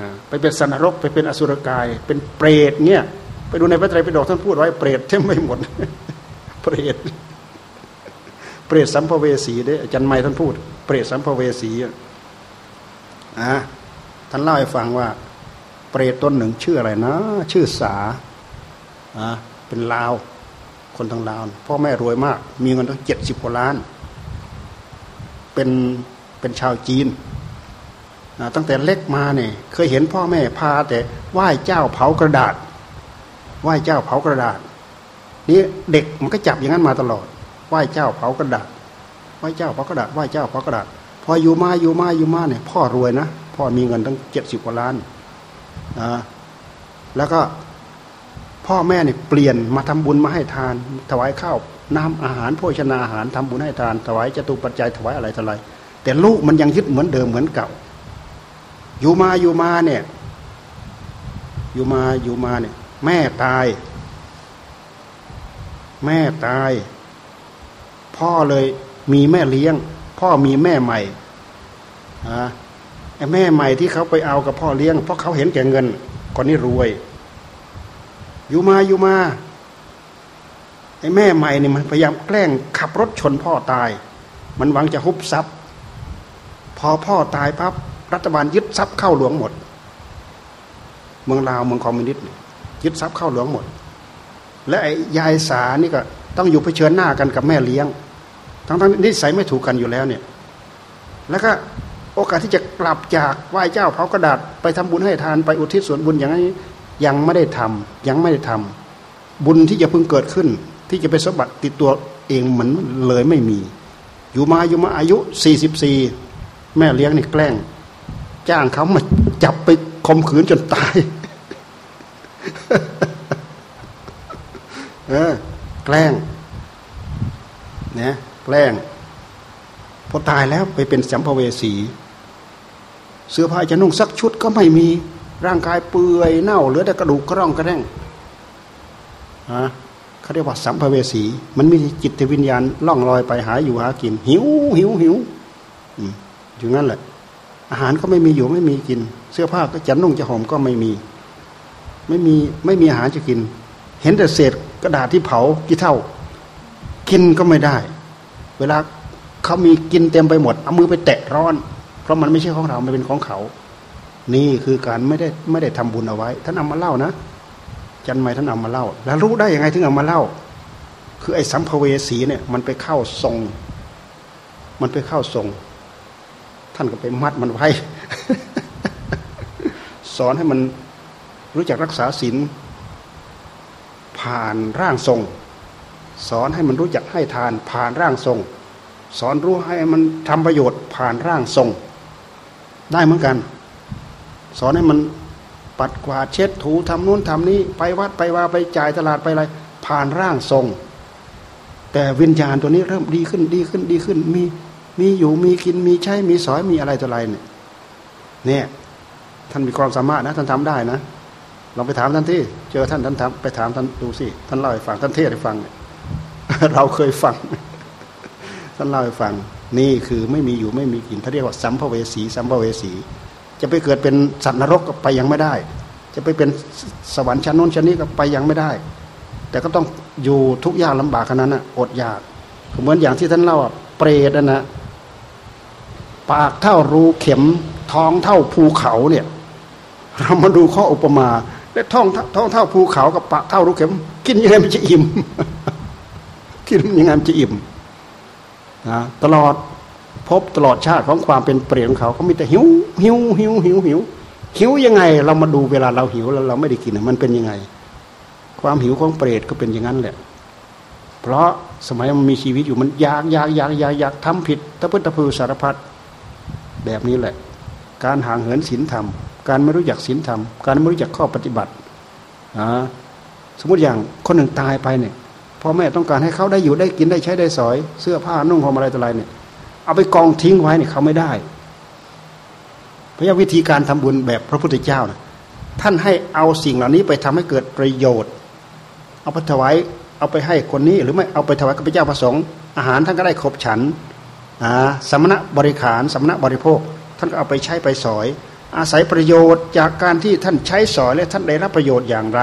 นะไปเป็นสันนรกไปเป็นอสุรกาย เป็นเปรตเนี่ยไปดูในพระไตรปิฎกท่านพูดไว้เปรตเต็มไปหมด เปรตเปรตสัมภเวสีเด้อาจารย์ไม่ท่านพูด เปรตสัมภเวสีอะท่านเล่าให้ฟังว่า เปรตต้นหนึ่งชื่ออะไรนะ ชื่อสาอะเป็นลาว คนทางลาวพ่อแม่รวยมาก มีเงินตั้งเจ็ดสิบกว่าล้าน เป็นเป็นชาวจีนตั้งแต่เล็กมาเนี่ยเคยเห็นพ่อแม่พาแต่ไหว้เจ้าเผากระดาษไหว้เจ้าเผากระดาษนี่เด็กมันก็จับอย่างนั้นมาตลอดไหว้เจ้าเผากระดาษไหว้เจ้าเผากระดาษไหว้เจ้าเผากระดาษพออยู่มาอยู่มาอยู่มาเนี่ยพ่อรวยนะพ่อมีเงินตั้งเจ็ดสิบกว่าล้าน นะแล้วก็พ่อแม่เนี่ยเปลี่ยนมาทำบุญมาให้ทาน ถวายข้าวน้ำอาหารโภชนาอาหารทำบุญให้ทาน ถวายจตุปัจจัยถวายอะไรต่ออะไรแต่ลูกมันยังยึดเหมือนเดิมเหมือนเก่า อยู่มาอยู่มาเนี่ย อยู่มาอยู่มาเนี่ย แม่ตาย แม่ตาย พ่อเลยมีแม่เลี้ยง พ่อมีแม่ใหม่อะไอ้ แม่ใหม่ที่เขาไปเอากับพ่อเลี้ยง เพราะเขาเห็นแก่เงินคนนี้รวย อยู่มาอยู่มาไอ้แม่ใหม่เนี่ยมันพยายามแกล้งขับรถชนพ่อตาย มันหวังจะฮุบทรัพย์ พอพ่อตายปั๊บรัฐบาลยึดทรัพย์เข้าหลวงหมด เมืองลาวเมืองคอมมิวนิสต์ยึดทรัพย์เข้าหลวงหมด และไอ้ยายสานี่ก็ต้องอยู่เผชิญหน้ากันกับแม่เลี้ยง ทั้งทั้งนิสัยไม่ถูกกันอยู่แล้วเนี่ย แล้วก็ โอกาสที่จะกลับจากไหว้เจ้าเผากระดาษไปทำบุญให้ทานไปอุทิศส่วนบุญอย่างนี้ยังไม่ได้ทำยังไม่ได้ทำบุญที่จะพึงเกิดขึ้น ที่จะไปสมบัติติดตัวเองเหมันเลยไม่มี อยู่มาอยู่มาอายุสี่สิบสี่แม่เลี้ยงนี่แกล้ง จ้างเขามาจับไปข่มขืนจนตายเออแกล้งนะแกล้งพอตายแล้วไปเป็นสัมภเวสี เสื้อผ้าจะนุ่งสักชุดก็ไม่มีร่างกายเปื่อยเน่าเหลือแต่กระดูกกระร่องกระแร่งฮะเขาเรียกว่าสัมภเวสี มันมีจิตวิญญาณล่องลอยไปหาอยู่หากิน หิวหิวหิวอยู่งั้นแหละ อาหารก็ไม่มีอยู่ไม่มีกิน เสื้อผ้าก็จะนุ่งจะห่มก็ไม่มี ไม่มีไม่มีอาหารจะกิน เห็นแต่เศษกระดาษที่เผากี่เท่า กินก็ไม่ได้ เวลาเขามีกินเต็มไปหมดเอามือไปแตะร้อน ราะมันไม่ใช่ของเรา มันเป็นของเขา นี่คือการไม่ได้ไม่ได้ทำบุญเอาไว้ ท่านเอามาเล่านะ จันไม่ท่านเอามาเล่า แล้วรู้ได้ยังไงถึงเอามาเล่า คือไอ้สัมภเวสีเนี่ย มันไปเข้าทรง มันไปเข้าทรง ท่านก็ไปมัดมันไว้ สอนให้มันรู้จักรักษาศีลผ่านร่างทรง สอนให้มันรู้จักให้ทานผ่านร่างทรง สอนรู้ให้มันทำประโยชน์ผ่านร่างทรง ได้เหมือนกัน สอนให้มันปัดกวาดเช็ดถูทำนู้นทำนี้ ไปวัดไปว่าไปจ่ายตลาดไปอะไร ผ่านร่างทรง แต่วิญญาณตัวนี้เริ่มดีขึ้นดีขึ้นดีขึ้น มีมีอยู่มีกินมีใช้มีสอยมีอะไรต่ออะไรเนี่ยเนี่ยท่านมีความสามารถนะ ท่านทำได้นะลองไปถามท่านที่ เจอท่านท่านทำไปถามท่านดูสิท่านเล่าให้ฟังท่านเทศให้ฟัง เราเคยฟัง ท่านเล่าให้ฟัง นี่คือไม่มีอยู่ไม่มีกินถ้าเรียกว่าสัมภเวสีสัมภเวสี จะไปเกิดเป็นสัตว์นรกก็ไปยังไม่ได้ จะไปเป็นสวรรค์ชั้นนู้นชั้นนี้ก็ไปยังไม่ได้ แต่ก็ต้องอยู่ทุกยากลำบากขนาดนั้นอดอยากเหมือนอย่างที่ท่านเล่าเปรตนะ ปากเท่ารูเข็มท้องเท่าภูเขาเนี่ยเรามาดูข้ออุปมาและท้องท้องเท่าภูเขากับปากเท่ารูเข็ม กินยังไงมันจะอิ่มกินยังไงมันจะอิ่ม นะตลอดพบตลอดชาติของความเป็นเปรตของเขาเขามีแต่หิวหิวหิวหิวหิวหิวยังไง เรามาดูเวลาเราหิวแล้วเราไม่ได้กินมันเป็นยังไง ความหิวของเปรตก็เป็นอย่างนั้นแหละ เพราะสมัยมันมีชีวิตอยู่มันอยากอยากอยากอยากอยากทำผิดตะพื้นตะพือสารพัดแบบนี้แหละ การห่างเหินศีลธรรม การไม่รู้จักศีลธรรม การไม่รู้จักข้อปฏิบัตินะสมมติอย่างคนหนึ่งตายไปเนี่ย พ่อแม่ต้องการให้เขาได้อยู่ได้กินได้ใช้ได้สอย เสื้อผ้านุ่งห่มอะไรต่ออะไรเนี่ย เอาไปกองทิ้งไว้เนี่ยเขาไม่ได้ พราะวิธีการทำบุญแบบพระพุทธเจ้านะท่านให้เอาสิ่งเหล่านี้ไปทำให้เกิดประโยชน์ เอาไปถวายเอาไปให้คนนี้หรือไม่เอาไปถวายกับพระเจ้าประสงค์อาหารท่านก็ได้ครบฉันสมณะบริขารสมณะบริโภค ท่านก็เอาไปใช้ไปสอย อาศัยประโยชน์จากการที่ท่านใช้สอยและท่านได้รับประโยชน์อย่างไร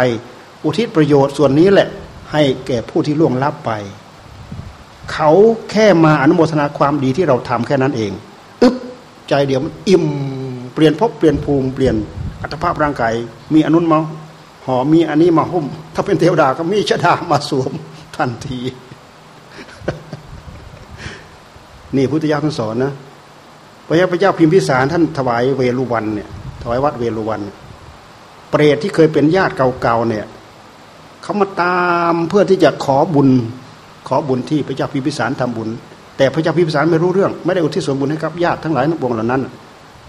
อุทิศประโยชน์ส่วนนี้แหละ ให้แก่ผู้ที่ล่วงลับไป เขาแค่มาอนุโมทนาความดีที่เราทำแค่นั้นเองอึ๊บใจเดียวมันอิ่มเปลี่ยนภพเปลี่ยนภูมิเปลี่ยนอัตภาพร่างกายมีอนุนมาหอมีอันนี้มาหุ้ม ถ้าเป็นเทวดาก็มีชะดามาสวมทันที นี่พุทธเจ้าท่านสอนนะพระยาพระเจ้าพิมพิสารท่านถวายเวรุวันเนี่ยถวายวัดเวรุวัน เปรตที่เคยเป็นญาติเก่าๆเนี่ย เขามาตามเพื่อที่จะขอบุญขอบุญที่พระเจ้าพิพิสารทำบุญ แต่พระเจ้าพิพิสารไม่รู้เรื่อง ไม่ได้อุทิศส่วนบุญให้กับญาติทั้งหลายทั้งปวงเหล่านั้น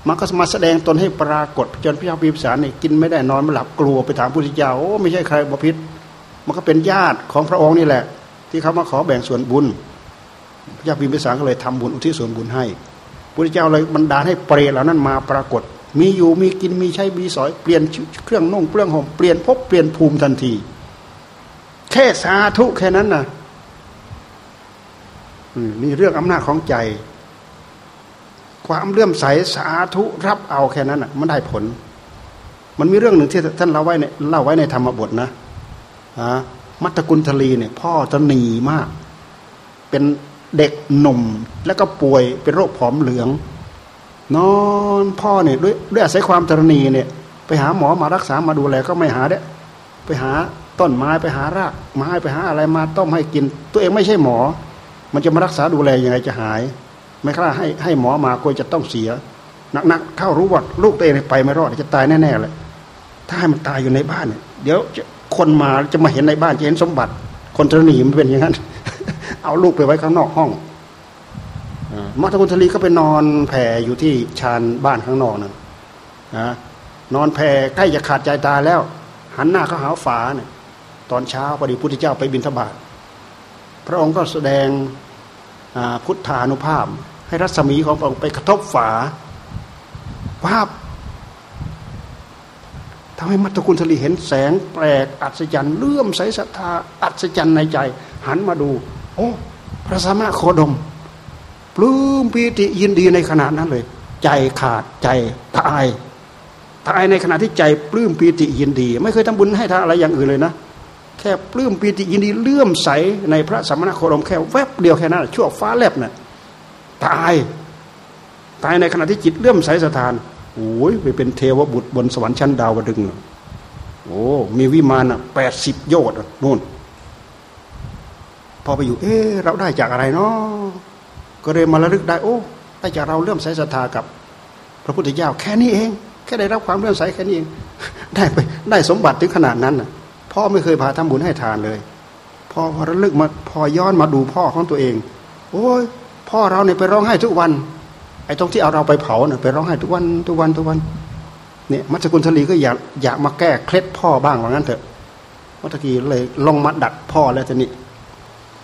มันก็มาแสดงตนให้ปรากฏจนพระเจ้าพิพิสารนี่กินไม่ได้นอนไม่หลับกลัวไปถามพระพุทธเจ้าโอ้ไม่ใช่ใครบพิษมันก็เป็นญาติของพระองค์นี่แหละ ที่เขามาขอแบ่งส่วนบุญพระเจ้าพิมพิสารก็เลยทำบุญอุทิศส่วนบุญให้พระพุทธเจ้าเลยบันดาให้เปรตเหล่านั้นมาปรากฏ มีอยู่มีกินมีใช้มีสอยเปลี่ยนเครื่องนุ่งเครื่องห่มเปลี่ยนภพเปลี่ยนภูมิทันที แค่สาธุแค่นั้นนะนี่เรื่องอำนาจของใจ ความเลื่อมใสสาธุรับเอาแค่นั้นอะมันได้ผล มันมีเรื่องหนึ่งที่ท่านเล่าไว้ในเล่าไว้ในธรรมบทนะมัตตกุลทลีเนี่ย พ่อจะหนีมาก เป็นเด็กหนุ่ม แล้วก็ป่วยเป็นโรคผอมเหลือง นอนพ่อเนี่ยด้วยด้วยอาศัยความตรณีเนี่ย ไปหาหมอมารักษามาดูแลก็ไม่หาเด้ไปหา ต้นไม้ไปหารากไม้ไปหาอะไรมาต้มให้กิน ตัวเองไม่ใช่หมอ มันจะมารักษาดูแลยังไงจะหาย ไม่กล้าให้ให้หมอมากลัวจะต้องเสียนักๆเข้ารู้ว่าลูกตัวเองไปไม่รอดจะตายแน่ๆเลยถ้าให้มันตายอยู่ในบ้านเนี่ยเดี๋ยวคนมาจะมาเห็นในบ้านจะเห็นสมบัติ คนจะหนีมันเป็นอย่างนั้น เอาลูกไปไว้ข้างนอกห้องมัทกุลทลีก็ไปนอนแผ่อยู่ที่ชานบ้านข้างนอกนั่นนะนอนแผ่ใกล้จะขาดใจตายแล้ว หันหน้าเข้าหาฝาเนี่ย ตอนเช้าพอดีพุทธเจ้าไปบิณฑบาตพระองค์ก็แสดงพุทธานุภาพ ให้รัศมีของพระองค์ไปกระทบฝาภาพทำให้มัตตคุณทลีเห็นแสงแปลกอัศจรรย์เลื่อมใสศรัทธาอัศจรรย์ในใจ หันมาดู โอ้ พระสมณโคดม ปลื้มปีติยินดีในขณะนั้นเลย ใจขาดใจตายตายในขณะที่ใจปลื้มปีติยินดี ไม่เคยทำบุญให้ทานอะไรอย่างอื่นเลยนะ แค่ปลื้มปีติยินดีเลื่อมใสในพระสมณโคดมแค่แวบเดียวแค่นั้นชั่วฟ้าแลบเนะ่ะตายตายในขณะที่จิตเลื่อมใสสถานโอ้ยไปเป็นเทวบุตรบนสวรรค์ชั้นดาวดึงโอ้มีวิมานอะแปดสิบโยชน์นู่นพอไปอยู่ เอ๊เราได้จากอะไรเนาะก็เลยมาระลึกได้ โอ้ได้จากเราเลื่อมใสศรัทธากับ พระพุทธเจ้าแค่นี้เอง แค่ได้รับความเลื่อมใสแค่นี้เอง ได้ไปได้สมบัติถึงขนาดนั้นน่ะ พ่อไม่เคยพาทำบุญให้ทานเลยพอพอระลึกมาพอย้อนมาดูพ่อของตัวเอง โอ้ยพ่อเราเนี่ยไปร้องไห้ทุกวัน ไอ้ตรงที่เอาเราไปเผาเนี่ยไปร้องไห้ทุกวันทุกวันทุกวันเนี่ยมัจจุกุลทลีก็อยากอยากมาแก้เคล็ดพ่อบ้างว่างั้นเถอะวัตกีเลยลงมาดักพ่อแล้วทีนี้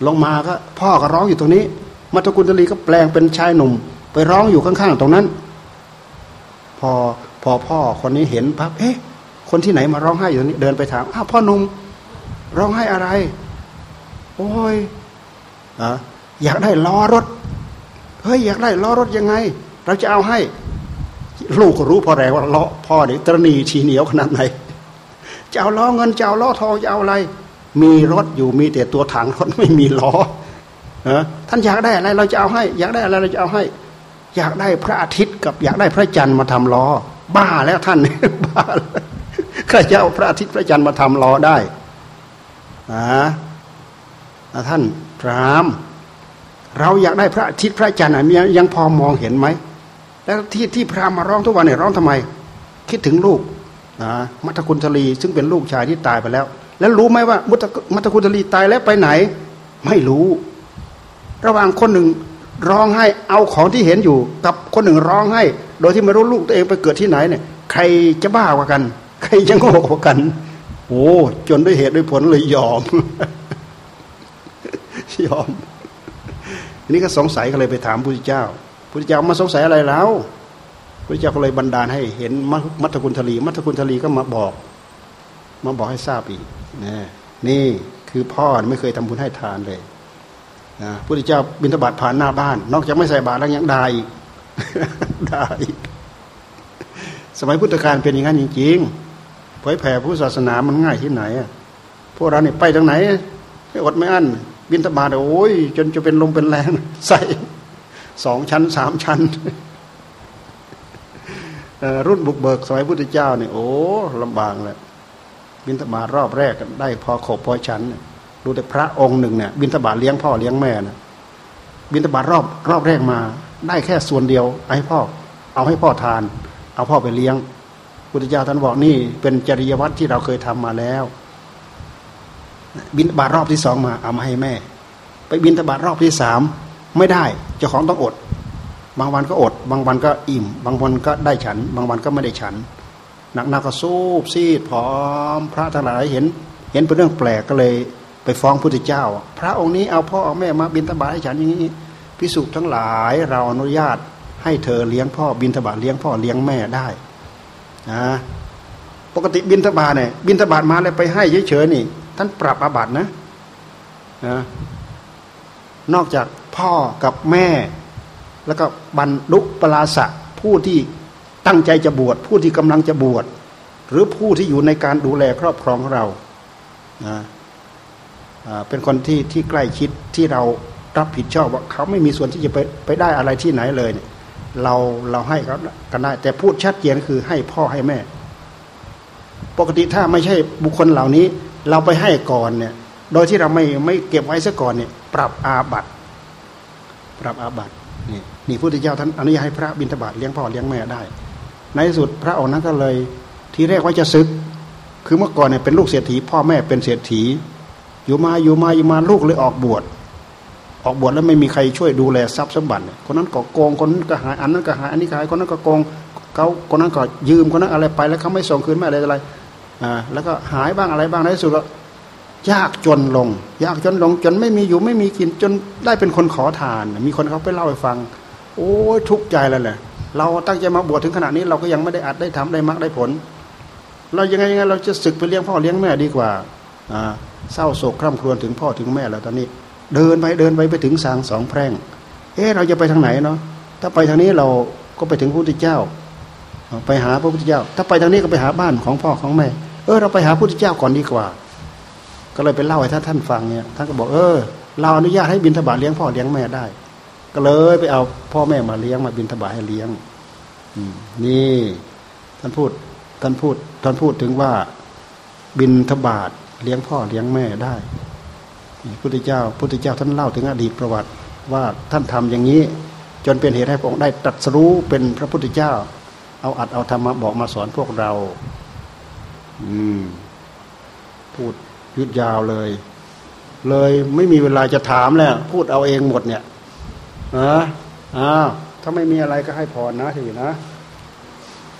ลงมาก็พ่อก็ร้องอยู่ตรงนี้ มัจจุกุลทลีก็แปลงเป็นชายหนุ่ม ไปร้องอยู่ข้างๆตรงนั้น พอพอพ่อคนนี้เห็นปั๊บเอ๊ะ คนที่ไหนมาร้องไห้อยู่นี้เดินไปถามอ้าวพ่อหนุ่มร้องไห้อะไร โอ้ยอะอยากได้ล้อรถ เฮ้ยอยากได้ล้อรถยังไง เราจะเอาให้ ลูกก็รู้พอแรงว่าล้อพ่อเนี่ยตรณีชีเหนียวขนาดไหนจะเอาล้อเงินจะเอาล้อทองจะเอาอะไร มีรถอยู่มีแต่ตัวถังรถไม่มีล้อนะท่านอยากได้อะไรเราจะเอาให้ อยากได้อะไรเราจะเอาให้ อยากได้พระอาทิตย์กับอยากได้พระจันทร์มาทำล้อ บ้าแล้วท่านบ้าใคร จะเอาพระอาทิตย์พระจันทร์มาทำล้อได้นะท่านพรามเราอยากได้พระอาทิตย์พระจันทร์ยังพอมองเห็นไหม แล้วที่ที่พระมมาร้องทุกวันเนี่ยร้องทำไม คิดถึงลูกนะมัทคุณทลีซึ่งเป็นลูกชายที่ตายไปแล้ว แล้วรู้ไหมว่ามัทคุณทลีตายแล้วไปไหน ไม่รู้ ระหว่างคนหนึ่งร้องให้เอาของที่เห็นอยู่ กับคนหนึ่งร้องให้ โดยที่ไม่รู้ลูกตัวเองไปเกิดที่ไหนเนี่ย ใครจะบ้ากว่ากัน ใครจะโง่กว่ากัน โอ้จนด้วยเหตุด้วยผลเลยยอม ยอมทีนี้ก็สงสัยก็เลยไปถามพระพุทธเจ้าพระพุทธเจ้ามาสงสัยอะไรแล้วพระพุทธเจ้าก็เลยบันดาลให้เห็นมัทธกุลทลีมัทธกุลทลีก็มาบอก มาบอกให้ทราบอีกนี่นี่คือพ่อไม่เคยทำบุญให้ทานเลยนะพระพุทธเจ้าบิณฑบาตผ่านหน้าบ้าน นอกจากไม่ใส่บาตรแล้วยังด่าอีกด่าอีกสมัยพุทธกาลเป็นอย่างนั้นจริงๆ เผยแผ่พุทธศาสนามันง่ายที่ไหนอะพวกเราเนี่ยไปทางไหนไม่อดไม่อั้นบินตบาทโอ้ยจนจะเป็นลมเป็นแรงใส่สองชั้นสามชั้นรุ่นบุกเบิกสมัยพุทธเจ้าเนี่ยโอ้ลำบากเลยบินตบาทรอบแรกได้พอขบพอชั้นดูแต่พระองค์หนึ่งเนี่ยบินตบาทเลี้ยงพ่อเลี้ยงแม่นะบินตบาทรอบรอบแรกมา ได้แค่ส่วนเดียวให้พ่อ เอาให้พ่อทาน เอาพ่อไปเลี้ยง พุทธเจ้าท่านบอกนี่ เป็นจริยวัตรที่เราเคยทำมาแล้ว บินบาตรรอบที่สองมาเอามาให้แม่ ไปบินทบาทรอบที่สามไม่ได้เจ้าของต้องอด บางวันก็อด บางวันก็อิ่ม บางวันก็ได้ฉัน บางวันก็ไม่ได้ฉันหนักๆกก็สูบซีดผอมพระทั้งหลายเห็น เห็นเป็นเรื่องแปลกก็เลยไปฟ้องพุทธเจ้า พระองค์นี้เอาพ่อเอาแม่มาบินทบาทให้ฉันอย่างนี้พิสุทั้งหลายเราอนุญาตให้เธอเลี้ยงพ่อบินทบาทเลี้ยงพ่อเลี้ยงแม่ได้ นะปกติบินทบาทเนี่ยบินทบาทมาแล้วไปให้เฉยๆนี่ ท่านปรับอาบัตินะนะนอกจากพ่อกับแม่ แล้วก็บรรลุปราศะผู้ที่ตั้งใจจะบวชผู้ที่กำลังจะบวชหรือผู้ที่อยู่ในการดูแลครอบครองเรานะเป็นคนที่ที่ใกล้ชิดที่เรารับผิดชอบว่าเขาไม่มีส่วนที่จะไปไปได้อะไรที่ไหนเลยเนี่ย เราเราให้เขากันได้ แต่พูดชัดเจนคือให้พ่อให้แม่ ปกติถ้าไม่ใช่บุคคลเหล่านี้ เราไปให้ก่อนเนี่ย โดยที่เราไม่ไม่เก็บไว้ซะก่อนเนี่ย ปรับอาบัตปรับอาบัตนี่นี่พุทธเจ้าท่านอนุญาตให้พระบิณฑบาตเลี้ยงพ่อเลี้ยงแม่ได้ ในที่สุดพระองค์นั้นก็เลยที่เรียกว่าจะซึก คือเมื่อก่อนเนี่ยเป็นลูกเศรษฐี พ่อแม่เป็นเศรษฐี อยู่มาอยู่มาอยู่มาลูกเลยออกบวช ออกบวชแล้วไม่มีใครช่วยดูแลทรัพย์สมบัติคนนั้นก็โกงคนนั้นก็หายอันนั้นก็หายอันนี้หายคนนั้นก็โกงเขาคนนั้นก็ยืมคนนั้นอะไรไปแล้วเขาไม่ส่งคืนไม่อะไรอะไรอ่าแล้วก็หายบ้างอะไรบ้างในที่สุดก็ยากจนลง ยากจนลงจนไม่มีอยู่ไม่มีกินจนได้เป็นคนขอทาน มีคนเขาไปเล่าให้ฟัง โอ้ยทุกข์ใจแล้วแหละเราตั้งใจมาบวชถึงขนาดนี้ เราก็ยังไม่ได้อัดได้ทำได้มรรคได้ผล เรายังไงยังไงเราจะศึกไปเลี้ยงพ่อเลี้ยงแม่ดีกว่าอ่าเศร้าโศกคร่ำครวญถึงพ่อถึงแม่แล้วตอนนี้ เดินไปเดินไปไปถึงสางสองแพร่ง เอ๊ะเราจะไปทางไหนเนาะถ้าไปทางนี้เราก็ไปถึงพระพุทธเจ้า ไปหาพระพุทธเจ้า ถ้าไปทางนี้ก็ไปหาบ้านของพ่อของแม่ เออเราไปหาพระพุทธเจ้าก่อนดีกว่า ก็เลยไปเล่าให้ท่านท่านฟังเนี่ยท่านก็บอกเออเราอนุญาตให้บินทบาทเลี้ยงพ่อเลี้ยงแม่ได้ ก็เลยไปเอาพ่อแม่มาเลี้ยงมาบินทบาทให้เลี้ยงนี่ท่านพูดท่านพูดท่านพูดถึงว่าบินทบาทเลี้ยงพ่อเลี้ยงแม่ได้ พุทธเจ้าพุทธเจ้าท่านเล่าถึงอดีตประวัติว่าท่านทำอย่างนี้ จนเป็นเหตุให้พระองค์ได้ตรัสรู้เป็นพระพุทธเจ้า เอาอัดเอาธรรมะบอกมาสอนพวกเรา อืมพูดยุดยาวเลย เลยไม่มีเวลาจะถามแล้ว พูดเอาเองหมดเนี่ยนะอ้าวถ้าไม่มีอะไรก็ให้พรนะทีนะ